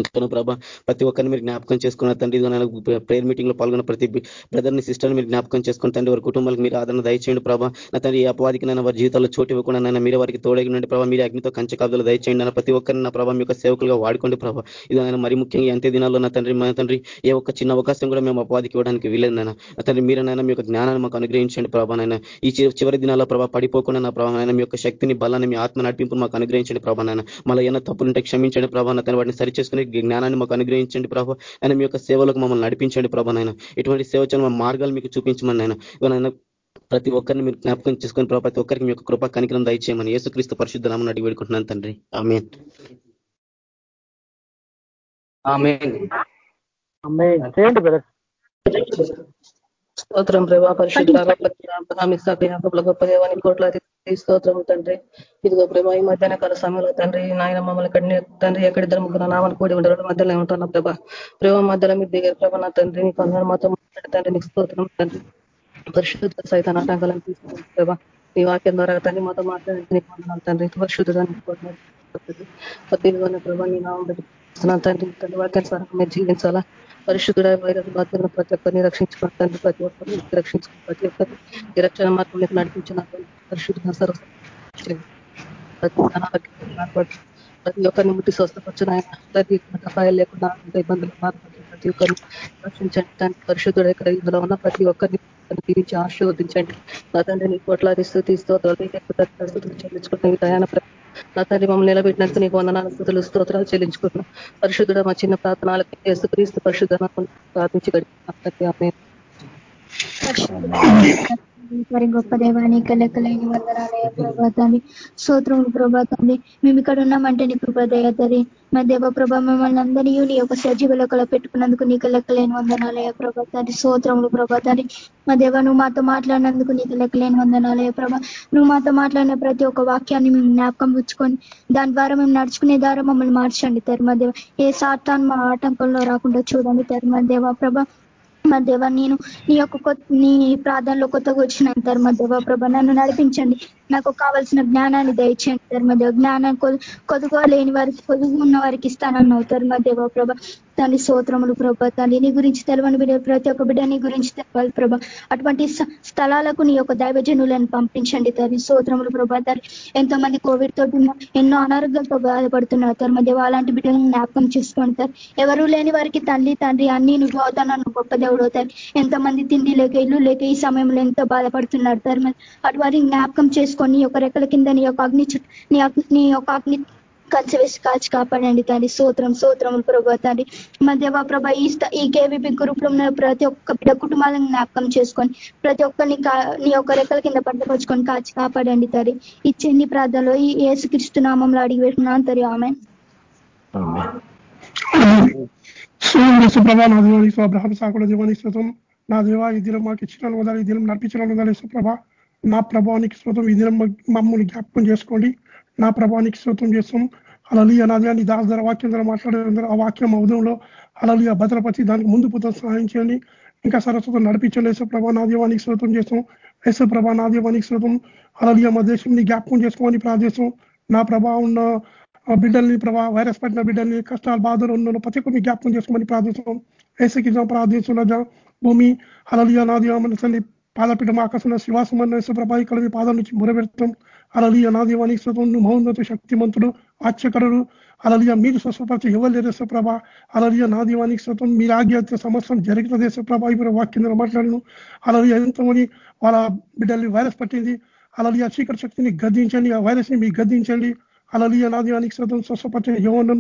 ఇదిగో ప్రభా. ప్రతి ఒక్కరిని మీరు జ్ఞాపకం చేసుకున్న తండ్రి ఇదిగో ప్రేయర్ మీటింగ్లో పాల్గొన్న ప్రతి బ్రదర్ని సిస్టర్ని మీరు జ్ఞాపకం చేసుకుని తండ్రి వారి కుటుంబాలకు మీరు ఆదరణ దయచేయండి ప్రభా. నా తండ్రి ఈ అపవాదికి నైనా వారి జీవితాల్లో చోటు ఇవ్వకుండా నైనా మీరు వారికి తోడగినండి ప్రభావ మీరు అగ్నితో కంచె కాదులు దయచేయండి నా ప్రతి ఒక్కరిని నా ప్రభావ మీ యొక్క సేవకులుగా వాడుకోండి ప్రభావ ఇది మరి ముఖ్యంగా అంతే దినాల్లో నా తండ్రి మా తండ్రి ఏ ఒక్క చిన్న అవకాశం కూడా మేము అపవాదికి ఇవ్వడానికి వీలేదైనా నా తండ్రి మీరనైనా మీ యొక్క జ్ఞానాన్ని మాకు అనుగ్రహించండి ప్రభా నాయన. ఈ చివరి దినాల్లో ప్రభావ పడిపోకుండా నా ప్రభావ మీ యొక్క శక్తిని బలాన్ని మీ ఆత్మ నడిపింపు మాకు అనుగ్రహించండి ప్రభా నాయన. మళ్ళీ ఏమైనా తప్పులుంటే క్షమించండి ప్రభా. నా వాటిని సరిచేసుకుని జ్ఞానాన్ని మాకు అనుగ్రహించండి ప్రభావ ఆయన మీ యొక్క సేవలకు మమ్మల్ని నడిపించండి ప్రభా నాయన. ఇటువంటి సేవచన మార్గాలు మీకు చూపించమని ఆయన ప్రతి ఒక్కరిని మీరు జ్ఞాపకం చేసుకుని ప్రభావ ప్రతి ఒక్కరికి మీ యొక్క కృప కనికరం దయచేయమని యేసుక్రీస్తు పరిశుద్ధ నామని అడిగి వేడుకుంటున్నాను తండ్రి. ఆమె చేయండి బ్రదర్. స్తోత్రం ప్రభా పరిశుద్ధ గొప్ప దేవానికి కోట్ల స్తోత్రం తండ్రి. ఇదిగో ప్రభా ఈ మధ్యాహ్న కాల సమయంలో తండ్రి నాయన మమ్మల్ని ఇక్కడ తండ్రి ఎక్కడిద్దరు ముగ్గురు నామని కూడి ఉండడం మధ్యలో ఉంటున్నా ప్రభా. ప్రేమ మధ్యలో మీరు దిగారు ప్రభా నా తండ్రి నీకు అందరూ మాతో తండ్రి నీకు స్తోత్రం తండ్రి. పరిశుద్ధ సైతం ఆటంకాలను తీసుకుంటాం ప్రభా నీ వాక్యం ద్వారా తండ్రి మాతో మాట్లాడి నీకు వందనాలు తండ్రి. పరిశుద్ధాన్ని ప్రతి ప్రభా నీ నామం పెట్టి తండ్రి. వాక్యాన్ని వాక్యానుసారం మీరు జీవించాలా? పరిశుద్ధుడమైన వైరస్ ప్రతి ఒక్కరిని రక్షించుకున్న ప్రతి ఒక్కరిని రక్షించుకుని ప్రతి ఒక్కరిని ఈ రక్షణ మార్గంలోకి నడిపించిన పరిశుద్ధ సర్వ ప్రతి ఒక్కరిని ముట్టి స్వస్థపరచిన ఆయన ప్రతి అపాయాలు లేకుండా ఇబ్బందులు బాధపడుతున్న ప్రతి ఒక్కరిని రక్షించండి తండ్రి. పరిశుద్ధుడు ఇక్కడ ఇందులో ఉన్న ప్రతి ఒక్కరిని తీరించి ఆశీర్వదించండి. నా తండ్రి నీ కోట్లాది స్థుతిస్తూ చెల్లించుకుంటున్న ఈ దయాన నా తండ్రి మమ్మల్ని నిలబెట్టినందుకు నీకు వందనాలు స్థుతులు స్తోత్రాలు చెల్లించుకుంటున్నాం. పరిశుద్ధుడ మా చిన్న ప్రార్థనాలకు క్రీస్తు పరిశుద్ధ ప్రార్థించి గడిపి మరి గొప్ప దేవానికి లెక్కలేని వందనాలయ ప్రభాతాన్ని స్తోత్రములు ప్రభాతాన్ని. మేము ఇక్కడ ఉన్నామంటే నీ కృపదయతది మా దేవ ప్రభా మిమ్మల్ని అందరినీ నీ యొక్క సజీవ లెక్కలో పెట్టుకున్నందుకు నీకు లెక్కలేని వందనాలయ ప్రభాతాన్ని స్తోత్రములు ప్రభాతాన్ని. మా దేవ నువ్వు మాతో మాట్లాడినందుకు నీకు లెక్కలేని వందనాలయ ప్రభా. నువ్వు మాతో మాట్లాడిన ప్రతి ఒక్క వాక్యాన్ని మేము జ్ఞాపకం పుచ్చుకొని దాని ద్వారా మేము నడుచుకునే ద్వారా మమ్మల్ని మార్చండి దేవ. ఏ సాతాన్ మా ఆటంకంలో రాకుండా చూడండి దేవ ప్రభా. మా దేవ నేను నీ యొక్క నీ ప్రార్థనలో కొత్తగా వచ్చిన ధర్మదేవ ప్రభ నన్ను నడిపించండి. నాకు కావాల్సిన జ్ఞానాన్ని దయచేయండి ధర్మదేవ జ్ఞానం కొద్దుగా లేని వారికి కొద్దుగా ఉన్న వారికి ఇస్తానన్నావు ధర్మదేవ ప్రభ. తల్లి సోత్రములు ప్రభ తల్లి నీ గురించి తెలవని బిడ్డ ప్రతి ఒక్క బిడ్డ నీ గురించి తెలవాలి ప్రభ. అటువంటి స్థలాలకు నీ యొక్క దైవజనులను పంపించండి తల్లి సోత్రములు ప్రభ. తల్లి ఎంతో మంది కోవిడ్ తోటి ఎన్నో అనారోగ్యాలతో బాధపడుతున్నారు ధర్మదేవ అలాంటి బిడ్డలను జ్ఞాపకం చేసుకోండి ఎవరు లేని వారికి తల్లి తండ్రి అన్ని నువ్వు అవుతానన్ను గొప్ప దేవుడు అవుతారు ఎంతమంది తిండి లేక ఇల్లు లేక ఈ సమయంలో ఎంతో బాధపడుతున్నారు ధర్మ అటు జ్ఞాపకం తీసుకొని నీ యొక్క రెక్కల కింద నీ యొక్క అగ్ని నీ యొక్క అగ్ని కంచె వేసి కాచి కాపాడండి తండ్రి. సూత్రం సూత్రం ప్రభా తండ్రి. మా దేవా ప్రభ ఈ ఈ కేవీపీ గ్రూప్లో ఉన్న ప్రతి ఒక్క బిడ్డ కుటుంబాలను జ్ఞాపకం చేసుకొని ప్రతి ఒక్కరిని నీ యొక్క రెక్కల కింద పడ్డపరుచుకొని కాచి కాపాడండి తండ్రి. ఈ ఇచ్చేంది ప్రార్థనలో ఈ ఏసుక్రీస్తు నామంలో అడిగి పెట్టినాను తరి ఆమె ప్రభా నా దీవానికి సాకుల దీవానికి నా దేవా ఈ దినం మాకు ఇచ్చిన వదాలి ఈ దినం నడిపించిన వదాలి సుప్రభ. నా ప్రభావానికి శ్రోతం ఇది మమ్మల్ని జ్ఞాపకం చేసుకోండి. నా ప్రభావానికి శ్రోతం చేస్తాం. అలలియ నాది అని దాని ధర వాక్యం ద్వారా మాట్లాడే ఆ వాక్యం అవధంలో అలలియ భద్రపరిచి దానికి ముందు పోతాం సహాయం చేయండి. ఇంకా సరస్వతం నడిపించండి. ప్రభా నా దీవానికి శ్రోతం చేస్తాం. ప్రభా నా దీవానికి శ్రోతం అలలియ మా దేశంని జ్ఞాపకం చేసుకోమని ప్రార్థిస్తాం. నా ప్రభావం ఉన్న బిడ్డల్ని ప్రభా వైరస్ పట్టిన బిడ్డల్ని కష్టాలు బాధలు ఉన్న ప్రతి ఒక్కరిని జ్ఞాపకం చేసుకోమని ప్రార్థిస్తాం. ఏసకి ప్రార్థిస్తున్న. భూమి అలలియ నాది పాదపీఠం ఆకాశంలో శివాసమన్న ప్రభా ఇక్కడ మీ పాదం నుంచి మురబెడతాం అలలి అనాదివానికి స్వతంత్రుడు మహోన్నత శక్తిమంతుడు ఆశ్చకరుడు అలలియ మీరు స్వస్వపరిచి ఎవరు లేదు ప్రభ అలలియ నాదివానికి స్వతం మీరు ఆజ్ఞాత సమస్తం జరిగిన దేశ ఇప్పుడు వాక్యం మాట్లాడను. అలలియ ఎంతమని వాళ్ళ బిడ్డల్ని వైరస్ పట్టింది. అలలియ చీకటి శక్తిని గద్దించండి. ఆ వైరస్ని మీకు గద్దించండి. అలలియ నాదివానికి శ్రద్ధను స్వస్థపరచని యవనం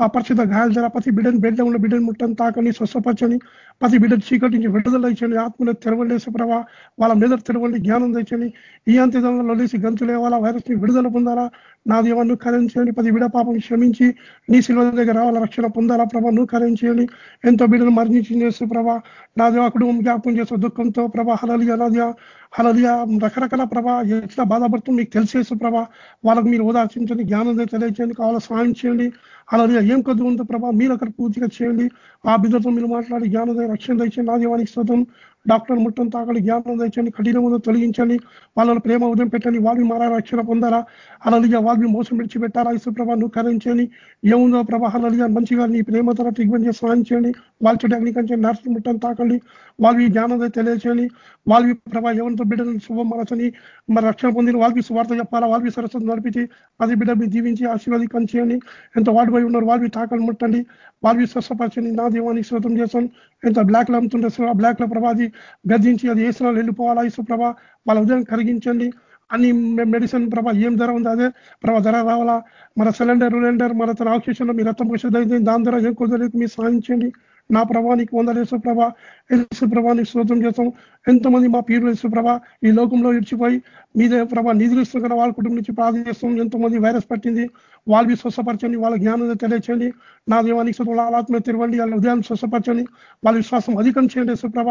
ఆ పరిచిత గాయాల ద్వారా ప్రతి బిడ్డను బిడ్డ ఉన్న బిడ్డను ముట్టని తాకని స్వస్థపరచని ప్రతి బిడ్డ చీకటించి విడుదల ఇచ్చండి ఆత్మను తెరవండి ప్రభావ వాళ్ళ మీద తెరవండి జ్ఞానం తెచ్చని ఈ అంత్యదంలో లేచి గంతులే వాళ్ళ వైరస్ని విడుదల పొందాలా నా దేవాన్ని కరించండి పది బిడ పాపం క్షమించి నీ శిల్వ దగ్గర రావాల రక్షణ పొందాలా ప్రభా నువ్వు కరించేయండి ఎంతో బిడ్డలు మరణించి చేస్తూ ప్రభా నా దేవ కుటుంబం జ్ఞాపకం చేస్తూ దుఃఖంతో ప్రభా హలలియ నాదియా హలలియ రకరకాల ప్రభా ఎట్లా బాధపడుతుంది మీకు తెలిసేసు ప్రభా వాళ్ళకు మీరు ఓదార్చించండి జ్ఞానం తెలియచేయండి కావాలా సాయం చేయండి. అలాదిగా ఏం కొద్ది ఉందో ప్రభా మీరు అక్కడ పూర్తిగా చేయండి. ఆ బిడ్డతో మీరు మాట్లాడి జ్ఞానం రక్షణ తెచ్చండి నా దీవానికి శోతం డాక్టర్ ముట్టం తాకలి జ్ఞానం దండి కఠినమును తొలగించండి వాళ్ళని ప్రేమ ఉదయం పెట్టండి వాళ్ళని మారా రక్షణ పొందారా? అలలిగా వాళ్ళని మోసం విడిచిపెట్టారా? ఇసు నువ్వు కరించండి ఏముందో ప్రభా అలలిగా మంచిగా నీ ప్రేమ ద్వారా ట్రీట్మెంట్ చేసి సాధించండి వాళ్ళ చుట్టూ అగ్నికంచండి నర్సు ముట్టం తాకండి. వాళ్ళవి జ్ఞానం తెలియచేయండి వాళ్ళవి ప్రభా ఎవరితో బిడ్డలను శుభం మనసని మరి రక్షణ పొందిన వాళ్ళవి స్వార్థ చెప్పాలా? వాళ్ళవి సరస్వతి నడిపించి అది బిడ్డ మీ దీవించి ఆశీర్వాదం చేయండి. ఎంత వాడిపోయి ఉన్నారు వాళ్ళవి తాకలు ముట్టండి. వాళ్ళవి స్వస్థపరచండి. నా దీవానికి శ్రోతం చేస్తాను ఎంత బ్లాక్లో అమ్ముతుంటే బ్లాక్లో ప్రభాది గర్జించి అది ఏసులో వెళ్ళిపోవాలా? ఇసు ప్రభా వాళ్ళ ఉదయం కరిగించండి. అన్ని మెడిసిన్ ప్రభా ఏం ధర ఉంది అదే? ప్రభా ధర రావాలా? మన సిలిండర్ రిలెండర్ మన తన ఆక్సిజన్ మీ రక్తం పరిశుద్ధ దాని ద్వారా ఏం కుదరలేదు మీరు సాధించండి. నా ప్రభానికి వందలు ప్రభా. యేసు నీకు శ్రోతం చేస్తాం. ఎంతమంది మా పీరులు యేసు ఈ లోకంలో ఇడిచిపోయి మీదే ప్రభా నిధులిస్తున్న వాళ్ళ కుటుంబం నుంచి ప్రార్థన చేస్తాం. ఎంతమంది వైరస్ పట్టింది. వాళ్ళవి స్వస్థపరచండి. వాళ్ళ జ్ఞానం తెలియచేయండి. నా దీవానికి శుతం వాళ్ళ ఆత్మ తెరవండి వాళ్ళ ఉదయాన్ని స్వస్థపరచండి. వాళ్ళ విశ్వాసం అధికం చేయండి సుప్రభ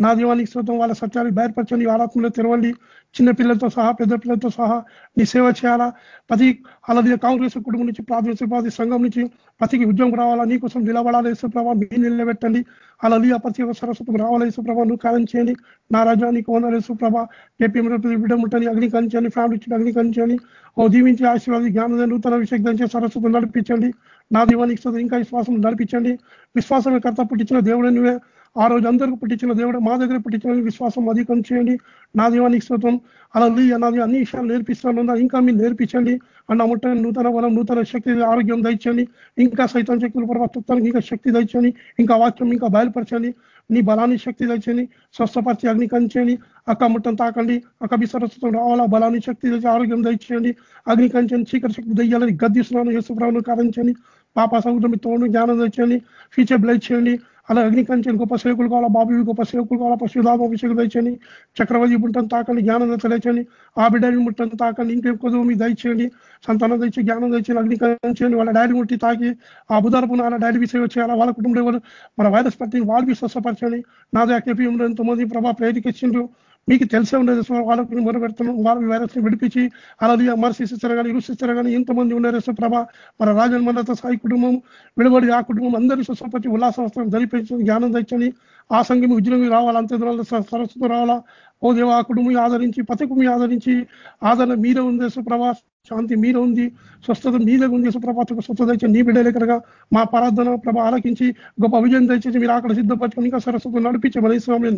నా దీవానికి శ్రోతం వాళ్ళ సత్యాన్ని బయటపరచండి వాళ్ళ ఆత్మలో తెరవండి చిన్న పిల్లలతో సహా పెద్ద పిల్లలతో సహా నీ సేవ చేయాలా? ప్రతి అలాగే కాంగ్రెస్ కుటుంబం నుంచి ప్రాథమిక ప్రతి సంఘం నుంచి ప్రతికి ఉద్యోగం రావాలా? నీ కోసం నిలబడాలి సుప్రభ మీ నిలబెట్టండి. అలాగే ప్రతి సరస్వతం రావాలి సుప్రభ నువ్వు కాలం చేయండి. నా రాజానికి వందలు సుప్రభ ఏపీ బిడ్డ ముట్టని అగ్నికరించండి ఫ్యామిలీ ఇచ్చిన అగ్నికరించండి ఓ దీవించి ఆశీర్వాది జ్ఞానం నూతన విషయం సరస్వతం నడిపించండి. నా దీవానికి ఇంకా విశ్వాసం నడిపించండి. విశ్వాసమే కర్త పుట్టించిన దేవుడు నువ్వే. ఆ రోజు అందరికీ పుట్టించిన దేవుడు మా దగ్గర పుట్టించిన విశ్వాసం అధికం చేయండి. నా దీవానికి శ్రోతం అలా నాది అన్ని విషయాలు నేర్పిస్తాను ఇంకా మీరు నేర్పించండి. అన్న ముట్ట నూతన వరం నూతన శక్తి ఆరోగ్యం దండి ఇంకా సైతం శక్తులు ప్రభుత్వానికి ఇంకా శక్తి దండి ఇంకా వాక్యం ఇంకా బయలుపరచండి. నీ బలాన్ని శక్తి తెచ్చని స్వస్థపరిచి అగ్ని కంచండి అక్క ముట్టం తాకండి. అక్క విసరస్వతం రావాలా బలాన్ని శక్తి తెచ్చి ఆరోగ్యం దయచేయండి. అగ్ని కంచండి చీకటి శక్తి దయ్యాలని గద్దిస్తున్నాను. యేసుప్రభును కరించండి పాప సముద్రం తోడు జ్ఞానం తెచ్చండి ఫ్యూచర్ బ్లైట్ చేయండి. అలా అగ్నికంచని గొప్ప సేవకులు కావాలా బాబు గొప్ప సేవకులు కావాలా పశుధామ అభిషేకులు దయచండి చక్రవర్తి ముట్టని తాకండి జ్ఞానం తెలియచండి ఆ బిడ్డని ముట్టని తాకండి ఇంకెక్కువ మీ దయచేయండి సంతానం తెచ్చి జ్ఞానం దయచేయండి అగ్నికంచండి వాళ్ళ డాడీ ముట్టి తాకి ఆ బుధారపున నా డాడీ సేవ చేయాలా వాళ్ళ కుటుంబంలో మన వైరస్ పట్టిన వాళ్ళు స్వస్థపరచండి. నాదే ఎంతో ఎంతమంది ప్రభా ప్రేరికిచ్చిండ్రు మీకు తెలిసే ఉండదు వాళ్ళకి మొరబెడుతున్నాం వాళ్ళ వైరస్ విడిపించి అలాగే మరసిస్తారు కానీ ఇరు కానీ ఎంతమంది ఉన్నారు ప్రభ. మన రాజన్ మనతో సాయి కుటుంబం విడబడి ఆ కుటుంబం అందరూ స్వస్థపతి ఉల్లాసవస్త్రం ధరిపించని జ్ఞానం తెచ్చని ఆ సంఘం విజయం రావాలా అంతే సరస్వతం రావాలా? ఓ దేవ ఆ కుటుంబం ఆదరించి పథకం ఆదరించి ఆదరణ మీరే ఉంది సుప్రభ శాంతి మీరే ఉంది స్వస్థత మీదే ఉంది సుప్రభాతకు స్వస్థత తెచ్చి నీ బిడ్డలేకరగా మా ప్రార్థన ప్రభ ఆలకించి గొప్ప విజయం తెచ్చేసి మీరు అక్కడ సిద్ధపరచుకుని ఇంకా సరస్వతం నడిపించే స్వామి.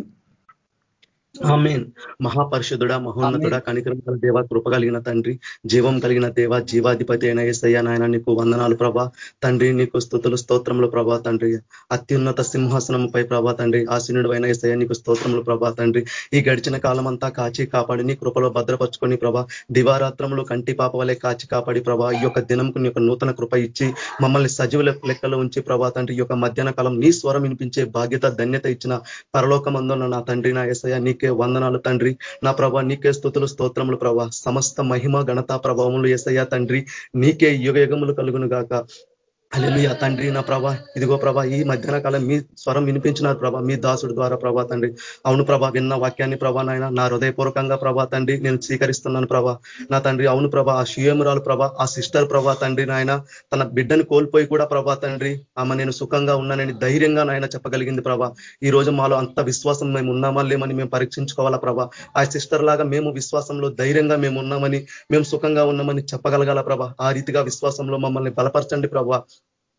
ఆమెన్. మహాపరిషుధుడ మహోన్నతుడ కనికరం దేవ కృప కలిగిన తండ్రి జీవం కలిగిన దేవ జీవాధిపతి అయిన ఏసయ్య నాయన నీకు వందనాలు ప్రభా. తండ్రి నీకు స్థుతులు స్తోత్రములు ప్రభా తండ్రి. అత్యున్నత సింహాసనంపై ప్రభా తండ్రి ఆశీనుడు అయిన ఏసయ్య నీకు స్తోత్రములు ప్రభా తండ్రి. ఈ గడిచిన కాలం అంతా కాచి కాపాడి నీ కృపలో భద్రపరుచుకొని ప్రభా దివారాత్రములు కంటి పాప వలె కాచి కాపాడి ప్రభా ఈ యొక్క దినంకు నీ యొక్క నూతన కృప ఇచ్చి మమ్మల్ని సజీవుల లెక్కలో ఉంచి ప్రభా తండ్రి ఈ యొక్క మధ్యాహ్న కాలం నీ స్వరం వినిపించే బాధ్యత ధన్యత ఇచ్చిన పరలోకమందున్న నా తండ్రి నా ఏసయ్య నీకు నీకే వందనాలు తండ్రి. నా ప్రభా నీకే స్థుతులు స్తోత్రములు ప్రభా. సమస్త మహిమ ఘనతా ప్రభావములు ఎసయ్యా తండ్రి. నీకే యుగ యుగములు కలుగును గాక అలెలుయ తండ్రి నా ప్రభా ఇదిగో ప్రభా ఈ మధ్యాహ్న కాలం మీ స్వరం వినిపించినారు ప్రభా మీ దాసుడు ద్వారా ప్రభా తండ్రి. అవును ప్రభా విన్న వాక్యాన్ని ప్రభా నాయన నా హృదయపూర్వకంగా ప్రభా తండ్రి నేను స్వీకరిస్తున్నాను ప్రభా. నా తండ్రి అవును ప్రభా ఆ శివమురాలు ప్రభా ఆ సిస్టర్ ప్రభా తండ్రి నాయన తన బిడ్డను కోల్పోయి కూడా ప్రభా తండ్రి ఆమె నేను సుఖంగా ఉన్నానని ధైర్యంగా నాయన చెప్పగలిగింది ప్రభా. ఈ రోజు మాలో అంత విశ్వాసం మేము ఉన్నామా లేమని మేము పరీక్షించుకోవాలా ప్రభా. ఆ సిస్టర్ లాగా మేము విశ్వాసంలో ధైర్యంగా మేము ఉన్నామని మేము సుఖంగా ఉన్నామని చెప్పగలగాల ప్రభా. ఆ రీతిగా విశ్వాసంలో మమ్మల్ని బలపరచండి ప్రభా.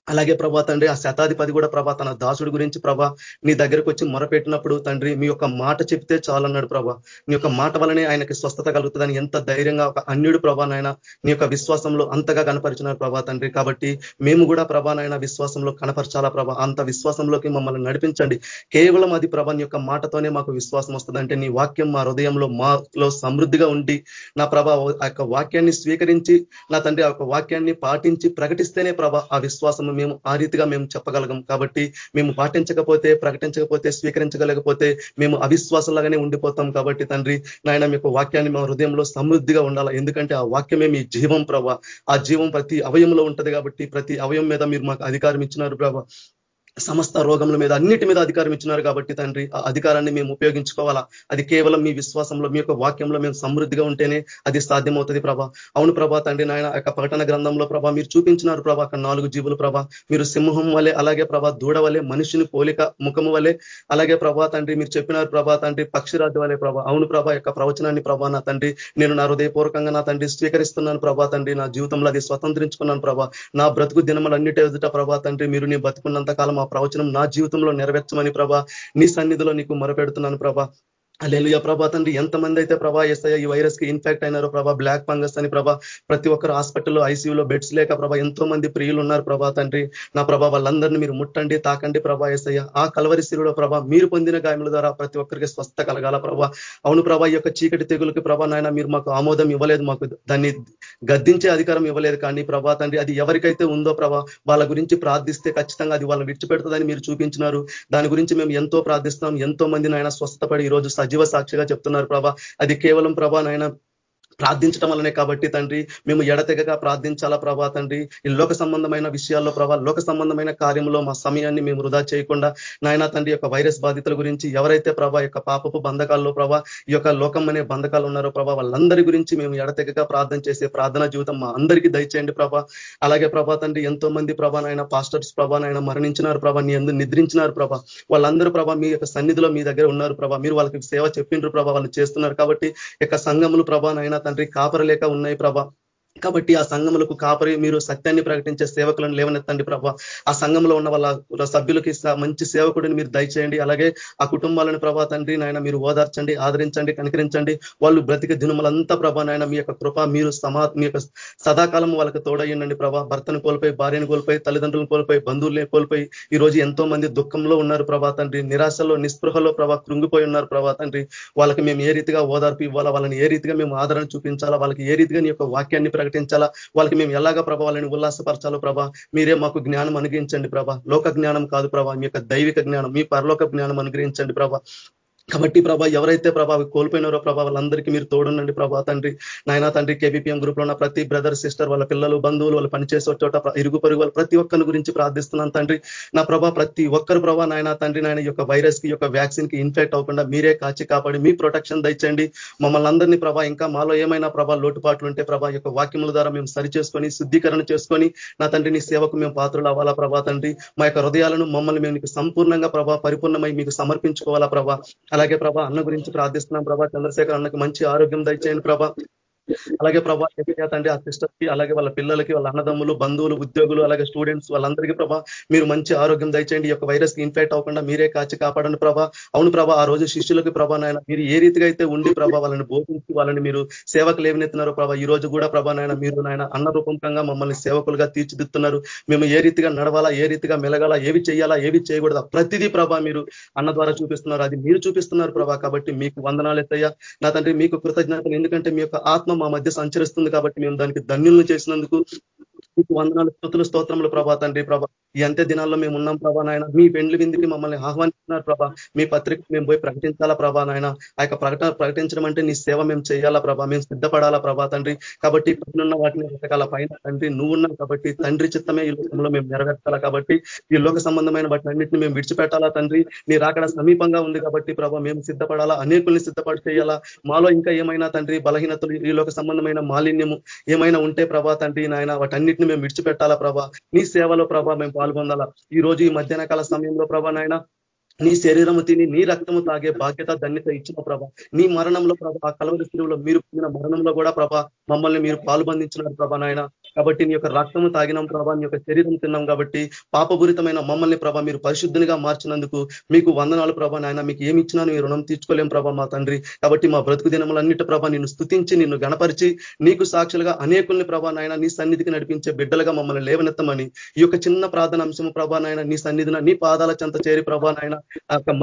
అలాగే ప్రభా తండ్రి ఆ శతాధిపతి కూడా ప్రభా తన దాసుడి గురించి ప్రభా నీ దగ్గరకు వచ్చి మొరపెట్టినప్పుడు తండ్రి మీ యొక్క మాట చెప్తే చాలన్నాడు ప్రభా. నీ యొక్క మాట వలనే ఆయనకి స్వస్థత కలుగుతుందని ఎంత ధైర్యంగా ఒక అన్యుడు ప్రభా నీ యొక్క విశ్వాసంలో అంతగా కనపరిచినారు ప్రభా తండ్రి. కాబట్టి మేము కూడా ప్రభా విశ్వాసంలో కనపరచాలా ప్రభా. అంత విశ్వాసంలోకి మమ్మల్ని నడిపించండి. కేవలం అది ప్రభా నీ యొక్క మాటతోనే మాకు విశ్వాసం వస్తుందంటే నీ వాక్యం మా హృదయంలో మాలో సమృద్ధిగా ఉండి నా ప్రభా ఆ యొక్క వాక్యాన్ని స్వీకరించి నా తండ్రి ఆ యొక్క వాక్యాన్ని పాటించి ప్రకటిస్తేనే ప్రభా ఆ విశ్వాసం మేము ఆ రీతిగా మేము చెప్పగలగం. కాబట్టి మేము పాటించకపోతే ప్రకటించకపోతే స్వీకరించగలకపోతే మేము అవిశ్వాసంలాగానే ఉండిపోతాం. కాబట్టి తండ్రి నాయన మీకు వాక్యాన్ని మా హృదయంలో సమృద్ధిగా ఉండాలా? ఎందుకంటే ఆ వాక్యమే మీ జీవం ప్రభ. ఆ జీవం ప్రతి అవయంలో ఉంటది కాబట్టి ప్రతి అవయం మీద మీరు మాకు అధికారం ఇచ్చినారు ప్రభ. సమస్త రోగముల మీద అన్నిటి మీద అధికారం ఇచ్చినారు కాబట్టి తండ్రి ఆ అధికారాన్ని మేము ఉపయోగించుకోవాలా? అది కేవలం మీ విశ్వాసంలో మీ యొక్క వాక్యంలో మేము సమృద్ధిగా ఉంటేనే అది సాధ్యమవుతుంది ప్రభా. అవును ప్రభా తండ్రి నాయన యొక్క ప్రకటన గ్రంథంలో ప్రభా మీరు చూపించినారు ప్రభా అక్కడ నాలుగు జీవులు ప్రభా. మీరు సింహం వలె అలాగే ప్రభా దూడ వలె మనుషుని పోలిక ముఖము వలె అలాగే ప్రభా తండ్రి మీరు చెప్పినారు ప్రభా తండ్రి పక్షిరాజు వలె ప్రభా. అవును ప్రభా యొక్క ప్రవచనాన్ని ప్రభా నా తండ్రి నేను నా హృదయపూర్వకంగా నా తండ్రి స్వీకరిస్తున్నాను ప్రభా తండ్రి నా జీవితంలో అది స్వతంత్రించుకున్నాను ప్రభా. నా బ్రతుకు దినములన్నిటి ఎదుట ప్రభా తండ్రి మీరు నేను బతుకున్నంత కాలం ప్రవచనం నా జీవితంలో నెరవేర్చమని ప్రభా నీ సన్నిధిలో నీకు మొరపెడుతున్నాను ప్రభా. అల్లెలుయ ప్రభా తండ్రి. ఎంతమంది అయితే ప్రభా ఎస్ఐ ఈ వైరస్కి ఇన్ఫెక్ట్ అయినారో ప్రభా బ్లాక్ ఫంగస్ అని ప్రభా ప్రతి ఒక్కరు హాస్పిటల్లో ఐసీయూలో బెడ్స్ లేక ప్రభా ఎంతో మంది ప్రియులు ఉన్నారు ప్రభా తండ్రి. నా ప్రభా వాళ్ళందరినీ మీరు ముట్టండి తాకండి ప్రభా ఎస్ఐ ఆ కలవరి శిలులో ప్రభా మీరు పొందిన గాయముల ద్వారా ప్రతి ఒక్కరికి స్వస్థ కలగాల ప్రభా. అవును ప్రభా ఈ యొక్క చీకటి తెగులకి ప్రభా నాయన మీరు మాకు ఆమోదం ఇవ్వలేదు మాకు దాన్ని గద్దించే అధికారం ఇవ్వలేదు. కానీ ప్రభా తండ్రి అది ఎవరికైతే ఉందో ప్రభా వాళ్ళ గురించి ప్రార్థిస్తే ఖచ్చితంగా అది వాళ్ళని విడిచిపెడుతుందని మీరు చూపించినారు. దాని గురించి మేము ఎంతో ప్రార్థిస్తాం ఎంతో మంది నాయన స్వస్థపడి ఈ రోజు సజీవ సాక్షిగా చెప్తున్నారు ప్రభా. అది కేవలం ప్రభా నాయన ప్రార్థించడం వల్లనే కాబట్టి తండ్రి మేము ఎడతెగగా ప్రార్థించాలా ప్రభా తండ్రి? ఈ లోక సంబంధమైన విషయాల్లో ప్రభా లోక సంబంధమైన కార్యంలో మా సమయాన్ని మేము వృధా చేయకుండా నాయన తండ్రి యొక్క వైరస్ బాధితుల గురించి ఎవరైతే ప్రభా యొక్క పాపపు బంధకాల్లో ప్రభా ఈ యొక్క లోకం అనే బంధకాలు ఉన్నారో ప్రభా వాళ్ళందరి గురించి మేము ఎడతెగగా ప్రార్థన చేసే ప్రార్థన జీవితం మా అందరికీ దయచేయండి ప్రభా. అలాగే ప్రభా తండ్రి ఎంతో మంది ప్రభానైన పాస్టర్స్ ప్రభా మరణించినారు ప్రభా నీ ఎందుకు నిద్రించినారు ప్రభా. వాళ్ళందరూ ప్రభా మీ యొక్క సన్నిధిలో మీ దగ్గర ఉన్నారు ప్రభా. మీరు వాళ్ళకి సేవ చెప్పిండ్రు ప్రభా వాళ్ళు చేస్తున్నారు కాబట్టి యొక్క సంఘములు ప్రభా తండ్రి కాపరలేక ఉన్నాయి ప్రభా. కాబట్టి ఆ సంఘములకు కాపరి మీరు సత్యాన్ని ప్రకటించే సేవకులను లేవనెత్తండి ప్రభావ ఆ సంఘంలో ఉన్న వాళ్ళ సభ్యులకి మంచి సేవకుడిని మీరు దయచేయండి. అలాగే ఆ కుటుంబాలను ప్రభా తండ్రి నాయన మీరు ఓదార్చండి ఆదరించండి కనికరించండి. వాళ్ళు బ్రతిక దినములంతా ప్రభా నాయన మీ యొక్క కృప మీరు సమా మీ యొక్క సదాకాలం వాళ్ళకి తోడయ్యండి ప్రభా. భర్తను కోల్పోయి భార్యను కోల్పోయి తల్లిదండ్రులను కోల్పోయి బంధువులే కోల్పోయి ఈ రోజు ఎంతో మంది దుఃఖంలో ఉన్నారు ప్రభా తండ్రి. నిరాశలో నిస్పృహలో ప్రభా కృంగిపోయి ఉన్నారు ప్రభా తండ్రి. వాళ్ళకి మేము ఏ రీతిగా ఓదార్పు ఇవ్వాలా? వాళ్ళని ఏ రీతిగా మేము ఆదరణ చూపించాలా? వాళ్ళకి ఏ రీతిగా నీ యొక్క వాక్యాన్ని ప్రకటించాలా? వాళ్ళకి మేము ఎలాగా ప్రభా వాళ్ళని ఉల్లాసపరచాలో ప్రభా? మీరే మాకు జ్ఞానం అనుగ్రహించండి ప్రభా. లోక జ్ఞానం కాదు ప్రభా. మీ యొక్క దైవిక జ్ఞానం మీ పరలోక జ్ఞానం అనుగ్రహించండి ప్రభా. కాబట్టి ప్రభా ఎవరైతే ప్రభా కోల్పోయినారో ప్రభా వాళ్ళందరికీ మీరు తోడుండండి ప్రభా తండ్రి. నాయనా తండ్రి కేబీపీఎం గ్రూప్లో ఉన్న ప్రతి బ్రదర్ సిస్టర్ వాళ్ళ పిల్లలు బంధువులు వాళ్ళు పనిచేసే చోట ఇరుగు పరుగు వాళ్ళు ప్రతి ఒక్కరి గురించి ప్రార్థిస్తున్నాను తండ్రి. నా ప్రభా ప్రతి ఒక్కరు ప్రభా నాయన తండ్రి నాయన యొక్క వైరస్కి యొక్క వ్యాక్సిన్కి ఇన్ఫెక్ట్ అవ్వకుండా మీరే కాచి కాపాడి మీ ప్రొటెక్షన్ దండి మమ్మల్ని అందరినీ ప్రభా ఇంకా మాలో ఏమైనా ప్రభా లోటుపాట్లు ఉంటే ప్రభా యొక్క వాక్యముల ద్వారా మేము సరి చేసుకొని శుద్ధీకరణ చేసుకొని నా తండ్రి నీ సేవకు మేము పాత్రలు అవ్వాలా ప్రభా తండ్రి. మా యొక్క హృదయాలను మమ్మల్ని మేము సంపూర్ణంగా ప్రభా పరిపూర్ణమై మీకు సమర్పించుకోవాలా ప్రభా. అలాగే ప్రభా అన్న గురించి ప్రార్థిస్తున్నాం ప్రభా చంద్రశేఖర్ అన్నకు మంచి ఆరోగ్యం దయచేయండి ప్రభా. అలాగే ప్రభా తండ్రి ఆ సిస్టర్కి అలాగే వాళ్ళ పిల్లలకి వాళ్ళ అన్నదమ్ములు బంధువులు ఉద్యోగులు అలాగే స్టూడెంట్స్ వాళ్ళందరికీ ప్రభా మీరు మంచి ఆరోగ్యం దయచేయండి. యొక్క వైరస్కి ఇన్ఫెక్ట్ అవ్వకుండా మీరే కాచి కాపాడండి ప్రభా. అవును ప్రభా ఆ రోజు శిష్యులకి ప్రభా నాయన మీరు ఏ రీతిగా అయితే ఉండి ప్రభా వాళ్ళని బోధించి వాళ్ళని మీరు సేవకు లేవనెత్తున్నారో ప్రభా ఈ రోజు కూడా ప్రభా నాయన మీరు నాయన అన్న రూపంగా మమ్మల్ని సేవకులుగా తీర్చిదిద్దుతున్నారు. మేము ఏ రీతిగా నడవాలా ఏ రీతిగా మెలగాలా ఏవి చేయాలా ఏవి చేయకూడదా ప్రతిదీ ప్రభా మీరు అన్న ద్వారా చూపిస్తున్నారు. అది మీరు చూపిస్తున్నారు ప్రభా కాబట్టి మీకు వందనాలు ఎత్తయ్యా. నా తండ్రి మీకు కృతజ్ఞతలు. ఎందుకంటే మీ యొక్క ఆత్మ మా మధ్య సంచరిస్తుంది కాబట్టి మేము దానికి ధన్యులను చేసినందుకు మీకు వందనాలు స్థుతులు స్తోత్రములు ప్రభా తండ్రి ప్రభా. ఈ అంత్య దినాల్లో మేము ఉన్నాం ప్రభా నాయన. మీ పెండ్లు విందుకి మమ్మల్ని ఆహ్వానిస్తున్నారు ప్రభా. మీ పత్రిక మేము పోయి ప్రకటించాలా ప్రభా నాయన? ఆ యొక్క ప్రకటన ప్రకటించడం అంటే నీ సేవ మేము చేయాలా ప్రభా? మేము సిద్ధపడాలా ప్రభా తండ్రి? కాబట్టి పైన వాటిని వెతకాల పైన తండ్రి నువ్వు ఉన్నావు కాబట్టి తండ్రి చిత్తమే ఈ లోకంలో మేము నెరవేర్చాలా కాబట్టి ఈ లోక సంబంధమైన వాటిని అన్నింటిని మేము విడిచిపెట్టాలా తండ్రి? నీ రాకడ సమీపంగా ఉంది కాబట్టి ప్రభా మేము సిద్ధపడాలా? అనేకుల్ని సిద్ధపడి చేయాలా? మాలో ఇంకా ఏమైనా తండ్రి బలహీనతలు ఈ లోక సంబంధమైన మాలిన్యము ఏమైనా ఉంటే ప్రభా తండ్రి నాయన వాటన్నిటిని మేము విడిచిపెట్టాలా ప్రభా? నీ సేవలో ప్రభా మేము పాల్గొందాలా? ఈ రోజు ఈ మధ్యాహ్న కాల సమయంలో ప్రభా నాయన నీ శరీరము తిని నీ రక్తము తాగే బాధ్యత ధన్యత ఇచ్చిన ప్రభ. నీ మరణంలో ప్రభ ఆ కలవరి స్త్రీలో మీరు పొందిన మరణంలో కూడా ప్రభ మమ్మల్ని మీరు పాల్బంధించినారు ప్రభ నాయన. కాబట్టి నీ యొక్క రక్తము తాగినాం ప్రభా నీ యొక్క శరీరం తిన్నాం కాబట్టి పాపపూరితమైన మమ్మల్ని ప్రభా మీరు పరిశుద్ధునిగా మార్చినందుకు మీకు వందనాలు ప్రభా నాయన మీకు ఏమి ఇచ్చినా నీ రుణం తీర్చుకోలేం ప్రభా మా తండ్రి. కాబట్టి మా బ్రతుకు దినములన్నిటి ప్రభా నిన్ను స్థుతించి నిన్ను గణపరిచి నీకు సాక్షులుగా అనేకుల్ని ప్రభా నాయన నీ సన్నిధికి నడిపించే బిడ్డలుగా మమ్మల్ని లేవనెత్తమని ఈ యొక్క చిన్న ప్రార్థన అంశము ప్రభా నాయన నీ సన్నిధిన నీ పాదాల చెంత చేరి ప్రభా నాయన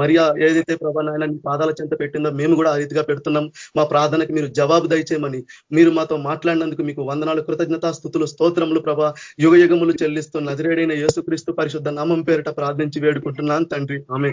మర్యా మరియా ఏదైతే ప్రభా నాయన నీ పాదాల చెంత పెట్టిందో మేము కూడా ఆ రీతిగా పెడుతున్నాం. మా ప్రార్థనకి మీరు జవాబు దయచేయమని మీరు మాతో మాట్లాడినందుకు మీకు వందనాలు కృతజ్ఞత స్థుతులు స్తోత్రములు ప్రభా. యుగ యుగములు చెల్లిస్తూ నదిరేడైన యేసుక్రీస్తు పరిశుద్ధ నామం పేరిట ప్రార్థించి వేడుకుంటున్నాను తండ్రి. ఆమె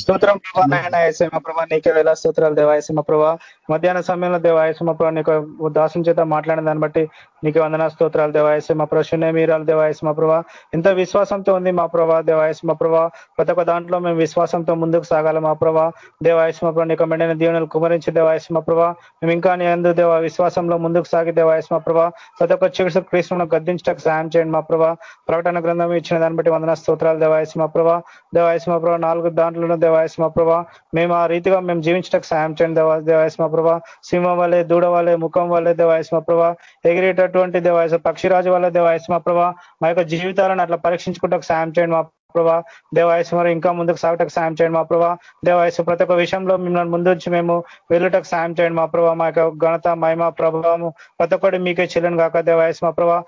స్తోత్రం ప్రభా నాయన ఏసీమ ప్రభా నీకే వేళ స్తోత్రాలు దేవాయసీమ ప్రభా మధ్యాహ్న సమయంలో దేవాయసీమ ప్రభా నీకు దాసం చేత మాట్లాడిన దాన్ని బట్టి నీకు వందన స్తోత్రాలు దేవాయసీమ ప్రభా శూన్య మీరాలు దేవాయసీమ ప్రభా ఎంత విశ్వాసంతో ఉంది మా ప్రభా దేవాయసీమ ప్రభా ప్రతి ఒక్క దాంట్లో మేము విశ్వాసంతో ముందుకు సాగాలి మా ప్రభా దేవాయసీమ ప్రభా నీకు మెండైన దీవెనలు కుమరించి దేవాయసీమ ప్రభా మేము ఇంకా నీ అందు దేవ విశ్వాసంలో ముందుకు సాగి దేవాయసీమ ప్రభా ప్రతి ఒక్క చికిత్స క్రీస్తును గద్దించడానికి సాయం చేయండి మా ప్రభా ప్రకటన గ్రంథం ఇచ్చిన దాన్ని బట్టి వందన స్తోత్రాలు దేవాయసీమ ప్రభా దేవాయసీమ ప్రభా నాలుగు దాంట్లో దేవాయస్మ ప్రభా మేము ఆ రీతిగా మేము జీవించడానికి సాయం చేయండి దేవా దేవాయస్మ ప్రభా. సింహం వల్లే దూడ వల్లే ముఖం వల్లే దేవాయస్మ ప్రభా. ఎగిరేటటువంటి దేవాయస పక్షిరాజు వల్ల దేవాయస్మ ప్రభా. మా యొక్క జీవితాలను అట్లా పరీక్షించుకుంటూ సాయం చేయండి మా ప్రభా. దేవాయసు ఇంకా ముందుకు సాగటకు సాయం చేయండి మా ప్రభా. దేవాయసు ప్రతి ఒక్క విషయంలో మిమ్మల్ని ముందుంచి మేము వెళ్ళటకు సాయం చేయండి మా ప్రభా. మా యొక్క ఘనత మహిమ ప్రభావము ప్రతి ఒక్కటి మీకే చెల్లని కాక దేవాయసు మా ప్రభా.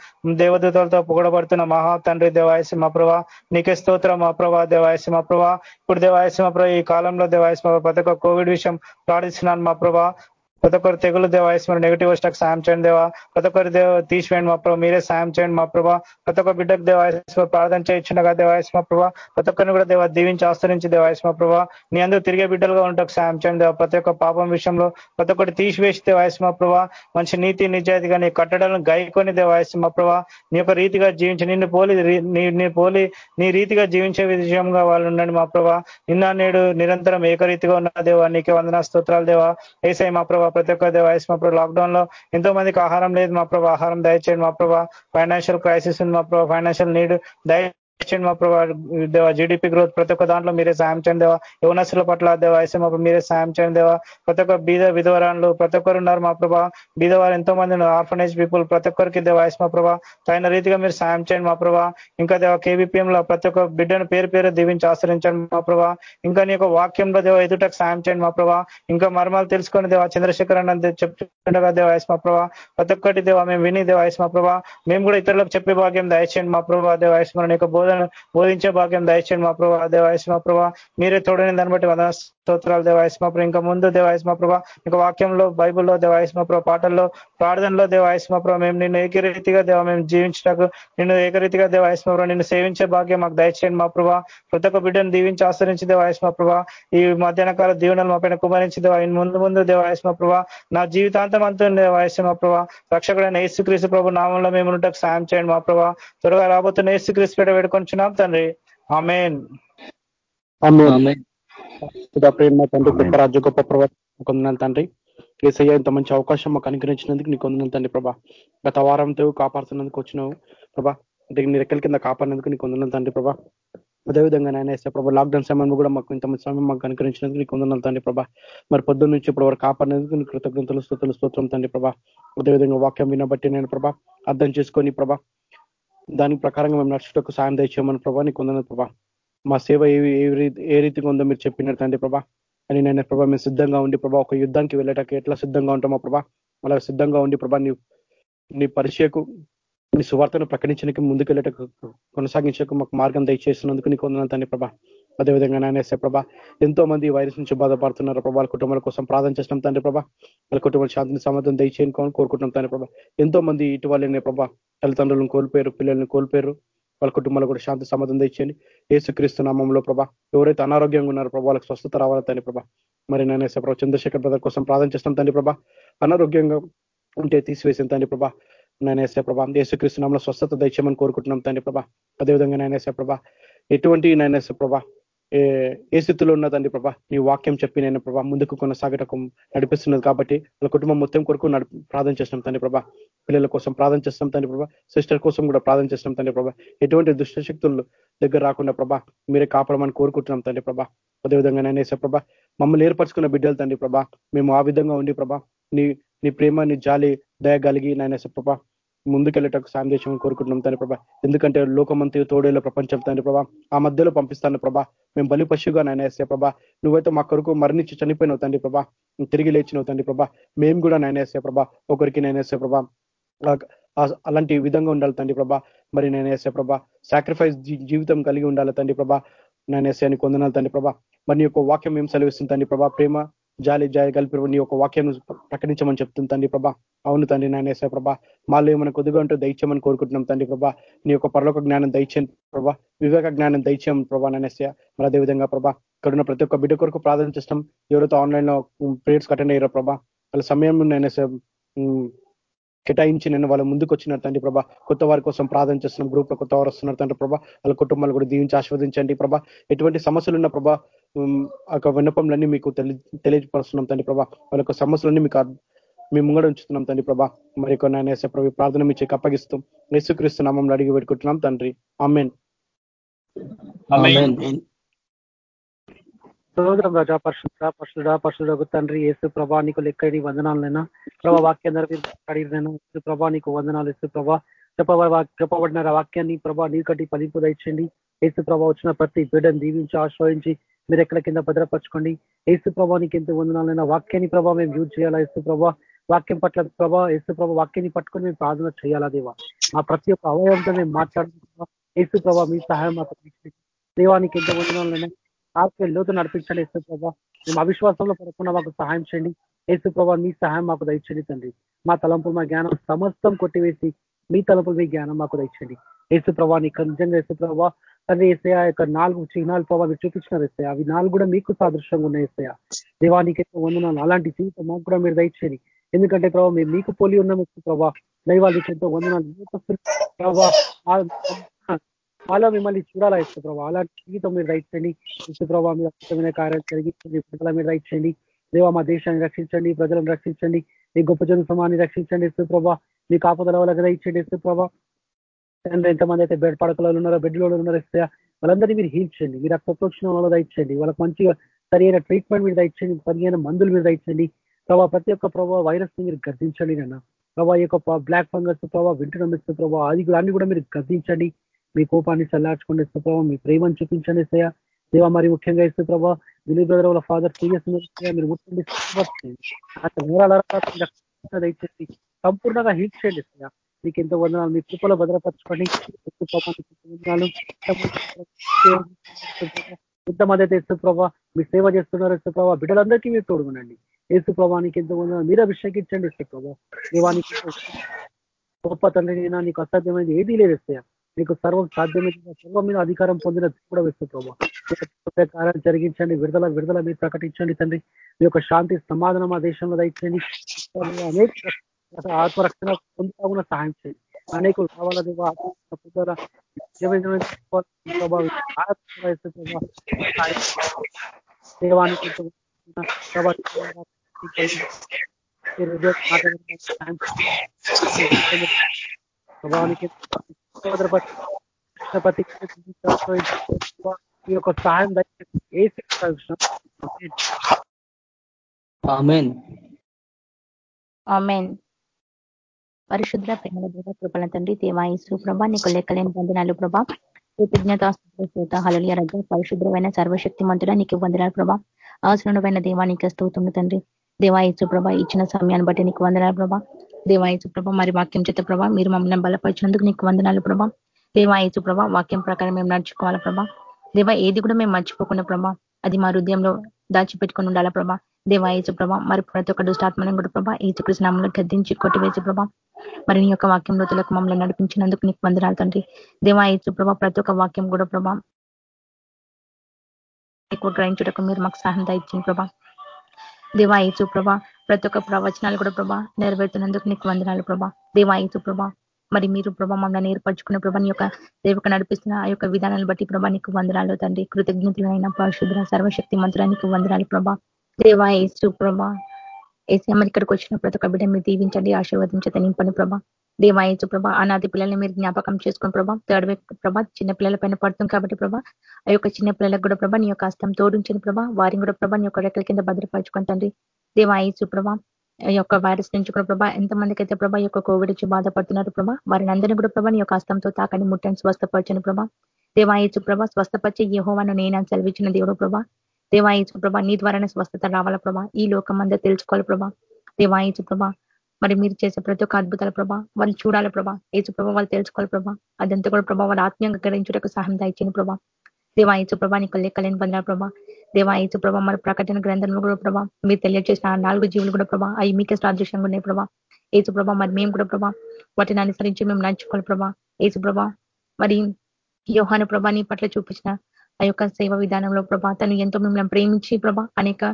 దేవదూతలతో పొగడబడుతున్న మహా తండ్రి దేవాయసు మా ప్రభా. నీకే స్తోత్రం మా ప్రభా దేవాయసు మా ప్రభా. ఇప్పుడు దేవాయసు మా ప్రభా ఈ కాలంలో దేవాయసు మా ప్రతి ఒక్క కోవిడ్ విషయం ప్రార్థిస్తున్నాను మా ప్రభా. ప్రతి ఒక్కరు తెగులు దేవా మరి నెగిటివ్ వచ్చినాక సాయం చేయండి దేవా. ప్రతి ఒక్కరు దేవ తీసివేయండి మా ప్రభావ మీరే సాయం చేయండి మా ప్రభా. ప్రతి ఒక్క బిడ్డకు దేవాయస్మ ప్రార్థన చేయించినగా దేవాయస్మ ప్రభా. ప్రతి ఒక్కరిని కూడా దేవ దీవించి ఆస్తరించి దేవాయస్మ ప్రభా. నీ అందరూ తిరిగే బిడ్డలుగా ఉంటాకు సాయం చేయండి దేవా. ప్రతి ఒక్క పాపం విషయంలో ప్రతి ఒక్కటి తీసివేసి దేవాయస్మ ప్రభా. మంచి నీతి నిజాయితీగా నీ కట్టడాలను గాయకొని దేవాయస్మ ప్రభా. నీ యొక్క రీతిగా జీవించి నిన్ను పోలి నీ పోలి నీ రీతిగా జీవించే విషయంగా వాళ్ళు ఉండండి మా ప్రభా. నిన్న నేడు నిరంతరం ఏకరీతిగా ఉన్న దేవా. నీకే వందన స్తోత్రాలు దేవా. ఏసై మా ప్రభా ప్రతి ఒక్క దేవాయస్ మా ప్రభు లాక్డౌన్లో ఎంతో మందికి ఆహారం లేదు మా ప్రభు ఆహారం దయచేయండి మా ప్రభా. ఫైనాన్షియల్ క్రైసిస్ ఉంది మా ప్రభా ఫైనాన్షియల్ నీడ్ దయ చేయండి మా ప్రభావ దేవా జీడిపి గ్రోత్ ప్రతి ఒక్క దాంట్లో మీరే సాయం చేయండి దేవా. యువనస్తుల పట్ల దేవా మా మీరే సాయం చేయండి దేవా. ప్రతి ఒక్క బీద విధవరాలు ప్రతి ఒక్కరు ఉన్నారు మా ప్రభా బీదవారు ఎంతో మంది ఆర్ఫనేజ్ పీపుల్ ప్రతి ఒక్కరికి దేవా మా ప్రభా. తగిన రీతిగా మీరు సాయం చేయండి మా ప్రభా ఇంకా దేవా కేవీపీఎం లో ప్రతి ఒక్క బిడ్డను పేరు పేరు దీవించి ఆశ్రయించండి మా ప్రభా ఇంకా నీ యొక్క వాక్యంలో దేవ ఎదుటకు సాయం చేయండి మా ప్రభా ఇంకా మర్మాలు తెలుసుకొని దేవా చంద్రశేఖర్ అన్న చెప్తుండగా దేవా మా ప్రభా. ప్రతి ఒక్కటి దేవా మేము విని దేవా మా ప్రభా. మేము కూడా ఇతరులకు చెప్పే భాగ్యం దయచేయండి మా ప్రభా దేవా మన యొక్క బోధన బోధించే భాగ్యం దయచేయండి మా ప్రభా. దేవాయస్ మా ప్రభా. మీరే తోడని దాన్ని బట్టి వందన స్తోత్రాలు దేవాయస్ మా ప్రభా. ఇంకా ముందు దేవాయస్ మా ప్రభా ఇంకా వాక్యంలో బైబుల్లో దేవాయస్ మా ప్రభా పాటల్లో ప్రార్థనలో దేవాయస్ మా ప్రభా మేము నిన్ను ఏకరీతిగా దేవ మేము జీవించటకు నిన్ను ఏకరీతిగా దేవాయస్ మా ప్రభా నిన్ను సేవించే భాగ్యం మాకు దయచేయండి మా ప్రభా. ప్రతి ఒక్క బిడ్డను దీవించి ఆశ్రయించి దేవాయస్ మా ప్రభా. ఈ మధ్యాహ్న కాల దీవెనలు మా పైన కుమరించి దేవా ముందు ముందు దేవాయస్ మా ప్రభా. నా జీవితాంతం అంతా దేవాయస్ మా ప్రభా. రక్షకుడైన యేసుక్రీస్తు ప్రభు నామంలో మేము ఉండటకు సాయం చేయండి మా ప్రభా. త్వరగా రాబోతున్న యేసుక్రీస్తు పేట వేడుకొంచున్నాం తండ్రి. ఆమెన్. ప్రేమ తండ్రి గొప్ప రాజ్య గొప్ప ప్రవర్తన తండ్రి. ఏసయ్య ఇంత మంచి అవకాశం మాకు అనుగ్రహించినందుకు నీకు వందనాలు తండ్రి ప్రభా. గత వారంతో కాపాడుతున్నందుకు వచ్చినావు ప్రభా. నీ రెక్కల కింద కాపాడినందుకు నీకు వందనాలు తండ్రి ప్రభా. అదేవిధంగా నాయన వేస్తే ప్రభా లాక్డౌన్ సమయంలో కూడా మాకు ఇంత మంచి సమయం మాకు అనుకరించినందుకు నీకు వందనాలు తండ్రి ప్రభా. మరి పొద్దున్న నుంచి ఇప్పుడు వరకు కాపాడినందుకు నీకు కృతజ్ఞతలు స్థుతులు స్తోత్రం తండ్రి ప్రభా. అదేవిధంగా వాక్యం వినబట్టి నేను ప్రభా అర్థం చేసుకొని ప్రభా దాని ప్రకారంగా మేము నడుచుటకు సాయం దయచేయమని ప్రభా నీకు వందన ప్రభా. మా సేవ ఏ రీతిగా ఉందో మీరు చెప్పినట్టు తండ్రి ప్రభా. అని నేను ప్రభా మేము సిద్ధంగా ఉండి ప్రభా ఒక యుద్ధానికి వెళ్ళటానికి ఎట్లా సిద్ధంగా ఉంటామో ప్రభా అలా సిద్ధంగా ఉండి ప్రభా నీ నీ పరిచయకు నీ సువార్తను ప్రకటించడానికి ముందుకు వెళ్ళటకు కొనసాగించకు మాకు మార్గం దయచేస్తున్నందుకు నీకు వందన తండ్రి ప్రభా. అదేవిధంగా నాయనేసే ప్రభా ఎంతో మంది వైరస్ నుంచి బాధపడుతున్నారు ప్రభా వాళ్ళ కుటుంబాల కోసం ప్రార్థన చేస్తున్నాం తండ్రి ప్రభా. వాళ్ళ కుటుంబ శాంతిని సమాధానం దయచేయనుకోని కోరుకుంటున్నాం తండ్రి ప్రభా. ఎంతో మంది ఇటీవలనే ప్రభా తల్లిదండ్రులను కోల్పోయారు పిల్లల్ని కోల్పోయారు. వాళ్ళ కుటుంబాలు కూడా శాంతి సమాధానం తెచ్చండి ఏసుక్రీస్తు నామంలో ప్రభా ఎవరైతే అనారోగ్యంగా ఉన్నారో ప్రభా వాళ్ళకి స్వస్థత రావాలి తండ్రి ప్రభా? మరి నేను ప్రభా చంద్రశేఖర్ బ్రదర్ కోసం ప్రార్థన చేస్తాం తండ్రి ప్రభా. అనారోగ్యంగా ఉంటే తీసివేసిన తండ్రి ప్రభా? నేను వేసే ప్రభా ఏసుక్రీస్తు నామంలో స్వస్థత దయచేయమని కోరుకుంటున్నాం తండ్రి ప్రభా. అదేవిధంగా నేను వేసే ప్రభా ఎటువంటి నేను ప్రభా ఏ స్థితిలో ఉన్నదండి ప్రభా? నీ వాక్యం చెప్పి నేను ప్రభా ముందుకు కొనసాగటం నడిపిస్తున్నది కాబట్టి వాళ్ళ కుటుంబం మొత్తం కొరకు ప్రార్థన చేస్తున్నాం తండ్రి ప్రభా. పిల్లల కోసం ప్రార్థన చేస్తాం తండ్రి ప్రభా. సిస్టర్ కోసం కూడా ప్రార్థన చేస్తాం తండ్రి ప్రభా. ఎటువంటి దుష్టశక్తులు దగ్గర రాకుండా ప్రభా మీరే కాపాడమని కోరుకుంటున్నాం తండ్రి ప్రభా. అదేవిధంగా నేనేసే ప్రభా మమ్మల్ని ఏర్పరచుకున్న బిడ్డలు తండ్రి ప్రభా మేము ఆ విధంగా ఉండి ప్రభా నీ నీ ప్రేమ నీ జాలి దయ కలిగి నాయనేసే ప్రభా ముందుకెళ్ళేటకు సాయం దేశం కోరుకుంటున్నాం తండ్రి ప్రభా. ఎందుకంటే లోకమంతి తోడేలో ప్రపంచం తండ్రి ప్రభా. ఆ మధ్యలో పంపిస్తాను ప్రభా. మేము బలి పశువుగా నాయన వేస్తే ప్రభా. నువ్వైతే మా కొరకు మరణించి చనిపోయినావు తండ్రి ప్రభా. తిరిగి లేచినావు తండ్రి ప్రభా. మేము కూడా నాయనేసే ప్రభా ఒకరికి నేనేసే ప్రభా. అలాంటి విధంగా ఉండాలి తండ్రి ప్రభా. మరి నేనేసే ప్రభా సాక్రిఫైస్ జీవితం కలిగి ఉండాలి తండ్రి ప్రభా. నేనేసే అని కొందనాలి తండ్రి ప్రభా. మరి నీ యొక్క వాక్యం ఏం సెలవిస్తుంది తండ్రి ప్రభా? ప్రేమ జాలి జాలి కలిపి నీ యొక్క వాక్యం ప్రకటించమని చెప్తుంది తండ్రి ప్రభా. అవును తండ్రి నాయనేసే ప్రభా. మాలో ఏమైనా కొద్దిగా ఉంటే దయచేయమని కోరుకుంటున్నాం తండ్రి ప్రభా. నీ యొక్క పరలోక జ్ఞానం దయచేయని ప్రభా. వివేక జ్ఞానం దయచేయం ప్రభా నానేసే మరి అదేవిధంగా ప్రభా ఇక్కడ ఉన్న ప్రతి ఒక్క బిడ్డ కొరకు ప్రార్థన చేస్తాం. ఎవరైతే ఆన్లైన్లో ప్రేయర్స్ అటెండ్ అయ్యారో ప్రభా వాళ్ళ సమయం నేనేసే కేటాయించి నేను వాళ్ళ ముందుకు వచ్చినారు తండ్రి ప్రభా. కొత్త వారి కోసం ప్రార్థన చేస్తున్నాం. గ్రూప్లో కొత్త వారు వస్తున్నారు తండ్రి ప్రభా. వాళ్ళ కుటుంబాలు కూడా దీవించి ఆస్వాదించండి ప్రభా. ఎటువంటి సమస్యలు ఉన్న ప్రభా ఆ విన్నపంలన్నీ మీకు తెలియపరుస్తున్నాం తండ్రి ప్రభా. వాళ్ళ యొక్క సమస్యలన్నీ మీకు మీ ముంగడ ఉంచుతున్నాం తండ్రి ప్రభా. మరి కొన్ని ప్రభు ప్రార్థన మీ చెక్ అప్పగిస్తాం యేసుక్రీస్తు నామంలో అడిగి పెట్టుకుంటున్నాం తండ్రి. అమ్మేన్ స్తోత్రం రాజా పరిశుద్ధ పరిశుద్ధ పరిశుద్ధ తండ్రి ఏసు ప్రభా నీకు లెక్కడి వందనాలైనా ప్రభా వాక్యం అడిగినైనా ప్రభా నీకు వందనాలు ఏసు ప్రభా. చెప్పబడిన వాక్యాన్ని ప్రభా నీ కట్టి పలింపు దండి ఏసు ప్రభా వచ్చిన ప్రతి బిడ్డను దీవించి ఆశ్రయించి మీరు ఎక్కడ కింద భద్రపరచుకోండి. ఏసు ప్రభా నీకు ఎంత వందనాలైనా వాక్యాన్ని ప్రభా మేము యూజ్ చేయాలా యేసు ప్రభా? వాక్యం పట్ల ప్రభా యేసు ప్రభా వాక్యాన్ని పట్టుకొని మేము ప్రార్థన చేయాలా దేవా? ఆ ప్రతి ఒక్క అవయవంతో మేము మాట్లాడుతున్నాం ఏసు ప్రభా మీ సహాయం మాకు దేవానికి ఎంత వందనాలైనా ఆత్మ లోతు నడిపించండి యేసు ప్రభా మేము అవిశ్వాసంలో పడకుండా మాకు సహాయం చేయండి. యేసు ప్రభా మీ సహాయం మాకు దయచండి తండ్రి. మా తలంపులు మా జ్ఞానం సమస్తం కొట్టివేసి మీ తలంపులు మీ జ్ఞానం మాకు దయచండి యేసు ప్రభా నీకు నిజంగా యేసు ప్రభా తండ్రి ఏసయ యొక్క నాలుగు చిహ్నాలు ప్రభావ మీరు చూపించినారు వేస్తాయి అవి నాలుగు కూడా మీకు సాదృశ్యంగా ఉన్నాయి వేస్తాయా దేవానికి వందనాలు. అలాంటి జీవితం మాకు కూడా మీరు దయచేయండి. ఎందుకంటే ప్రభావ మేము మీకు పోలి ఉన్నాం ప్రభా దైవానికి ఎంతో వందనాలు. ప్రభావ అలా మిమ్మల్ని చూడాలా ఇస్తే ప్రభావ అలాంటి జీవితం మీరు రైట్ చేయండి. ఇసు ప్రభావ మీరు అద్భుతమైన కార్యాలు జరిగించండి ప్రజల మీద రైట్ చేయండి. దేవా మా దేశాన్ని రక్షించండి ప్రజలను రక్షించండి. మీ గొప్ప జన సమాన్ని రక్షించండి ఇసు ప్రభా మీ కాపుదల వాళ్ళకి రైట్ ఇసు ప్రభా తండ్రి ఎంతమంది అయితే బెడ్ పడకలలో ఉన్నారో బెడ్లో ఉన్నారో ఇస్తే వాళ్ళందరినీ మీరు హీల్చండి మీరు రక్తప్రోక్షణ వాళ్ళ దయచేయండి వాళ్ళకి మంచిగా సరైన ట్రీట్మెంట్ మీరు దయచేయండి సరైన మందులు మీరు దయచేయండి ప్రభావ ప్రతి ఒక్క ప్రభావ వైరస్ని మీరు గర్దించండి నన్న. ప్రభావ యొక్క బ్లాక్ ఫంగస్ ప్రభావ వింటున్న ప్రభావ అది అన్ని కూడా మీరు గర్దించండి మీ కోపాన్ని చల్లార్చుకోండి ఇస్తే ప్రభావ మీ ప్రేమను చూపించండి సయ దేవ మరి ముఖ్యంగా ఇస్తే ప్రభావ దిలీప్ బ్రదర్ వాళ్ళ ఫాదర్ సీరియస్ మీరు గుర్తుండి దయచేసి సంపూర్ణంగా హీట్ చేయండి సయ మీకు ఎంతో వందనాలు మీ కృపలో భద్రపరచుకొని ఎంతమంది అయితే ఇస్తు ప్రభావ మీ సేవ చేస్తున్నారు ఇస్తు ప్రభావ బిడ్డలందరికీ మీరు తోడుగునండి ఏసు ప్రభానికి ఎంతో వందనాలు. మీరు అభిషేకించండి ఇస్తు ప్రభావ దేవానికి గొప్ప తండ్రి నీకు అసాధ్యమైనది ఏదీ లేదు ఇస్తాయా మీకు సర్వం సాధ్యమైన సర్వం మీద అధికారం పొందిన కూడా వేస్తు ప్రభావ కార్యాలు జరిగించండి విడుదల విడుదల మీరు ప్రకటించండి తండ్రి. మీ యొక్క శాంతి సమాధానం ఆ దేశంలో దయచేయండి. అనేక ఆత్మరక్షణ పొందుతాగున్న సహాయం చేయండి. అనేకులు కావాలని దేవానికి ప్రభావానికి ఈ యొక్క పరిశుద్ర ప్రేమల దేవ కృపణ తండ్రి దేవాయసు ప్రభా నీకు లెక్కలేని బంధనాలు ప్రభా. కృతజ్ఞత హలలియ రజ పరిశుద్రమైన సర్వశక్తి మంతుడా నీకు వందనాలు ప్రభా. అవసరమైన దేవానికి స్తోత్రం తండ్రి. దేవాయచు ప్రభ ఇచ్చిన సమయాన్ని బట్టి నీకు వందనాలు ప్రభా. దేవాయచు ప్రభ మరి వాక్యం చేత ప్రభా మీరు మమ్మల్ని బలపరిచినందుకు నీకు వందనాలు ప్రభా. దేవాయచు ప్రభా వాక్యం ప్రకారం మేము నడుచుకోవాలా ప్రభా. దేవా ఏది కూడా మేము మర్చిపోకుండా ప్రభా అది మా హృదయంలో దాచిపెట్టుకుని ఉండాలా ప్రభా. దేవాయచు ప్రభా మరి ప్రతి ఒక్క దుష్టాత్మని కూడా ప్రభా ఏసు కృష్ణంలో గద్దించి కొట్టివేసి ప్రభా. మరి నీ యొక్క వాక్యం రోజులకు మమ్మల్ని నడిపించినందుకు నీకు వందనాలు తండ్రి. దేవాయచు ప్రభా ప్రతి ఒక్క వాక్యం కూడా ప్రభా ఎక్కువ గ్రహించుటకు మీరు మాకు సహాయం దాయించింది ప్రభా. దేవాయసు ప్రభా ప్రతి ఒక్క ప్రవచనాలు కూడా ప్రభా నెరవేరుతున్నందుకు నీకు వందనాలు ప్రభా. దేవాయసు ప్రభా మరి మీరు ప్రభా మమ్మల్ని ఏర్పరచుకున్న ప్రభా నీ యొక్క దేవక నడిపిస్తున్న ఆ యొక్క విధానాన్ని బట్టి ప్రభా నీకు వందనాలు తండ్రి. కృతజ్ఞతలైన పరిశుద్ర సర్వశక్తి మంత్రానికి వందనాలు ప్రభా. దేవా ప్రభా ఏసీ మరి ఇక్కడికి వచ్చిన ప్రతి ఒక్క బిడ్డ మీరు దీవించండి ఆశీర్వదించత నింపని ప్రభా. దేవాయచు ప్రభా? అనాది పిల్లల్ని మీరు జ్ఞాపకం చేసుకుని ప్రభా థర్డ్ వే ప్రభా చిన్న పిల్లల పైన పడుతుంది కాబట్టి ప్రభా ఆ యొక్క చిన్న పిల్లలకు కూడా ప్రభా నీ యొక్క హస్తం తోడించిన ప్రభా వారిని కూడా ప్రభా నీ యొక్క రెక్కల కింద భద్రపరచుకుంటండి దేవాయచు ప్రభా ఈ యొక్క వైరస్ నుంచి కూడా ప్రభా ఎంతమందికి అయితే ప్రభా యొక్క కోవిడ్ నుంచి బాధపడుతున్నారు ప్రభా వారిని అందరినీ కూడా ప్రభా నీ యొక్క హస్తంతో తాకని ముట్టని స్వస్థపరచని ప్రభా. దేవాయచు ప్రభా స్వస్థపరిచే యహోవాను నేను సెలవిచ్చిన దేవుడు ప్రభా. దేవాయచు ప్రభా నీ ద్వారానే స్వస్థత రావాల ప్రభా? ఈ లోకం అంతా తెలుసుకోవాలి ప్రభా. దేవాయచు ప్రభా మరి మీరు చేసే ప్రతి ఒక్క అద్భుతాల ప్రభా వాళ్ళు చూడాలి ప్రభా ఏచు ప్రభా వాళ్ళు తెలుసుకోవాలి ప్రభా అదంతా కూడా ప్రభా వాళ్ళు ఆత్మీయంగా గ్రహించుటకు సహాయం దాయించింది ప్రభా. దేవాయచు ప్రభా నీకు లెక్కలేని పొందిన ప్రభా. దేవాయచు ప్రభా మరి ప్రకటన గ్రంథంలో కూడా ప్రభా మీరు తెలియజేసిన నాలుగు జీవులు కూడా ప్రభా అవి మీకే సాదృశ్యంగా ఉన్నాయి ప్రభా. ఏసు ప్రభా మరి మేము కూడా ప్రభా వాటిని అనుసరించి మేము నడుచుకోవాలి ప్రభా. ఏసు ప్రభా మరి యోహాను ప్రభా నీ పట్ల చూపించిన ఆ యొక్క సేవ విధానంలో ప్రభా తను ఎంతో మిమ్మల్ని ప్రేమించి ప్రభా అనేక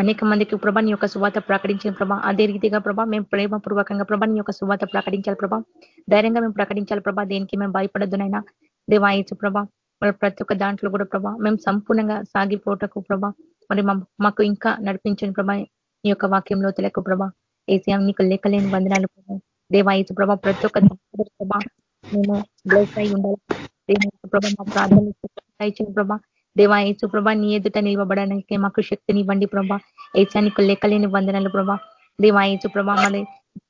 అనేక మందికి ప్రభా నీ యొక్క సువాత ప్రకటించిన ప్రభా అదే రీతిగా ప్రభా మేము ప్రేమపూర్వకంగా ప్రభా నీ యొక్క సువాత ప్రకటించాలి ప్రభా. ధైర్యంగా మేము ప్రకటించాలి ప్రభా దేనికి మేము భయపడద్దునైనా దేవాయచు ప్రభా మరి ప్రతి ఒక్క దాంట్లో కూడా ప్రభా మేము సంపూర్ణంగా సాగిపోటకు ప్రభా మరి మాకు ఇంకా నడిపించండి ప్రభా నీ యొక్క వాక్యంలో తెలియకు ప్రభా. ఏసీ నీకు లెక్కలేని వందనాలు ప్రభా. దేవాయచు ప్రభా ప్రతి ఒక్క ప్రభా మేము బ్లెస్ అయి ఉండాలి. ప్రభా మా ప్రార్థన ప్రభా. దేవా ఏసు ప్రభా నీ ఎదుట నిలవబడడానికి మాకు శక్తిని ఇవ్వండి ప్రభా ఏచానికి లెక్కలేని వందనలు ప్రభా. దేవా ఏసు ప్రభా మరి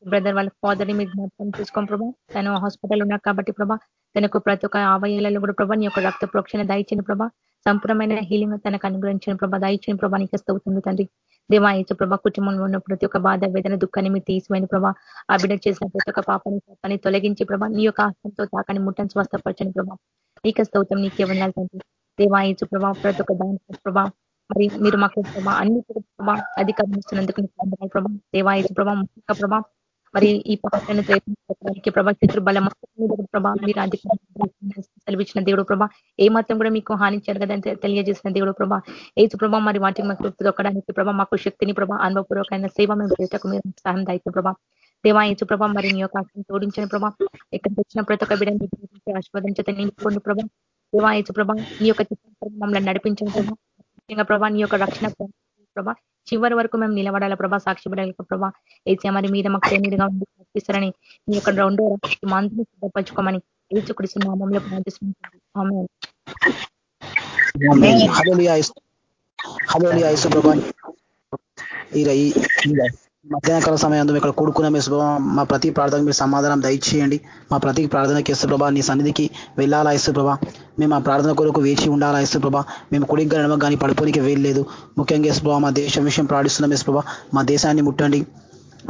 బ్రదర్ వాళ్ళ ఫాదర్ని మీరు జ్ఞాపకం చూసుకోండి ప్రభా. తను హాస్పిటల్ ఉన్నారు కాబట్టి ప్రభా తనకు ప్రతి ఒక్క ఆవయాలలో కూడా ప్రభా నీ యొక్క రక్త ప్రోక్షణ దాయించిన ప్రభా. సంపూర్ణమైన హీలింగ్ తనకు అనుగ్రహించిన ప్రభా. దాయించిన ప్రభా నీకు తండ్రి. దేవా ఏసు ప్రభా కుటుంబంలో ఉన్న ప్రతి ఒక్క బాధ వేదన దుఃఖాన్ని మీరు తీసిపోయిన ప్రభా. ఆ బిడ్డ చేసిన ప్రతి ఒక్క పాపని పాపాన్ని తొలగించి ప్రభా నీ యొక్క ఆస్తంతో తాకని ముట్టని స్వస్థపరచని ప్రభా. నీక స్తోత్రం నీకే వందాలి తండ్రి. దేవా దేవాయచు ప్రభా ప్రతి ఒక్క దాని ప్రభా మరి మీరు మాకు ప్రభా అన్ని ప్రభా అధికారం ఇస్తున్నందుకు ప్రభా. దేవాయచు ప్రభా ముఖ్య ప్రభా మరి ఈ పాటను ప్రయత్నించడానికి ప్రభా శత్రు బలం ప్రభా మీరు అధికారం సెలవిచ్చిన దేవుడు ప్రభా ఏ మాత్రం కూడా మీకు హాని జరగదని తెలియజేసిన దేవుడు ప్రభా ఏసు ప్రభా మరి వాటికి మాకు తృప్తి దొక్కడానికి ప్రభా మాకు శక్తిని ప్రభా అనుభవపూర్వకమైన సేవ మేము చేతకు మీరు సహాయం దాయితే ప్రభా. దేవా ఏసు ప్రభా మరి నీ యొక్క జోడించిన ప్రభా. ఇక్కడ వచ్చిన ప్రతి ఒక్క బిడ్డని ఆస్వాదించతే నింపుకోండి ప్రభా. ఏసు ప్రభా నీ యొక్క చిత్రం మమ్మల్ని నడిపించిన ప్రభా. ముఖ్యంగా ప్రభా నీ యొక్క రక్షణ ప్రభా చివరి వరకు మేము నిలబడాలి ప్రభా? సాక్షి పడాలి ప్రభా. ఏసీ మరి మీద మాకు తేనీరుగా ఉండి నడిపిస్తారని మీ యొక్క రెండో మందుని సిద్ధపరచుకోమని ఏచుకుడిసి నామంలో ప్రార్థిస్తున్నాం. ఈ మధ్యాహ్నకాల సమయంలో ఇక్కడ కూడుకున్న మీ మా ప్రతి ప్రార్థనకు మీరు సమాధానం దయచేయండి. మా ప్రతి ప్రార్థనకి ప్రభా నీ సన్నిధికి వెళ్ళాలా ప్రభా మేము ఆ ప్రార్థన కొరకు వేచి ఉండాలా ప్రభా మేము కుడిగా కానీ పడిపోనికి వేయలేదు ముఖ్యంగా ప్రభా మా దేశం విషయం ప్రార్థిస్తున్నాం ప్రభా మా దేశాన్ని ముట్టండి.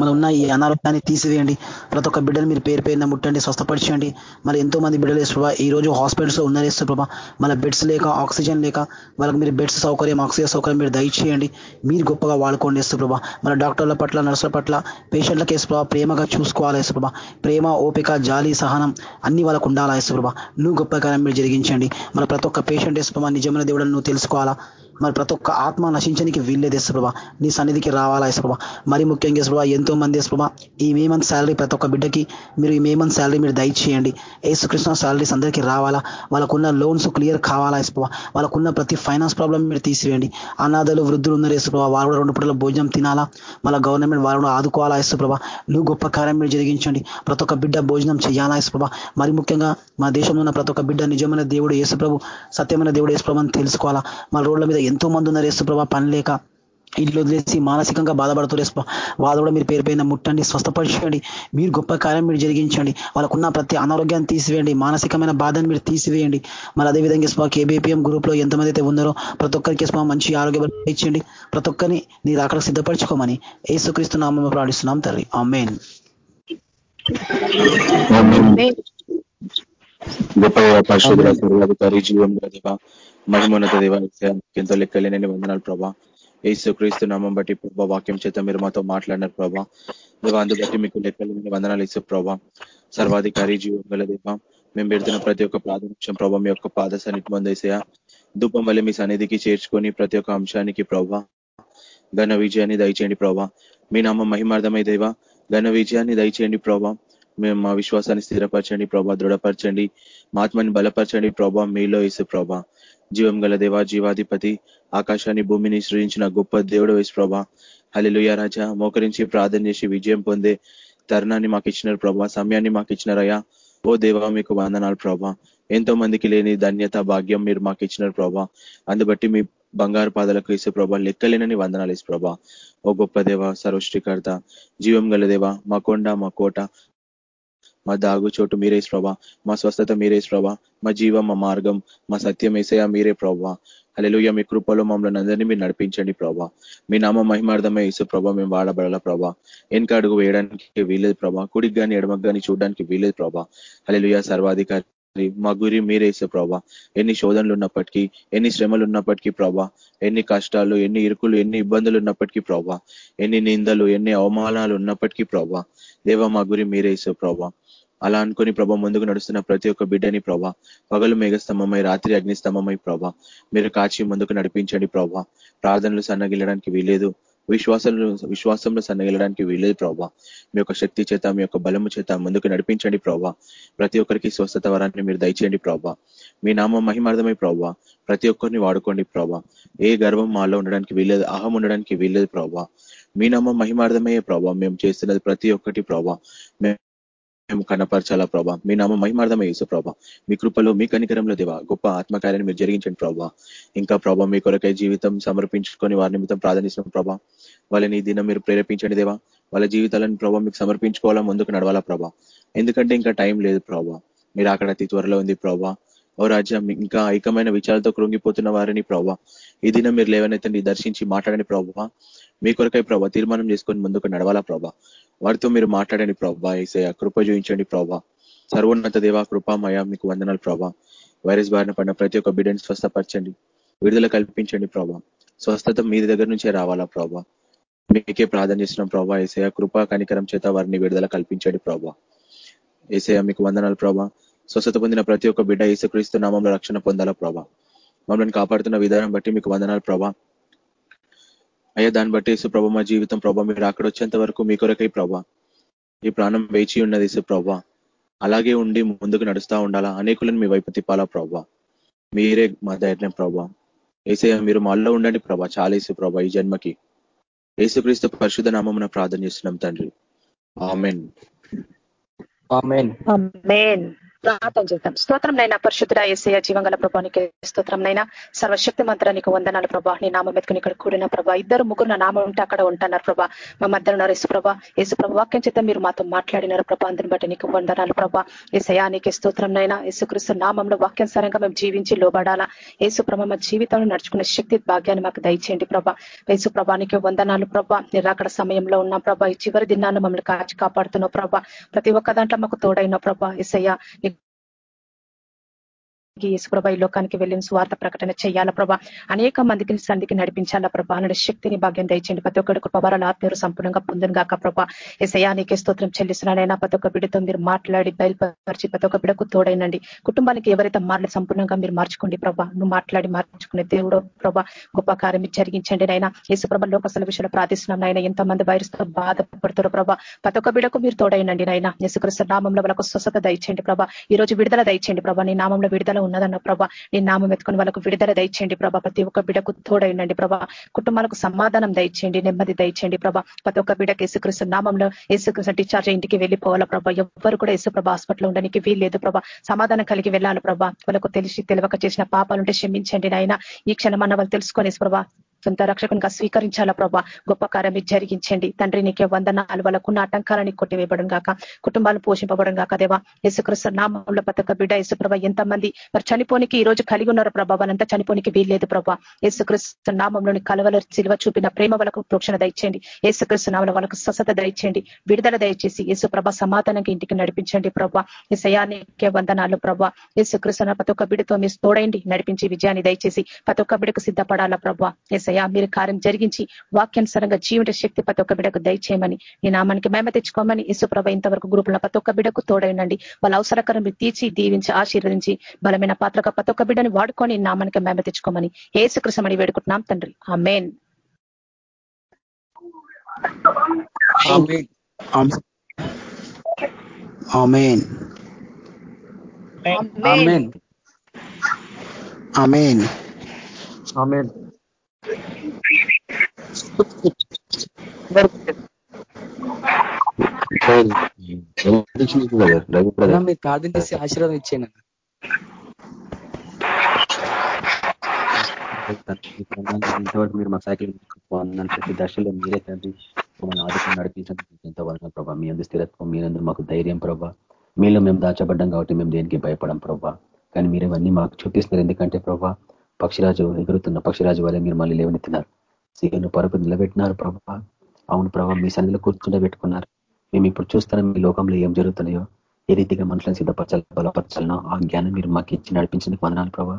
మన ఉన్న ఈ అనారోగ్యాన్ని తీసివేయండి. ప్రతి ఒక్క బిడ్డలు మీరు పేరు పేరున ముట్టండి స్వస్థపరచండి మరి ఎంతో మంది బిడ్డలు వేసు ఈ రోజు హాస్పిటల్స్లో ఉన్నారు ప్రభా మన బెడ్స్ లేక ఆక్సిజన్ లేక వాళ్ళకి మీరు బెడ్స్ సౌకర్యం ఆక్సిజన్ సౌకర్యం మీరు దయచేయండి. మీరు గొప్పగా వాడుకోండి వేస్తు ప్రభా మన డాక్టర్ల పట్ల నర్సుల పట్ల పేషెంట్లకి వేసు ప్రభా ప్రేమగా చూసుకోవాలి వేసు ప్రభా ప్రేమ ఓపిక జాలి సహనం అన్ని వాళ్ళకు ఉండాలా వేసు ప్రభా నువ్వు గొప్ప మీరు జరిగించండి. మన ప్రతి ఒక్క పేషెంట్ వేసు ప్రభా నిజమైన దేవుడు నువ్వు తెలుసుకోవాలా? మరి ప్రతి ఒక్క ఆత్మ నశించడానికి వీల్లేదు ప్రభా. నీ సన్నిధికి రావాలా ప్రభా. మరి ముఖ్యంగా ప్రభా ఎంతో మంది ప్రభా ఈ మే మంత్ శాలరీ ప్రతి ఒక్క బిడ్డకి మీరు ఈ మే మంత్ శాలరీ మీరు దయచేయండి. ఏసుకృష్ణ శాలరీస్ అందరికీ రావాలా? వాళ్ళకున్న లోన్స్ క్లియర్ కావాలా ప్రభా? వాళ్ళకున్న ప్రతి ఫైనాన్స్ ప్రాబ్లం మీరు తీసివేయండి. అనాథలు వృద్ధులు ఉన్నారు ప్రభా. వారు కూడా రెండు పూటల భోజనం తినాలా? వాళ్ళ గవర్నమెంట్ వారు ఆదుకోవాలా ప్రభా? నువ్వు గొప్ప కార్యం మీరు జరిగించండి. ప్రతి ఒక్క బిడ్డ భోజనం చేయాలా ప్రభా? మరి ముఖ్యంగా మా దేశంలో ఉన్న ప్రతి ఒక్క బిడ్డ నిజమైన దేవుడు యేసుప్రభు సత్యమైన దేవుడు యేసుప్రభు అని తెలుసుకోవాలా? మన రోడ్ల మీద ఎంతో మంది ఉన్నారు యేసుప్రభ పని లేక. ఇల్లు వదిలేసి మానసికంగా బాధపడుతూ వాళ్ళు కూడా మీరు పేరు పైన ముట్టండి స్వస్థపరచండి. మీరు గొప్ప కార్యం మీరు జరిగించండి. వాళ్ళకున్న ప్రతి అనారోగ్యాన్ని తీసివేయండి. మానసికమైన బాధను మీరు తీసివేయండి. మరి అదేవిధంగా స్పా కేబీపీఎం గ్రూప్లో ఎంతమంది అయితే ఉన్నారో ప్రతి ఒక్కరికి స్పా మంచి ఆరోగ్య ఇచ్చండి ప్రతి ఒక్కరిని మీరు అక్కడ సిద్ధపరచుకోమని ఏసుక్రీస్తు నామం ప్రాణిస్తున్నాం తల్లి అమ్మేన్ గొప్ప పరిశుద్ధుల సర్వాధికారి దేవ. మహిమోన్నత దేవానికి ఎంతో లెక్కలేనని వందనాలు ప్రభా. ఏసు క్రీస్తు నామం బట్టి ప్రభా వాక్యం చేత మీరు మాతో మాట్లాడినారు ప్రభా. దేవ అందుబట్టి మీకు లెక్కలేని వందనాలు ఇసు ప్రభా. సర్వాధికారి జీవం గల దేవ మేము పెడుతున్న ప్రతి ఒక్క ప్రాథమికం ప్రభా మీ యొక్క పాద సన్నిటి పొందేసయా ధూపం వల్ల మీ సన్నిధికి చేర్చుకొని ప్రతి ఒక్క అంశానికి ప్రభా ఘన విజయాన్ని దయచేయండి ప్రభా. మీ నామం మహిమార్థమై దేవా ఘన విజయాన్ని దయచేయండి ప్రభా. మేము మా విశ్వాసాన్ని స్థిరపరచండి ప్రభా దృఢపరచండి. మాత్మని బలపరచండి ప్రభా మీలో ఇసు ప్రభా. జీవం గల దేవా జీవాధిపతి ఆకాశాన్ని భూమిని సృజించిన గొప్ప దేవుడు వేసు ప్రభా. హలిలుయ రాజా మోకరించి ప్రార్థన చేసి విజయం పొందే తరుణాన్ని మాకు ఇచ్చినారు ప్రభా సమయాన్ని మాకు ఇచ్చినారయ్యా ఓ దేవా మీకు వందనాలు ప్రభా. ఎంతో మందికి లేని ధన్యత భాగ్యం మీరు మాకు ఇచ్చినారు ప్రభా. అందుబట్టి మీ బంగారు పాదలకు ఇసే ప్రభా లెక్కలేనని వందనాలు ఇసు ప్రభా. ఓ గొప్ప దేవ సర్వశ్రీకర్త జీవం గల దేవ మా కొండ మా కోట మా దాగు చోటు మీరే ప్రభా. మా స్వస్థత మీరే ప్రభా. మా జీవం మా మార్గం. మా సత్యం ఏసయ మీరే ప్రభా. అలెలుయ మీ కృపలో మమ్మల్ని అందరినీ మీరు నడిపించండి ప్రభా. మీ నామ మహిమార్థమే ఇసు ప్రభా మేము వాడబడాల ప్రభా. వెనక అడుగు వేయడానికి వీలేదు ప్రభా. కుడికి కానీ ఎడమకు కానీ చూడడానికి వీలేదు ప్రభా. అలెలుయ సర్వాధికారి మా గురి మీరేసే ప్రభా. ఎన్ని శోధనలు ఉన్నప్పటికీ ఎన్ని శ్రమలు ఉన్నప్పటికీ ప్రభా. ఎన్ని కష్టాలు ఎన్ని ఇరుకులు ఎన్ని ఇబ్బందులు ఉన్నప్పటికీ ప్రభా. ఎన్ని నిందలు ఎన్ని అవమానాలు ఉన్నప్పటికీ ప్రభా. దేవ మా గురి మీరేసే ప్రభా. అలా అనుకుని ప్రభా ముందుకు నడుస్తున్న ప్రతి ఒక్క బిడ్డని ప్రభా పగలు మేఘస్తంభమై రాత్రి అగ్నిస్తంభమై ప్రభా మీరు కాచి ముందుకు నడిపించండి ప్రభా. ప్రార్థనలు సన్నగిల్లడానికి వీలేదు విశ్వాసంలో విశ్వాసంలో సన్నగిల్లడానికి వీలేదు ప్రభా. మీ యొక్క శక్తి చేత మీ యొక్క బలము చేత ముందుకు నడిపించండి ప్రభా. ప్రతి ఒక్కరికి స్వస్థత వరాన్ని మీరు దయచేయండి ప్రభా. మీ నామం మహిమార్థమై ప్రభా ప్రతి ఒక్కరిని వాడుకోండి ప్రభా. ఏ గర్వం మాలో ఉండడానికి వీలేదు అహం ఉండడానికి వీలేదు ప్రభా. మీ నామం మహిమార్థమయ్యే ప్రభా మేము చేస్తున్నది ప్రతి ఒక్కటి ప్రభా. మేము కనపరచాలా ప్రభా? మీ నామ మహిమార్థమే యేసు ప్రభా. మీ కృపలో మీ కనికరంలో దేవా గొప్ప ఆత్మకార్యాన్ని మీరు జరిగించండి ప్రభా. ఇంకా ప్రభా మీ కొరకై జీవితం సమర్పించుకొని వారి నిమిత్తం ప్రాధాన్యత ప్రభా. వాళ్ళని ఈ దినం మీరు ప్రేరేపించండి దేవా. వాళ్ళ జీవితాలను ప్రభా మీకు సమర్పించుకోవాలా ముందుకు నడవాలా ప్రభా. ఎందుకంటే ఇంకా టైం లేదు ప్రభా. మీరు అక్కడ అతి త్వరలో ఉంది ప్రభా. ఓ రాజ్యం ఇంకా ఐకమైన విచారాలతో కృంగిపోతున్న వారిని ప్రభా. ఈ దినం మీరు లేవనైతే దర్శించి మాట్లాడని ప్రభా. మీ కొరకై ప్రభా తీర్మానం చేసుకొని ముందుకు నడవాలా ప్రభా. వారితో మీరు మాట్లాడండి ప్రభా. ఏసయ కృప చూపించండి ప్రభా. సర్వోన్నత దేవా కృపామయ మీకు వందనాలు ప్రభా. వైరస్ బారిన పడిన ప్రతి ఒక్క బిడ్డని స్వస్థపరచండి. విడుదల కల్పించండి ప్రభా. స్వస్థత మీ దగ్గర నుంచే రావాలా ప్రభా. మీకే ప్రార్థన చేసిన ప్రభా. ఏసయ కృపా కనికరం చేత వారిని విడుదల కల్పించండి ప్రభా. ఏసయ మీకు వందనాలు ప్రభా. స్వస్థత పొందిన ప్రతి ఒక్క బిడ్డ ఏసుక్రీస్తు నామంలో రక్షణ పొందాలా ప్రభా. మమ్మల్ని కాపాడుతున్న విధానం బట్టి మీకు వందనాలు ప్రభా. అయ్యా దాన్ని బట్టి యేసు ప్రభా మా జీవితం ప్రభా మీరు అక్కడ వచ్చేంత వరకు మీ కొరకై ప్రభా. ఈ ప్రాణం వేచి ఉన్నది యేసు ప్రభా. అలాగే ఉండి ముందుకు నడుస్తా ఉండాలా? అనేకులను మీ వైపు తిప్పాలా ప్రభా? మీరే మా ధైర్యం ప్రభా. ఏసయ్య మీరు మాల్లో ఉండండి ప్రభా చాలా యేసు ప్రభా ఈ జన్మకి. యేసుక్రీస్తు పరిశుద్ధ నామమున ప్రార్థన చేస్తున్నాం తండ్రి. ఆమెన్. ప్రార్థన చేద్దాం. స్తోత్రం నైనా పరిశుద్ధ ఏసయ జీవంగల ప్రభానికి స్తోత్రం నైనా. సర్వశక్తి మంత్రానికి వందనాలు ప్రభా. నీ నామం ఎత్తుకుని ఇక్కడ కూడిన ప్రభా. ఇద్దరు ముగ్గురు నా నామం ఉంటే అక్కడ ఉంటున్నారు ప్రభా. మా మధ్యలో ఉన్నారు యేసు ప్రభా. యేసు ప్రభా వాక్యం చేత మీరు మాతో మాట్లాడినారు ప్రభా. అందుని బట్టి నీకు వందనాలు ప్రభా. ఏసయా నీకు స్తోత్రం నైనా. యేసుక్రీస్తు నామంలో వాక్యానుసారంగా మేము జీవించి లోబడాలా. యేసు ప్రభా మా జీవితంలో నడుచుకునే శక్తి భాగ్యాన్ని మాకు దయచేయండి ప్రభా. యేసు ప్రభానికి వందనాలు ప్రభా. నిరాకడ సమయంలో ఉన్న ప్రభా. ఈ చివరి దినాన్ని మమ్మల్ని కాచి కాపాడుతున్నావు ప్రభా. ప్రతి ఒక్క దాంట్లో మాకు తోడైన ప్రభా. ఏసయ్యా యేసుప్రభ ఈ లోకానికి వెళ్ళిన స్వార్థ ప్రకటన చేయాలా ప్రభా? అనేక మందికి సంధికి నడిపించాలా ప్రభా? అనే శక్తిని భాగ్యం దయచండి ప్రతి ఒక్కరి కృపవరాలు ఆత్మీయులు సంపూర్ణంగా పొందును గాక ప్రభా. ఎసయానికి స్తోత్రం చెల్లిస్తున్నానైనా ప్రతి ఒక్క బిడ్డతో మీరు మాట్లాడి బయలుపరిచి ప్రతి ఒక్క బిడకు తోడైనండి. కుటుంబానికి ఎవరైతే మాటలు సంపూర్ణంగా మీరు మార్చుకోండి ప్రభా నువ్వు మాట్లాడి మార్చుకునే దేవుడు ప్రభా గొప్ప కార్యం జరిగించండి నైనా యేసుప్రభ లోకసల విషయంలో ప్రార్థిస్తున్నాం నాయన. ఎంతమంది వైరస్తో ప్రభా. ప్రతి ఒక్క బిడకు మీరు తోడైనండి నాయన. యేసుకృష్ణ నామంలో వాళ్ళకు స్వస్థత దయచేయండి ప్రభా. ఈ రోజు విడుదల దయచేయండి ప్రభా. నీ నామంలో విడుదల ఉన్నదన్న ప్రభా. నీ నామం ఎత్తుకుని వాళ్ళకు విడుదల దయచేయండి ప్రభా. ప్రతి ఒక్క బిడకు తోడైనండి ప్రభా. కుటుంబాలకు సమాధానం దయచేయండి నెమ్మది దయచేయండి ప్రభా. ప్రతి ఒక్క బిడకు యేసుక్రీస్తు నామంలో యేసుక్రీస్తు డిశ్చార్జ్ ఇంటికి వెళ్ళిపోవాలా ప్రభా. ఎవరు కూడా యేసు ప్రభా హాస్పిటల్ ఉండడానికి వీల్లేదు ప్రభా. సమాధానం కలిగి వెళ్ళాలి ప్రభా. వాళ్ళకు తెలిసి తెలియక చేసిన పాపాలుంటే క్షమించండి నాయన. ఈ క్షణం అన్న వాళ్ళు తెలుసుకొని ప్రభా సొంత రక్షకునిగా స్వీకరించాలా ప్రభా? గొప్ప కార్యం జరిగించండి. తండ్రి నీకే వందనాలు. వాళ్ళకున్న ఆటంకాలని కొట్టివేయబడం గాక కుటుంబాలు పోషింపబడం గాక దేవా యేసుక్రీస్తు నామంలో ప్రతి బిడ్డ యేసుప్రభ ఎంతమంది మరి చనిపోనికి ఈ రోజు కలిగి ఉన్నారు ప్రభా వాళ్ళంతా చనిపోనికి వీల్లేదు ప్రభా. యేసుకృష్ణ నామంలోని కలవల సిల్వ చూపిన ప్రేమ వాళ్ళకు ప్రోక్షణ దయచేయండి. యేసుకృష్ణ నామంలో వాళ్ళకు స్వస్థత దయచేయండి. విడుదల దయచేసి యేసుప్రభ సమాధానంగా ఇంటికి నడిపించండి ప్రభా. ఈ సయానికే వందనాలు ప్రభా. యేసుకృష్ణ ప్రతి ఒక్క బిడ్డతో మీరు తోడండి నడిపించి విజయాన్ని దయచేసి ప్రతి ఒక్క బిడకు సిద్ధపడాలా ప్రభా? ఏసయ్యా మీరు కార్యం జరిగించి వాక్యానుసారంగా జీవిత శక్తి ప్రతి ఒక్క బిడకు దయచేయమని ఈ నామానికి మేమ తెచ్చుకోమని యేసుప్రభ ఇంతవరకు గ్రూపుల ప్రతి ఒక్క బిడకు తోడైనండి వాళ్ళ అవసరకరం తీర్చి దీవించి ఆశీర్వదించి బలమైన పాత్రగా ప్రతి ఒక్క బిడ్డని వాడుకొని నామానికి మేమ తెచ్చుకోమని ఏసుకృష్ణమని వేడుకుంటున్నాం తండ్రి. Amen amen. Amen. Amen. Amen. మీరు ప్రార్థన చేసి ఆశీర్వాదం ఇచ్చేయండి. ఇంతవరకు మీరు మా సైకిల్ ప్రతి దశలో మీరే తండ్రి మమ్మల్ని ఆదుకుని నడిపించండి ఎంత వలన ప్రభా మీ అందు స్థిరత్వం మీరందరూ మాకు ధైర్యం ప్రభా. మీలో మేము దాచబడ్డం కాబట్టి మేము దేనికి భయపడం ప్రభా. కానీ మీరు ఇవన్నీ మాకు చూపిస్తున్నారు. ఎందుకంటే ప్రభా పక్షిరాజు ఎగురుతున్న పక్షిరాజు వల్ల మీరు మళ్ళీ లేవనెత్తినారు. సీను పరుపు నిలబెట్టినారు ప్రభా అవును ప్రభా మీ సన్నిధిలో కూర్చుండ పెట్టుకున్నారు. మేము ఇప్పుడు చూస్తున్నాం మీ లోకంలో ఏం జరుగుతున్నాయో ఏ రీతిగా మనుషులను సిద్ధపరచాలి బలపరచాలనో ఆ జ్ఞానం మీరు మాకు ఇచ్చి నడిపించినందుకు వందనాలు ప్రభా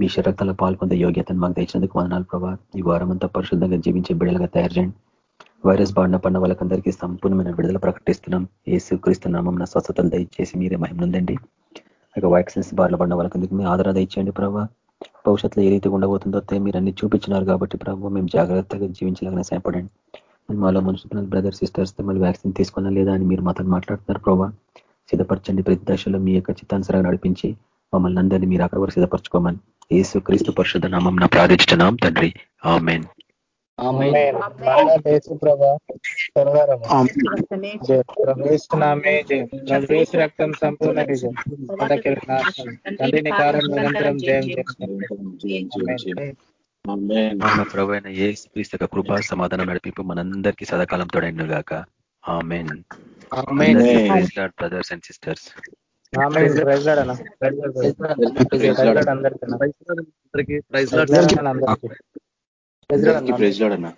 మీ శరక్తలో పాల్పొందే యోగ్యతను మాకు తెచ్చినందుకు వందనాలు ప్రభా ఈ వారం అంతా పరిశుద్ధంగా జీవించే బిడ్డలుగా తయారు చేయండి వైరస్ బాడిన పడిన వాళ్ళకందరికీ సంపూర్ణమైన విడుదల ప్రకటిస్తున్నాం. ఏసు క్రీస్తు నామం స్వస్థతలు దయచేసి మీరే మహిమనుందండి. ఇక వ్యాక్సిన్స్ బారిన పడిన వాళ్ళకందరికీ మీ ఆదరణ దయచేయండి ప్రభావ. భవిష్యత్తులో ఏ రీతి ఉండబోతుందో మీరు అన్ని చూపించినారు కాబట్టి ప్రభావ మేము జాగ్రత్తగా జీవించలేకనే సహాయపడండి. మాలో మనుషులు బ్రదర్ సిస్టర్స్ మళ్ళీ వ్యాక్సిన్ తీసుకున్నా లేదా అని మీరు మాతో మాట్లాడుతున్నారు ప్రభావ సిద్ధపరచండి ప్రతి దశలో మీ యొక్క చిత్తానుసరంగా నడిపించి మమ్మల్ని అందరినీ మీరు అక్కడ వరకు సిద్ధపరచుకోమని. ఏసు క్రీస్తు పరిషత్ నామం ప్రార్థించున్నాం తండ్రి. ఆమెన్. రక్తం సంపూర్ణ విజయం తండ్రిని కారం నిరంతరం జయం మన ప్రభైన ఏ క్రీస్తు కృపా సమాధానం నడిపింపు మనందరికీ సదాకాలం తోడైన గాక amen. Brothers and sisters. Praise Lord అన్న.